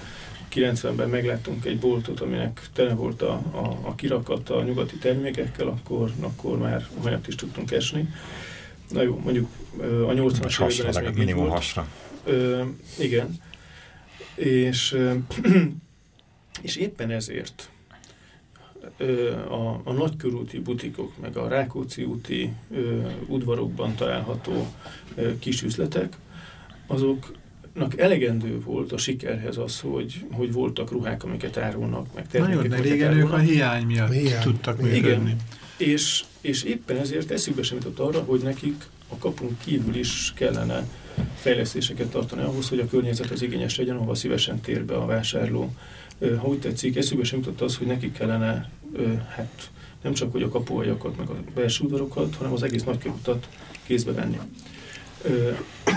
90-ben megláttunk egy boltot, aminek tele volt a, a, a kirakat a nyugati termékekkel, akkor, akkor már olyat is tudtunk esni. Na jó, mondjuk a 80-as években ez még minimum hasra. Ö, igen. És, és éppen ezért a, a nagykörúti butikok, meg a Rákóczi úti ö, udvarokban található ö, kis üzletek, azoknak elegendő volt a sikerhez az, hogy, hogy voltak ruhák, amiket árulnak, meg termékek, Na jó, de régen ők a hiány miatt a hiány. tudtak működni. Igen. És, és éppen ezért eszükbe sem jutott arra, hogy nekik a kapunk kívül is kellene fejlesztéseket tartani ahhoz, hogy a környezet az igényes legyen, ahova szívesen tér be a vásárló. Ha úgy tetszik, eszükbe sem jutott az, hogy nekik kellene hát nem csak hogy a kapuajakat, meg a belső udvarokat, hanem az egész nagykörutat kézbe venni.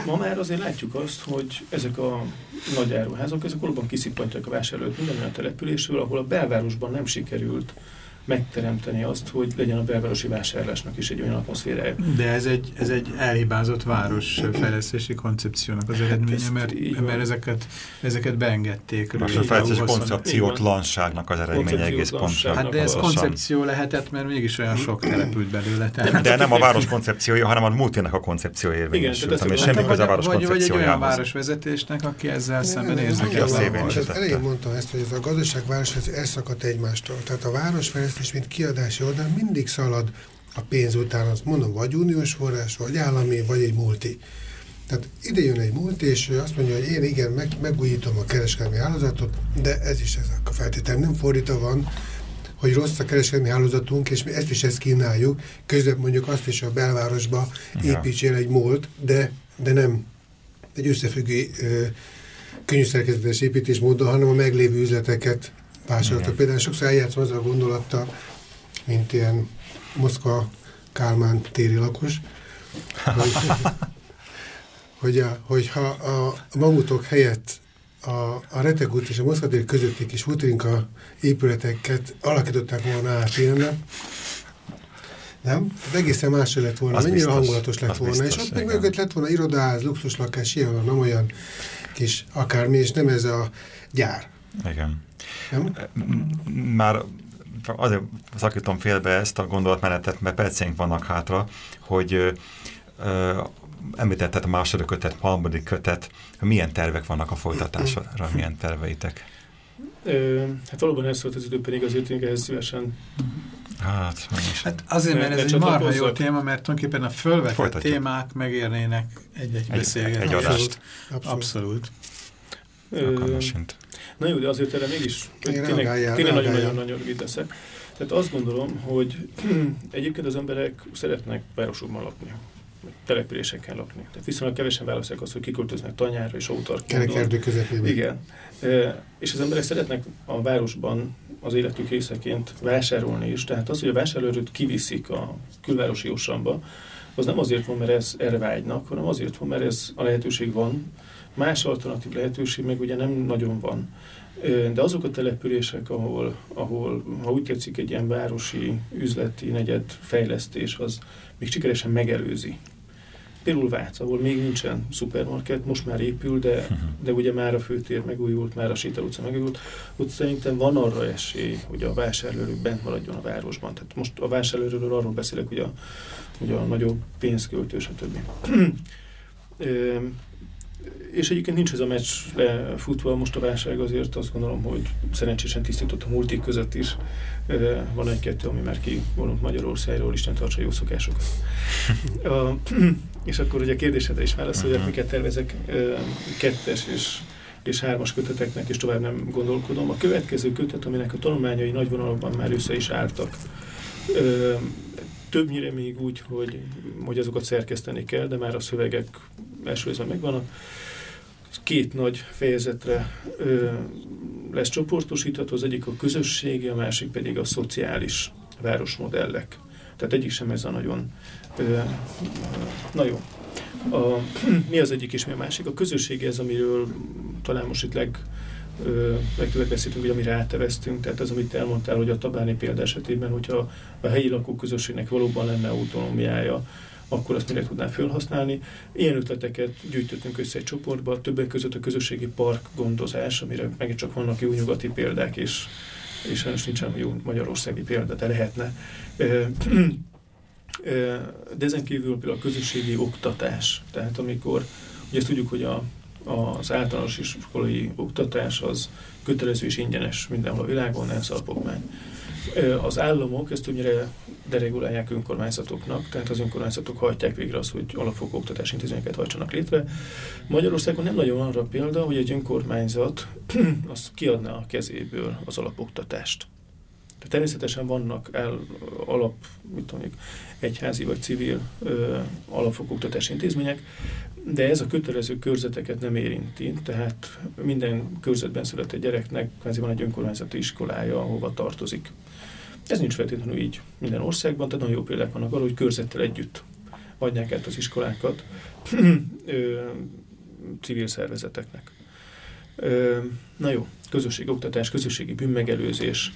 Ma már azért látjuk azt, hogy ezek a nagy áruházak, ezek valóban kiszippantják a vásárlót minden olyan településről, ahol a belvárosban nem sikerült megteremteni azt, hogy legyen a belvárosi vásárlásnak is egy olyan atmoszférája. De ez egy, ez egy elhibázott városfejlesztési koncepciónak az eredménye, hát mert, mert ezeket, ezeket beengedték. Most a fejlesztési koncepciótlanságnak az eredménye egész pontosan. Hát de ez koncepció lehetett, mert mégis olyan sok települt belőle. Tehát. De nem a város koncepciója, hanem a multinak a koncepció érvényesült, ami semmi köze a város vagy, vagy egy olyan városvezetésnek, aki ezzel szemben érzékel. Elején mondtam ezt, hogy ez a gazdaságváros elszakadt egymástól. Tehát a városfejlesztés és mint kiadási oldal mindig szalad a pénz után, azt mondom, vagy uniós forrás, vagy állami, vagy egy multi. Tehát ide jön egy multi, és azt mondja, hogy én igen, meg, megújítom a kereskedelmi hálózatot, de ez is ez a feltétel. Nem fordítva van, hogy rossz a kereskedelmi hálózatunk, és mi ezt is ezt kínáljuk, közben mondjuk azt is a belvárosba építsél egy múlt, de, de nem egy összefüggő könnyű szerkezetes építésmóddal, hanem a meglévő üzleteket vásároltak. Például sokszor eljátszom az a gondolattal, mint ilyen Moszkva Kálmán téri lakos, hogy, hogy, a, hogyha a mamutok helyett a, a Retegút és a Moszkva tér közötti kis Futrinka épületeket alakították volna át ilyenre, nem? Hát egészen más lett volna, az mennyire biztos, hangulatos lett volna, biztos, és ott még mögött lett volna irodaház, luxuslakás, ilyen, nem olyan kis akármi, és nem ez a gyár. Igen. Már azért szakítom félbe ezt a gondolatmenetet, mert perceink vannak hátra, hogy ö, említetted a második kötet, a harmadik kötet, milyen tervek vannak a folytatásra, milyen terveitek? Ö, hát valóban ez volt az idő, pedig azért én ehhez szívesen Hát, hát azért, mert ez egy marha jó téma, mert tulajdonképpen a fölvetett Folytatjuk. témák megérnének egy-egy beszélgetést. Egy adást. Abszolút. Abszolút. Abszolút. Na jó, de azért erre mégis tényleg nagyon-nagyon rövid leszek. Tehát azt gondolom, hogy egyébként az emberek szeretnek városokban lakni településeken lakni. Tehát viszonylag kevesen válaszolják azt, hogy kiköltöznek tanyára és autóra. Kerekerdő közepében. Igen. E, és az emberek szeretnek a városban az életük részeként vásárolni is. Tehát az, hogy a vásárlóerőt kiviszik a külvárosi Ossamba, az nem azért van, mert ez erre vágynak, hanem azért van, mert ez a lehetőség van, Más alternatív lehetőség meg ugye nem nagyon van. De azok a települések, ahol, ahol ha úgy tetszik, egy ilyen városi üzleti negyed fejlesztés, az még sikeresen megelőzi. Például Vác, ahol még nincsen szupermarket, most már épül, de, de ugye már a főtér megújult, már a Sétel utca megújult. Ott szerintem van arra esély, hogy a vásárlóerő bent maradjon a városban. Tehát most a vásárlóerőről arról beszélek, hogy a, hogy a nagyobb pénzköltő, stb és egyébként nincs ez a meccs lefutva, most a válság azért azt gondolom, hogy szerencsésen tisztított a multik között is. Van egy-kettő, ami már ki vonult Magyarországról, Isten tartsa jó szokásokat. a, és akkor ugye a kérdésedre is válaszoljak, uh-huh. miket tervezek. Kettes és és hármas köteteknek, és tovább nem gondolkodom. A következő kötet, aminek a tanulmányai nagy vonalakban már össze is álltak, többnyire még úgy, hogy, hogy azokat szerkeszteni kell, de már a szövegek első részben megvannak. Két nagy fejezetre ö, lesz csoportosítható, az egyik a közösségi, a másik pedig a szociális városmodellek. Tehát egyik sem ez a nagyon... Ö, na jó. A, mi az egyik és mi a másik? A közösség ez, amiről talán most itt leg, legtöbbet beszéltünk, hogy amire áteveztünk, tehát az, amit elmondtál, hogy a Tabáni példa esetében, hogyha a helyi lakóközösségnek valóban lenne autonómiája, akkor azt mire tudná felhasználni. Ilyen ötleteket gyűjtöttünk össze egy csoportba, többek között a közösségi park gondozás, amire megint csak vannak jó nyugati példák, és, és sajnos nincsen jó magyarországi példa, de lehetne. De ezen kívül például a közösségi oktatás, tehát amikor, ugye ezt tudjuk, hogy a, az általános iskolai oktatás az kötelező és ingyenes mindenhol a világon, ez alapokmány. Az államok ezt többnyire deregulálják önkormányzatoknak, tehát az önkormányzatok hajtják végre azt, hogy alapfokú oktatási intézményeket hajtsanak létre. Magyarországon nem nagyon arra példa, hogy egy önkormányzat az kiadná a kezéből az alapoktatást. De természetesen vannak el, alap, mit tudom, egyházi vagy civil alapfokú oktatási intézmények, de ez a kötelező körzeteket nem érinti, tehát minden körzetben született gyereknek kvázi van egy önkormányzati iskolája, ahova tartozik. Ez nincs feltétlenül így minden országban, tehát nagyon jó példák vannak arra, hogy körzettel együtt adják át az iskolákat ö, civil szervezeteknek. Ö, na jó, közösségoktatás, közösségi bűnmegelőzés,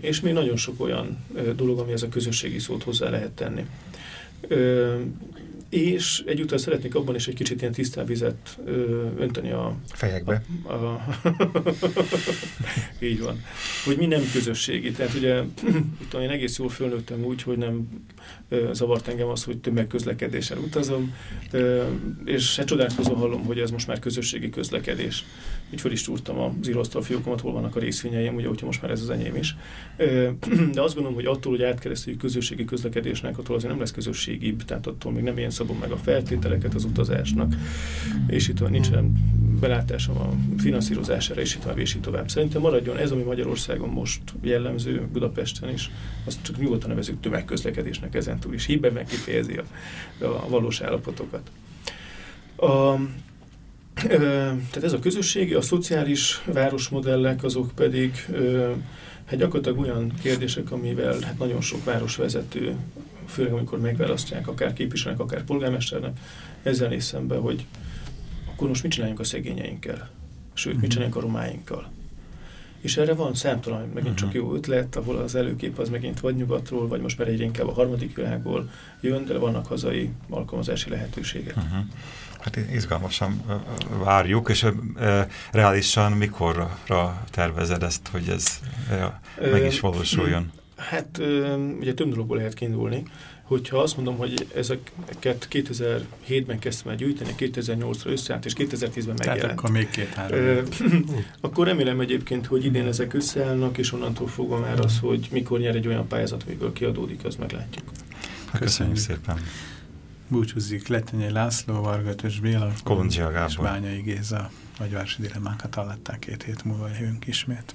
és még nagyon sok olyan dolog, ami ez a közösségi szót hozzá lehet tenni. És egyúttal szeretnék abban is egy kicsit ilyen tisztább vizet ö, önteni a... Fejekbe. A, a, így van. Hogy mi nem közösségi. Tehát ugye itt én egész jól fölnőttem úgy, hogy nem ö, zavart engem az, hogy tömegközlekedéssel utazom, ö, és hát csodálkozó hallom, hogy ez most már közösségi közlekedés. Úgy föl is túrtam az íróasztal fiókomat, hol vannak a részvényeim, ugye, hogyha most már ez az enyém is. De azt gondolom, hogy attól, hogy átkeresztüljük közösségi közlekedésnek, attól azért nem lesz közösségibb, tehát attól még nem ilyen szabom meg a feltételeket az utazásnak, és itt van nincsen belátásom a finanszírozására, és itt tovább, és itt tovább. Szerintem maradjon ez, ami Magyarországon most jellemző, Budapesten is, azt csak nyugodtan nevezük tömegközlekedésnek ezen túl is. Híbben kifejezi a, a valós állapotokat. A, tehát ez a közösségi, a szociális városmodellek, azok pedig hát gyakorlatilag olyan kérdések, amivel hát nagyon sok városvezető főleg amikor megválasztják, akár képviselőnek, akár polgármesternek, ezzel néz szembe, hogy akkor most mit csináljunk a szegényeinkkel? Sőt, mit mhm. csináljunk a romáinkkal? És erre van számtalan, megint csak mhm. jó ötlet, ahol az előkép az megint vagy nyugatról, vagy most már egyre inkább a harmadik világból jön, de vannak hazai alkalmazási lehetőségek. Uh-huh. Hát izgalmasan várjuk, és reálisan mikorra tervezed ezt, hogy ez meg is valósuljon? Hát ugye több dologból lehet kiindulni. Hogyha azt mondom, hogy ezeket 2007-ben kezdtem el gyűjteni, 2008-ra összeállt, és 2010-ben megjelent. Tehát akkor még két-három. akkor remélem egyébként, hogy idén ezek összeállnak, és onnantól fogom már az, hogy mikor nyer egy olyan pályázat, amiből kiadódik, azt meglátjuk. Hát köszönjük szépen. Búcsúzik Letenyei László, Vargatos Béla, Kolundzsia Gábor. és Bányai Géza. Nagyvárosi dilemmákat hallották két hét múlva jövünk ismét.